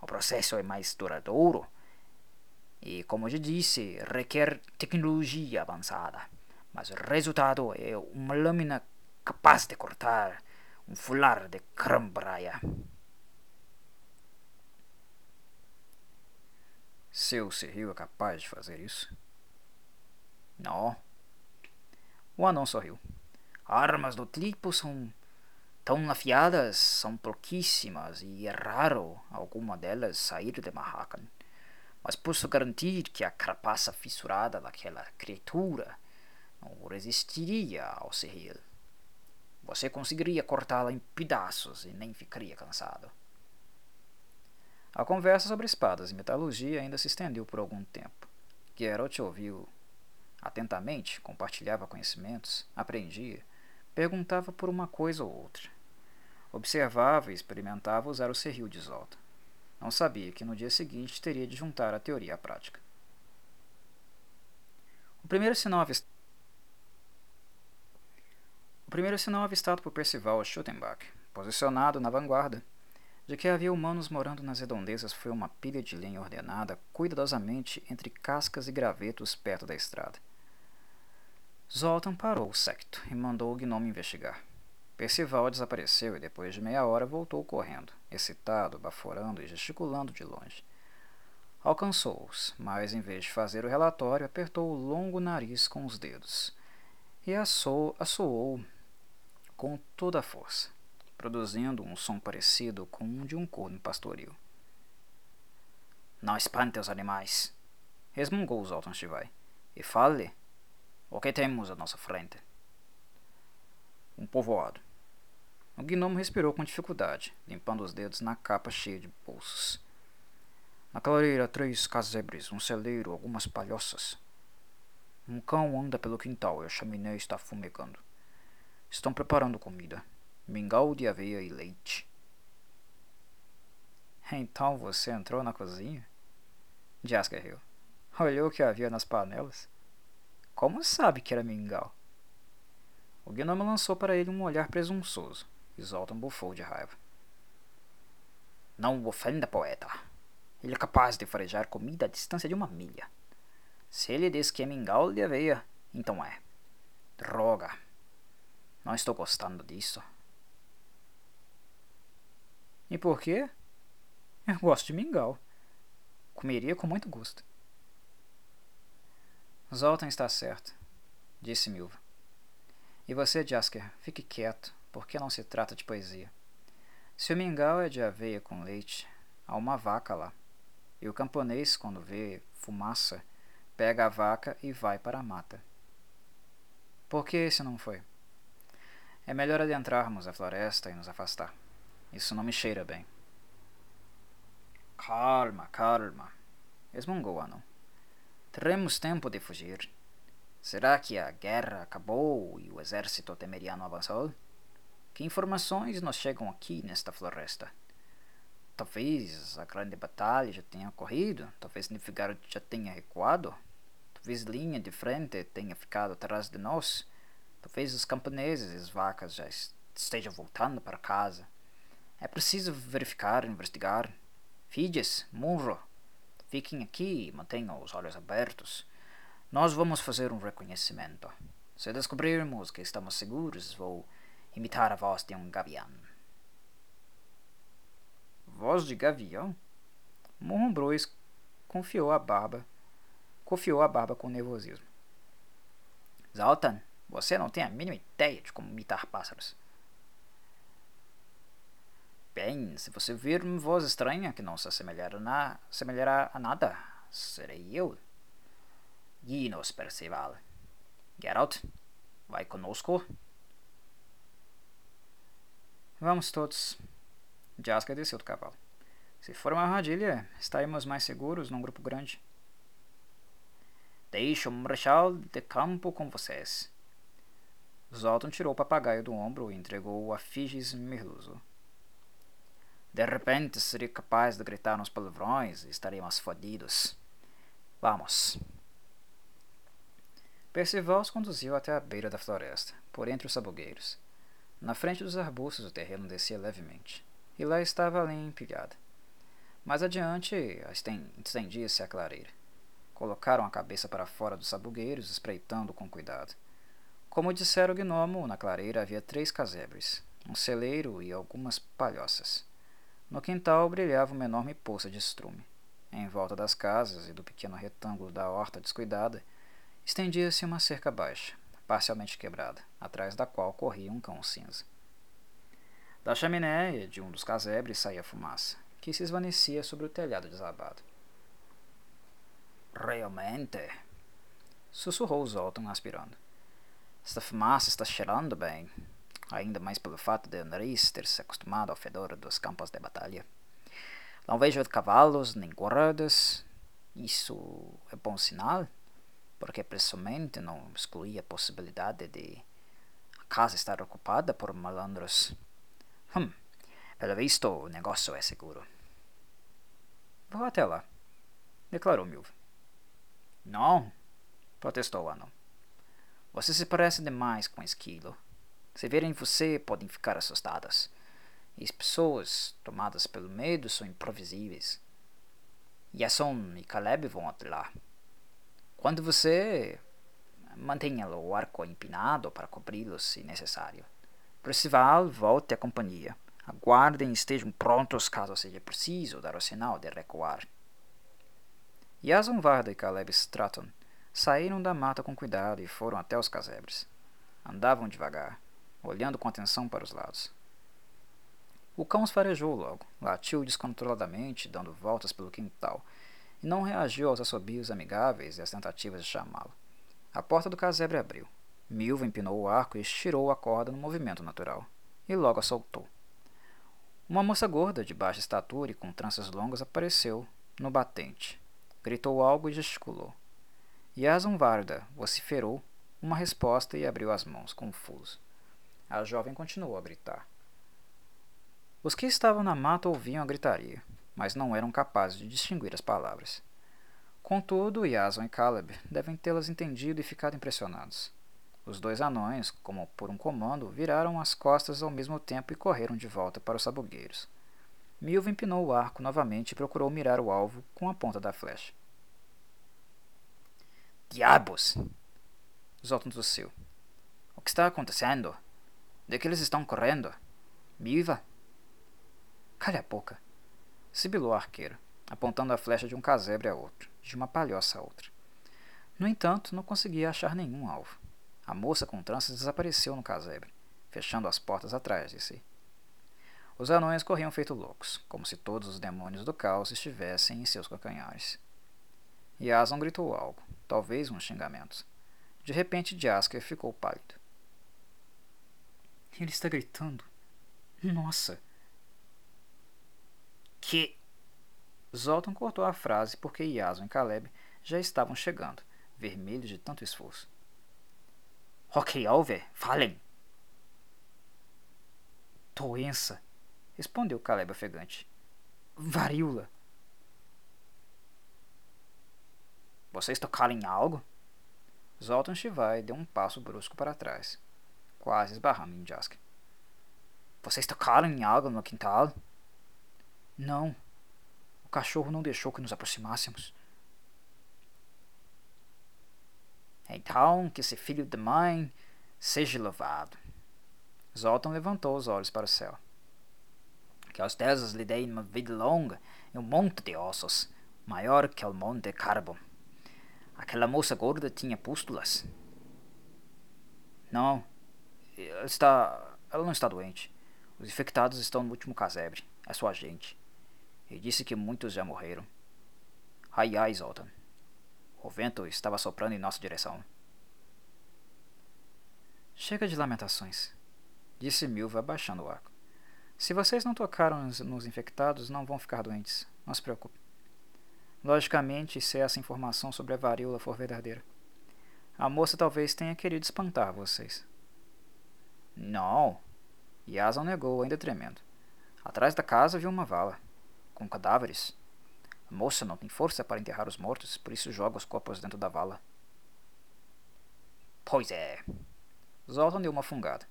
O processo é mais duradouro e, como já disse, requer tecnologia avançada. Mas o resultado é uma lâmina capaz de cortar um fular de crambraia. Seu Serril é capaz de fazer isso? Não. O anão sorriu. Armas do tipo são tão afiadas, são pouquíssimas e é raro alguma delas sair de Mahakan. Mas posso garantir que a carapaça fissurada daquela criatura não resistiria ao serril. Você conseguiria cortá-la em pedaços e nem ficaria cansado. A conversa sobre espadas e metalurgia ainda se estendeu por algum tempo. Geralt ouviu atentamente, compartilhava conhecimentos, aprendia, perguntava por uma coisa ou outra. Observava e experimentava usar o serril de Zolta. Não sabia que no dia seguinte teria de juntar a teoria à prática. O primeiro sinal avistado, o primeiro sinal avistado por Percival Schuttenbach, posicionado na vanguarda, de que havia humanos morando nas redondezas foi uma pilha de lenha ordenada cuidadosamente entre cascas e gravetos perto da estrada. Zoltan parou o secto e mandou o gnome investigar. Percival desapareceu e depois de meia hora voltou correndo, excitado, baforando e gesticulando de longe. Alcançou-os, mas em vez de fazer o relatório, apertou o longo nariz com os dedos e assou, assoou com toda a força produzindo um som parecido com um de um corno pastoril. Não espante os animais, resmungou Zoltan Shivai, e fale o que temos à nossa frente. Um povoado. O gnomo respirou com dificuldade, limpando os dedos na capa cheia de bolsos. Na clareira, três casebres, um celeiro, algumas palhoças. Um cão anda pelo quintal e a chaminé está fumegando. Estão preparando comida mingau de aveia e leite. Então você entrou na cozinha? Jasker riu. Olhou o que havia nas panelas. Como sabe que era mingau? O gnomo lançou para ele um olhar presunçoso, Zoltan bufou de raiva. Não o ofenda, poeta. Ele é capaz de farejar comida à distância de uma milha. Se ele diz que é mingau de aveia, então é. Droga. Não estou gostando disso. E por quê? Eu gosto de mingau. Comeria com muito gosto. Zoltan está certo, disse Milva. E você, Jasker, fique quieto, porque não se trata de poesia. Se o mingau é de aveia com leite, há uma vaca lá. E o camponês, quando vê fumaça, pega a vaca e vai para a mata. Por que esse não foi? É melhor adentrarmos a floresta e nos afastar. Isso não me cheira bem. Calma, calma, resmungou anão. Teremos tempo de fugir. Será que a guerra acabou e o exército temeriano avançou? Que informações nos chegam aqui nesta floresta? Talvez a grande batalha já tenha ocorrido, talvez Nilfgaard já tenha recuado, talvez linha de frente tenha ficado atrás de nós, talvez os camponeses e as vacas já estejam voltando para casa. É preciso verificar, investigar. Fides, Munro, fiquem aqui e mantenham os olhos abertos. Nós vamos fazer um reconhecimento. Se descobrirmos que estamos seguros, vou imitar a voz de um gavião. Voz de gavião? Murmurou confiou a barba, confiou a barba com nervosismo. Zoltan, você não tem a mínima ideia de como imitar pássaros. Bem, se você ouvir uma voz estranha que não se assemelhará, na, assemelhará a nada, serei eu. Guie-nos, Percival. Geralt, vai conosco? Vamos todos. Jaska desceu do cavalo. Se for uma armadilha, estaremos mais seguros num grupo grande. Deixo o marechal de campo com vocês. Zoltan tirou o papagaio do ombro e entregou-o a Figis Merluzo. De repente seria capaz de gritar uns palavrões e estaríamos fodidos. Vamos. Percival os conduziu até a beira da floresta, por entre os sabugueiros. Na frente dos arbustos o terreno descia levemente, e lá estava a lenha empilhada. Mais adiante estendia-se a clareira. Colocaram a cabeça para fora dos sabugueiros, espreitando com cuidado. Como dissera o gnomo, na clareira havia três casebres, um celeiro e algumas palhoças. No quintal brilhava uma enorme poça de estrume. Em volta das casas e do pequeno retângulo da horta descuidada, estendia-se uma cerca baixa, parcialmente quebrada, atrás da qual corria um cão cinza. Da chaminé de um dos casebres saía fumaça, que se esvanecia sobre o telhado desabado. Realmente? Sussurrou Zoltan, aspirando. Esta fumaça está cheirando bem ainda mais pelo fato de o ter se acostumado ao fedor dos campos de batalha. Não vejo cavalos nem guardas. Isso é bom sinal, porque pessoalmente não excluía a possibilidade de a casa estar ocupada por malandros. Hum, pelo visto o negócio é seguro. Vou até lá, declarou Milva. Não, protestou o anão. Você se parece demais com Esquilo. Se verem você, podem ficar assustadas. E as pessoas, tomadas pelo medo, são imprevisíveis. Yason e Caleb vão até lá. Quando você mantenha o arco empinado para cobri-los se necessário. Percival, volte à companhia. Aguardem e estejam prontos caso seja preciso dar o sinal de recuar. Yason Varda e Caleb Stratton saíram da mata com cuidado e foram até os casebres. Andavam devagar olhando com atenção para os lados. O cão se farejou logo, latiu descontroladamente, dando voltas pelo quintal, e não reagiu aos assobios amigáveis e às tentativas de chamá-lo. A porta do casebre abriu. Milva empinou o arco e estirou a corda no movimento natural, e logo a soltou. Uma moça gorda, de baixa estatura e com tranças longas, apareceu no batente. Gritou algo e gesticulou. Yasun Varda vociferou uma resposta e abriu as mãos, confuso. A jovem continuou a gritar. Os que estavam na mata ouviam a gritaria, mas não eram capazes de distinguir as palavras. Contudo, Yason e Caleb devem tê-las entendido e ficado impressionados. Os dois anões, como por um comando, viraram as costas ao mesmo tempo e correram de volta para os sabugueiros. Milva empinou o arco novamente e procurou mirar o alvo com a ponta da flecha. Diabos! Zoltan tossiu. O que está acontecendo? De que eles estão correndo? Viva! Calha a boca! Sibilou o arqueiro, apontando a flecha de um casebre a outro, de uma palhoça a outra. No entanto, não conseguia achar nenhum alvo. A moça com tranças desapareceu no casebre, fechando as portas atrás de si. Os anões corriam feito loucos, como se todos os demônios do caos estivessem em seus calcanhares. Yason gritou algo, talvez um xingamento. De repente, Jasker ficou pálido. Ele está gritando. Nossa! Que. Zoltan cortou a frase porque Yason e Caleb já estavam chegando, vermelhos de tanto esforço. Ok, Alver, falem! Doença, respondeu Caleb ofegante. Varíola. Vocês tocaram em algo? Zoltan Shivai deu um passo brusco para trás, quase esbarrando em Jask. Vocês tocaram em algo no quintal? Não. O cachorro não deixou que nos aproximássemos. Então, que esse filho de mãe seja louvado. Zoltan levantou os olhos para o céu. Que os deuses lhe deem uma vida longa e um monte de ossos, maior que o monte Carbon. Aquela moça gorda tinha pústulas? Não. Ela está. Ela não está doente. Os infectados estão no último casebre. É sua gente. E disse que muitos já morreram. Ai ai, Zoltan. O vento estava soprando em nossa direção. Chega de lamentações, disse Milva abaixando o arco. Se vocês não tocaram nos, infectados, não vão ficar doentes. Não se preocupe. Logicamente, se essa informação sobre a varíola for verdadeira. A moça talvez tenha querido espantar vocês. Não. Yason negou, ainda tremendo. Atrás da casa viu uma vala, com cadáveres. A moça não tem força para enterrar os mortos, por isso joga os corpos dentro da vala. Pois é. Zoltan deu uma fungada.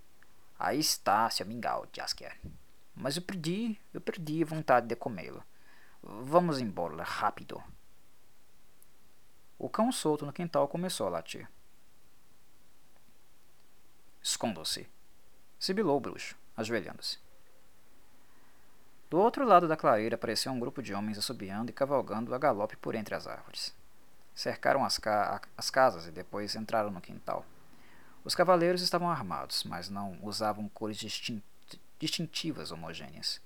Aí está seu mingau, Jaskier. Mas eu perdi, eu perdi a vontade de comê-lo. Vamos embora, rápido. O cão solto no quintal começou a latir. Escondam-se, sibilou o bruxo, ajoelhando-se. Do outro lado da clareira apareceu um grupo de homens assobiando e cavalgando a galope por entre as árvores. Cercaram as, ca as casas e depois entraram no quintal. Os cavaleiros estavam armados, mas não usavam cores distin distintivas homogêneas.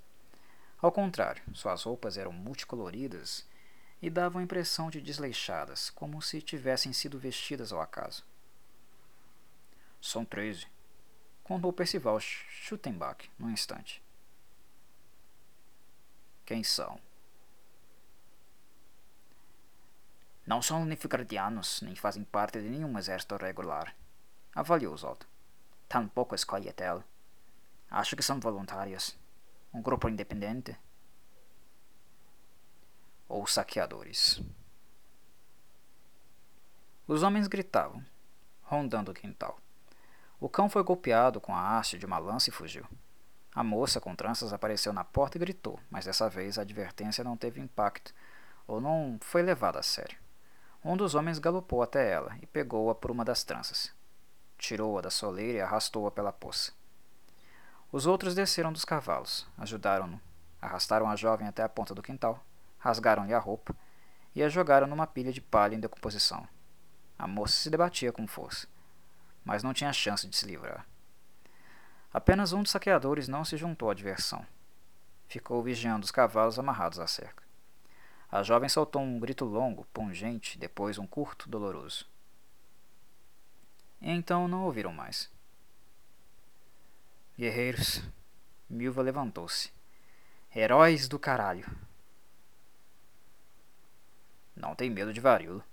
Ao contrário, suas roupas eram multicoloridas e davam a impressão de desleixadas, como se tivessem sido vestidas ao acaso. São treze, contou Percival Schuttenbach num instante. Quem são? Não são Nifgardianos, nem fazem parte de nenhum exército regular. Avaliou Zolta. Tampouco escolhe Tel. Acho que são voluntários um grupo independente ou saqueadores. Os homens gritavam, rondando o quintal. O cão foi golpeado com a haste de uma lança e fugiu. A moça com tranças apareceu na porta e gritou, mas dessa vez a advertência não teve impacto ou não foi levada a sério. Um dos homens galopou até ela e pegou-a por uma das tranças. Tirou-a da soleira e arrastou-a pela poça. Os outros desceram dos cavalos, ajudaram-no, arrastaram a jovem até a ponta do quintal, rasgaram-lhe a roupa e a jogaram numa pilha de palha em decomposição. A moça se debatia com força, mas não tinha chance de se livrar. Apenas um dos saqueadores não se juntou à diversão. Ficou vigiando os cavalos amarrados à cerca. A jovem soltou um grito longo, pungente, depois um curto, doloroso. Então não ouviram mais. Guerreiros. Milva levantou-se. Heróis do caralho. Não tem medo de varíola.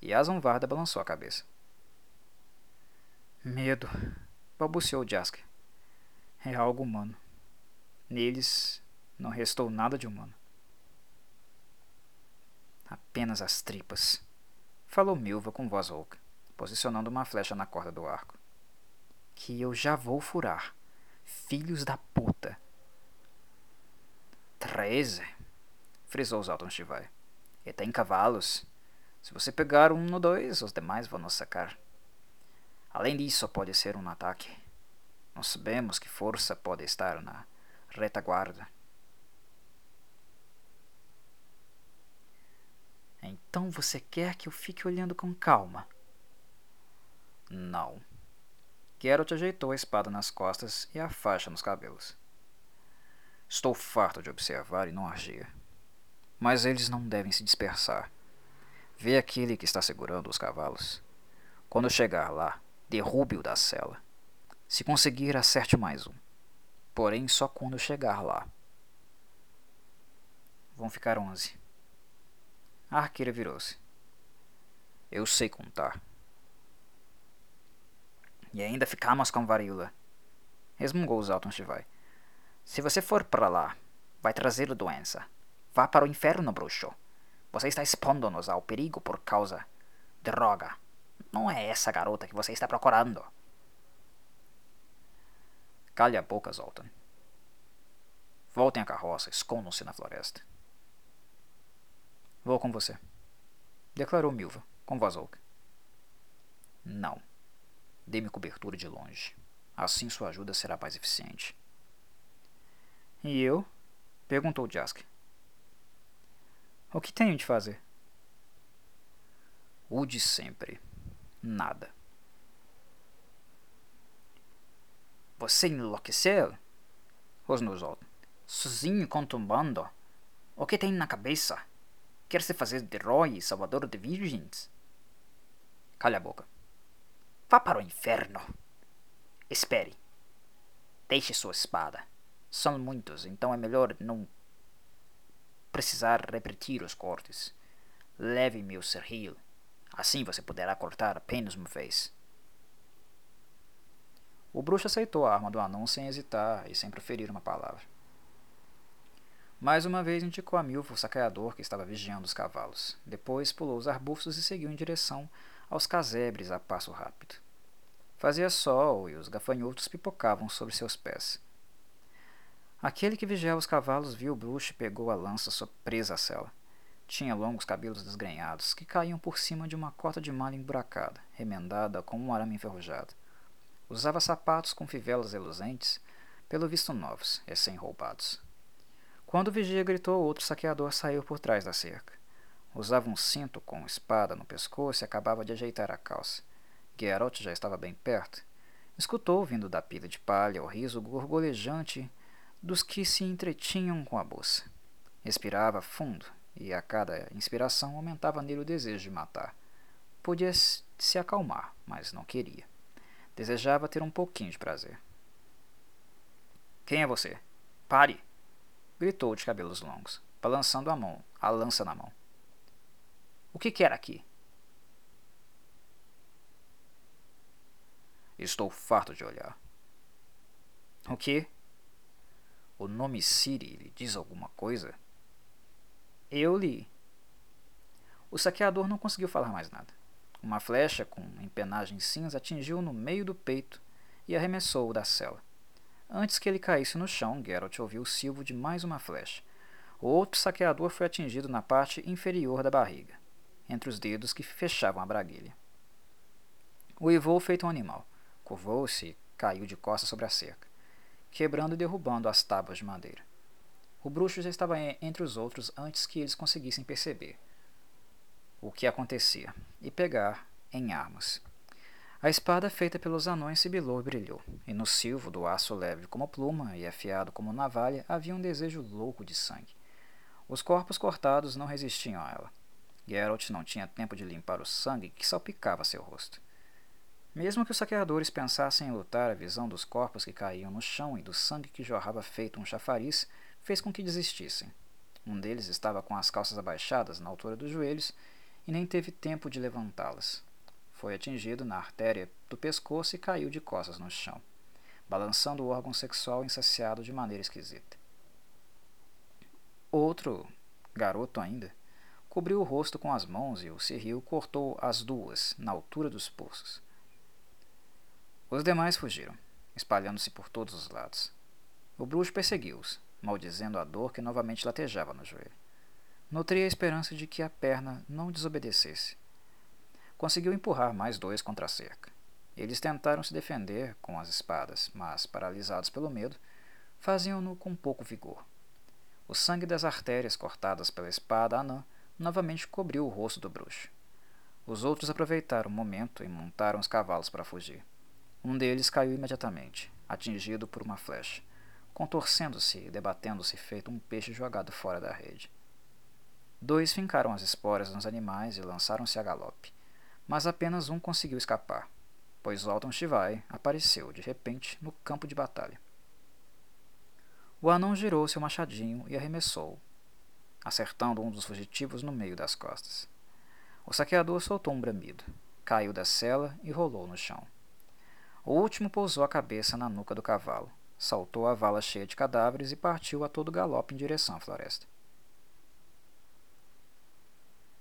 E Varda balançou a cabeça. Medo, balbuciou Jasker. É algo humano. Neles não restou nada de humano. Apenas as tripas, falou Milva com voz rouca, posicionando uma flecha na corda do arco. Que eu já vou furar. Filhos da puta. Treze, frisou Zalton Shivai. E tem cavalos. Se você pegar um ou dois, os demais vão nos sacar. Além disso, pode ser um ataque. Não sabemos que força pode estar na retaguarda. Então você quer que eu fique olhando com calma? Não. Geralt ajeitou a espada nas costas e a faixa nos cabelos. Estou farto de observar e não agir. Mas eles não devem se dispersar. Vê aquele que está segurando os cavalos. Quando chegar lá, derrube-o da cela. Se conseguir, acerte mais um. Porém, só quando chegar lá. Vão ficar onze. A arqueira virou-se. Eu sei contar. E ainda ficamos com varíola. Resmungou os Alton Shivai. Se você for para lá, vai trazer doença. Vá para o inferno, bruxo. Você está expondo-nos ao perigo por causa. Droga. Não é essa garota que você está procurando. Calhe a boca, Zoltan. Voltem à carroça, escondam-se na floresta. Vou com você, declarou Milva, com voz rouca. Não. Dê-me cobertura de longe. Assim sua ajuda será mais eficiente. E eu? perguntou Jask. O que tenho de fazer? O de sempre. Nada. Você enlouqueceu? Rosnou Zoltan. Sozinho contra um bando? O que tem na cabeça? Quer se fazer de e salvador de virgens? Calha a boca. Vá para o inferno. Espere. Deixe sua espada. São muitos, então é melhor não precisar repetir os cortes. Leve-me o serril. Assim você poderá cortar apenas uma vez. O bruxo aceitou a arma do anão sem hesitar e sem proferir uma palavra. Mais uma vez indicou a Milva o saqueador que estava vigiando os cavalos. Depois pulou os arbustos e seguiu em direção aos casebres a passo rápido. Fazia sol e os gafanhotos pipocavam sobre seus pés. Aquele que vigiava os cavalos viu o bruxo e pegou a lança presa à cela. Tinha longos cabelos desgrenhados que caíam por cima de uma cota de malha emburacada, remendada com um arame enferrujado. Usava sapatos com fivelas reluzentes, pelo visto novos, recém-roubados. Quando o vigia gritou, outro saqueador saiu por trás da cerca. Usava um cinto com espada no pescoço e acabava de ajeitar a calça. Geralt já estava bem perto. Escutou, vindo da pilha de palha, o riso gorgolejante dos que se entretinham com a bolsa. Respirava fundo, e a cada inspiração aumentava nele o desejo de matar. Podia se acalmar, mas não queria. Desejava ter um pouquinho de prazer. Quem é você? Pare! gritou de cabelos longos, balançando a mão, a lança na mão. O que quer aqui? Estou farto de olhar. O que? O nome Siri lhe diz alguma coisa? Eu li. O saqueador não conseguiu falar mais nada. Uma flecha com empenagem cinza atingiu no meio do peito e arremessou-o da cela. Antes que ele caísse no chão, Geralt ouviu o silvo de mais uma flecha. O outro saqueador foi atingido na parte inferior da barriga, entre os dedos que fechavam a braguilha. Uivou feito um animal. Curvou-se e caiu de costas sobre a cerca, quebrando e derrubando as tábuas de madeira. O bruxo já estava entre os outros antes que eles conseguissem perceber o que acontecia e pegar em armas. A espada feita pelos anões sibilou e brilhou, e no silvo do aço leve como pluma e afiado como navalha havia um desejo louco de sangue. Os corpos cortados não resistiam a ela. Geralt não tinha tempo de limpar o sangue que salpicava seu rosto. Mesmo que os saqueadores pensassem em lutar, a visão dos corpos que caíam no chão e do sangue que jorrava feito um chafariz fez com que desistissem. Um deles estava com as calças abaixadas na altura dos joelhos e nem teve tempo de levantá-las. Foi atingido na artéria do pescoço e caiu de costas no chão, balançando o órgão sexual insaciado de maneira esquisita. Outro, garoto ainda, cobriu o rosto com as mãos e o serril cortou as duas, na altura dos pulsos. Os demais fugiram, espalhando-se por todos os lados. O bruxo perseguiu-os, maldizendo a dor que novamente latejava no joelho. Nutria a esperança de que a perna não desobedecesse conseguiu empurrar mais dois contra a cerca. Eles tentaram se defender com as espadas, mas, paralisados pelo medo, faziam-no com pouco vigor. O sangue das artérias cortadas pela espada anã novamente cobriu o rosto do bruxo. Os outros aproveitaram o momento e montaram os cavalos para fugir. Um deles caiu imediatamente, atingido por uma flecha, contorcendo-se e debatendo-se feito um peixe jogado fora da rede. Dois fincaram as esporas nos animais e lançaram-se a galope mas apenas um conseguiu escapar, pois Zoltan Shivai apareceu de repente no campo de batalha. O anão girou seu machadinho e arremessou, acertando um dos fugitivos no meio das costas. O saqueador soltou um bramido, caiu da cela e rolou no chão. O último pousou a cabeça na nuca do cavalo, saltou a vala cheia de cadáveres e partiu a todo galope em direção à floresta.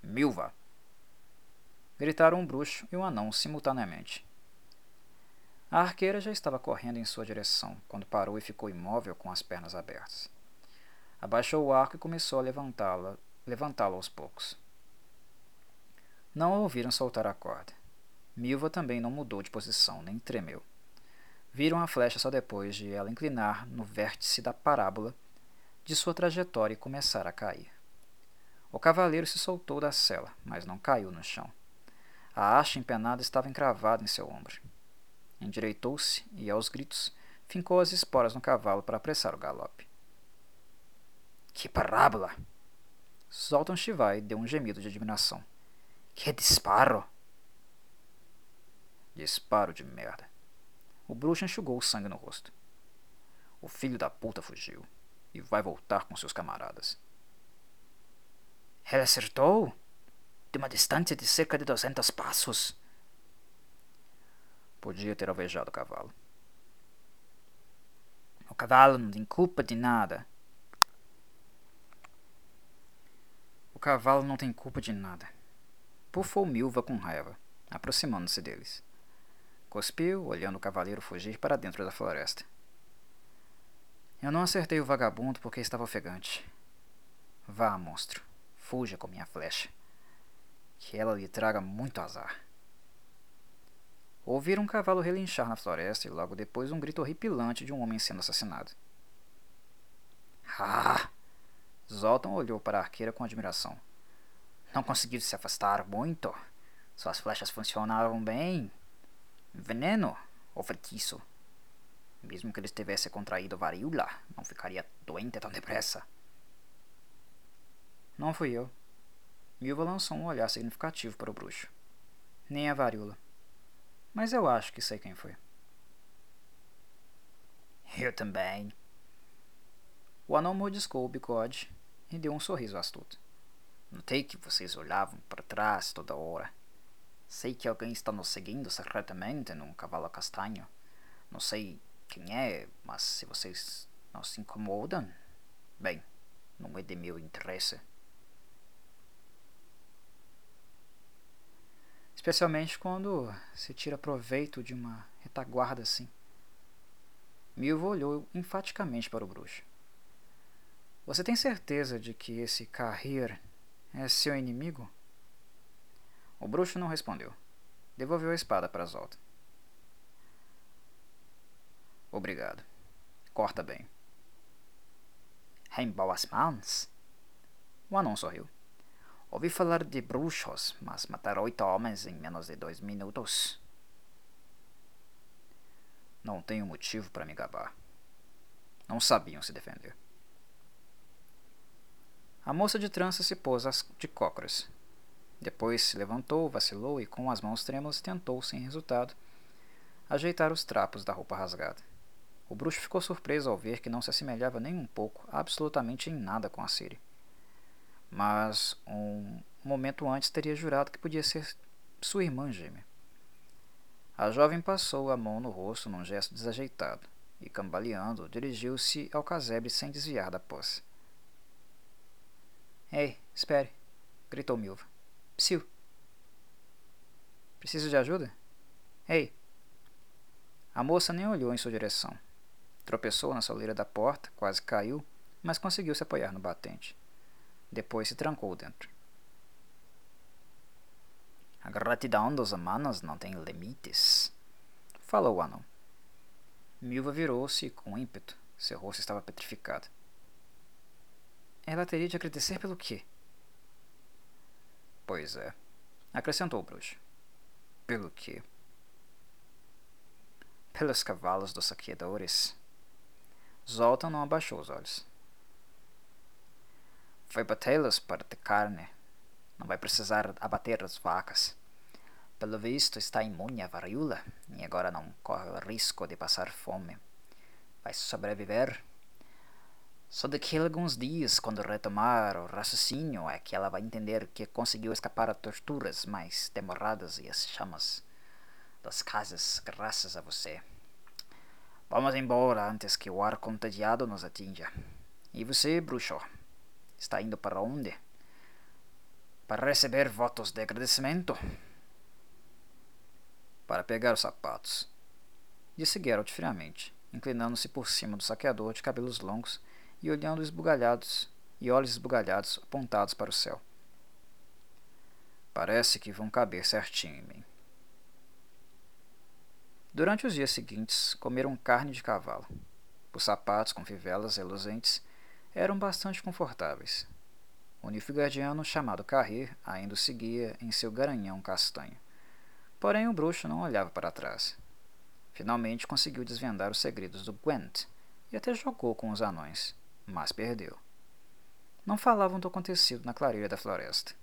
Milva! Gritaram um bruxo e um anão simultaneamente. A arqueira já estava correndo em sua direção, quando parou e ficou imóvel com as pernas abertas. Abaixou o arco e começou a levantá-la, levantá-lo aos poucos. Não a ouviram soltar a corda. Milva também não mudou de posição, nem tremeu. Viram a flecha só depois de ela inclinar no vértice da parábola de sua trajetória e começar a cair. O cavaleiro se soltou da cela, mas não caiu no chão. A haste empenada estava encravada em seu ombro. Endireitou-se e, aos gritos, fincou as esporas no cavalo para apressar o galope. Que parábola! Zoltan Shivai deu um gemido de admiração. Que disparo! Disparo de merda. O bruxo enxugou o sangue no rosto. O filho da puta fugiu e vai voltar com seus camaradas. Ele acertou? De uma distância de cerca de duzentos passos. Podia ter alvejado o cavalo. O cavalo não tem culpa de nada. O cavalo não tem culpa de nada. Pufou Milva com raiva, aproximando-se deles. Cuspiu, olhando o cavaleiro fugir para dentro da floresta. Eu não acertei o vagabundo porque estava ofegante. Vá, monstro, fuja com minha flecha. Que ela lhe traga muito azar. Ouviram um cavalo relinchar na floresta e logo depois um grito horripilante de um homem sendo assassinado. Ah! Zoltan olhou para a arqueira com admiração. Não conseguiu se afastar muito. Suas flechas funcionavam bem. Veneno ou feitiço? Mesmo que ele tivesse contraído varíola, não ficaria doente tão depressa. Não fui eu. Milva lançou um olhar significativo para o bruxo. Nem a varíola mas eu acho que sei quem foi. Eu também. O anão mordiscou o bigode e deu um sorriso astuto. Notei que vocês olhavam para trás toda hora. Sei que alguém está nos seguindo secretamente num cavalo castanho. Não sei quem é, mas se vocês não se incomodam, bem, não é de meu interesse. especialmente quando se tira proveito de uma retaguarda assim. Milva olhou enfaticamente para o bruxo. Você tem certeza de que esse Carrir é seu inimigo? O bruxo não respondeu. Devolveu a espada para Zoltan. Obrigado. Corta bem. Em boas mãos? O anão sorriu. Ouvi falar de bruxos, mas matar oito homens em menos de dois minutos. Não tenho motivo para me gabar. Não sabiam se defender. A moça de trança se pôs de cócoras. Depois se levantou, vacilou e, com as mãos trêmulas, tentou, sem resultado, ajeitar os trapos da roupa rasgada. O bruxo ficou surpreso ao ver que não se assemelhava nem um pouco, absolutamente em nada com a Siri mas um momento antes teria jurado que podia ser sua irmã gêmea. A jovem passou a mão no rosto num gesto desajeitado e, cambaleando, dirigiu-se ao casebre sem desviar da posse. Ei, espere! gritou Milva. Psiu! Preciso de ajuda? Ei! A moça nem olhou em sua direção. Tropeçou na soleira da porta, quase caiu, mas conseguiu se apoiar no batente. Depois se trancou dentro. A gratidão dos humanos não tem limites, falou o anão. Milva virou-se com ímpeto. Seu rosto estava petrificado. Ela teria de agradecer pelo quê? Pois é, acrescentou o bruxo. Pelo quê? Pelos cavalos dos saqueadores. Zoltan não abaixou os olhos. Foi batê-los para ter carne. Não vai precisar abater as vacas. Pelo visto, está imune à varíola e agora não corre o risco de passar fome. Vai sobreviver. Só daqui a alguns dias, quando retomar o raciocínio, é que ela vai entender que conseguiu escapar a torturas mais demoradas e as chamas das casas graças a você. Vamos embora antes que o ar contagiado nos atinja. E você, bruxo, está indo para onde? Para receber votos de agradecimento? Para pegar os sapatos, disse Geralt friamente, inclinando-se por cima do saqueador de cabelos longos e olhando esbugalhados e olhos esbugalhados apontados para o céu. Parece que vão caber certinho em mim. Durante os dias seguintes, comeram carne de cavalo. Os sapatos com fivelas reluzentes eram bastante confortáveis. O nilfgaardiano chamado Carrir ainda o seguia em seu garanhão castanho. Porém, o bruxo não olhava para trás. Finalmente conseguiu desvendar os segredos do Gwent e até jogou com os anões mas perdeu. Não falavam do acontecido na clareira da floresta.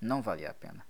Não valia a pena.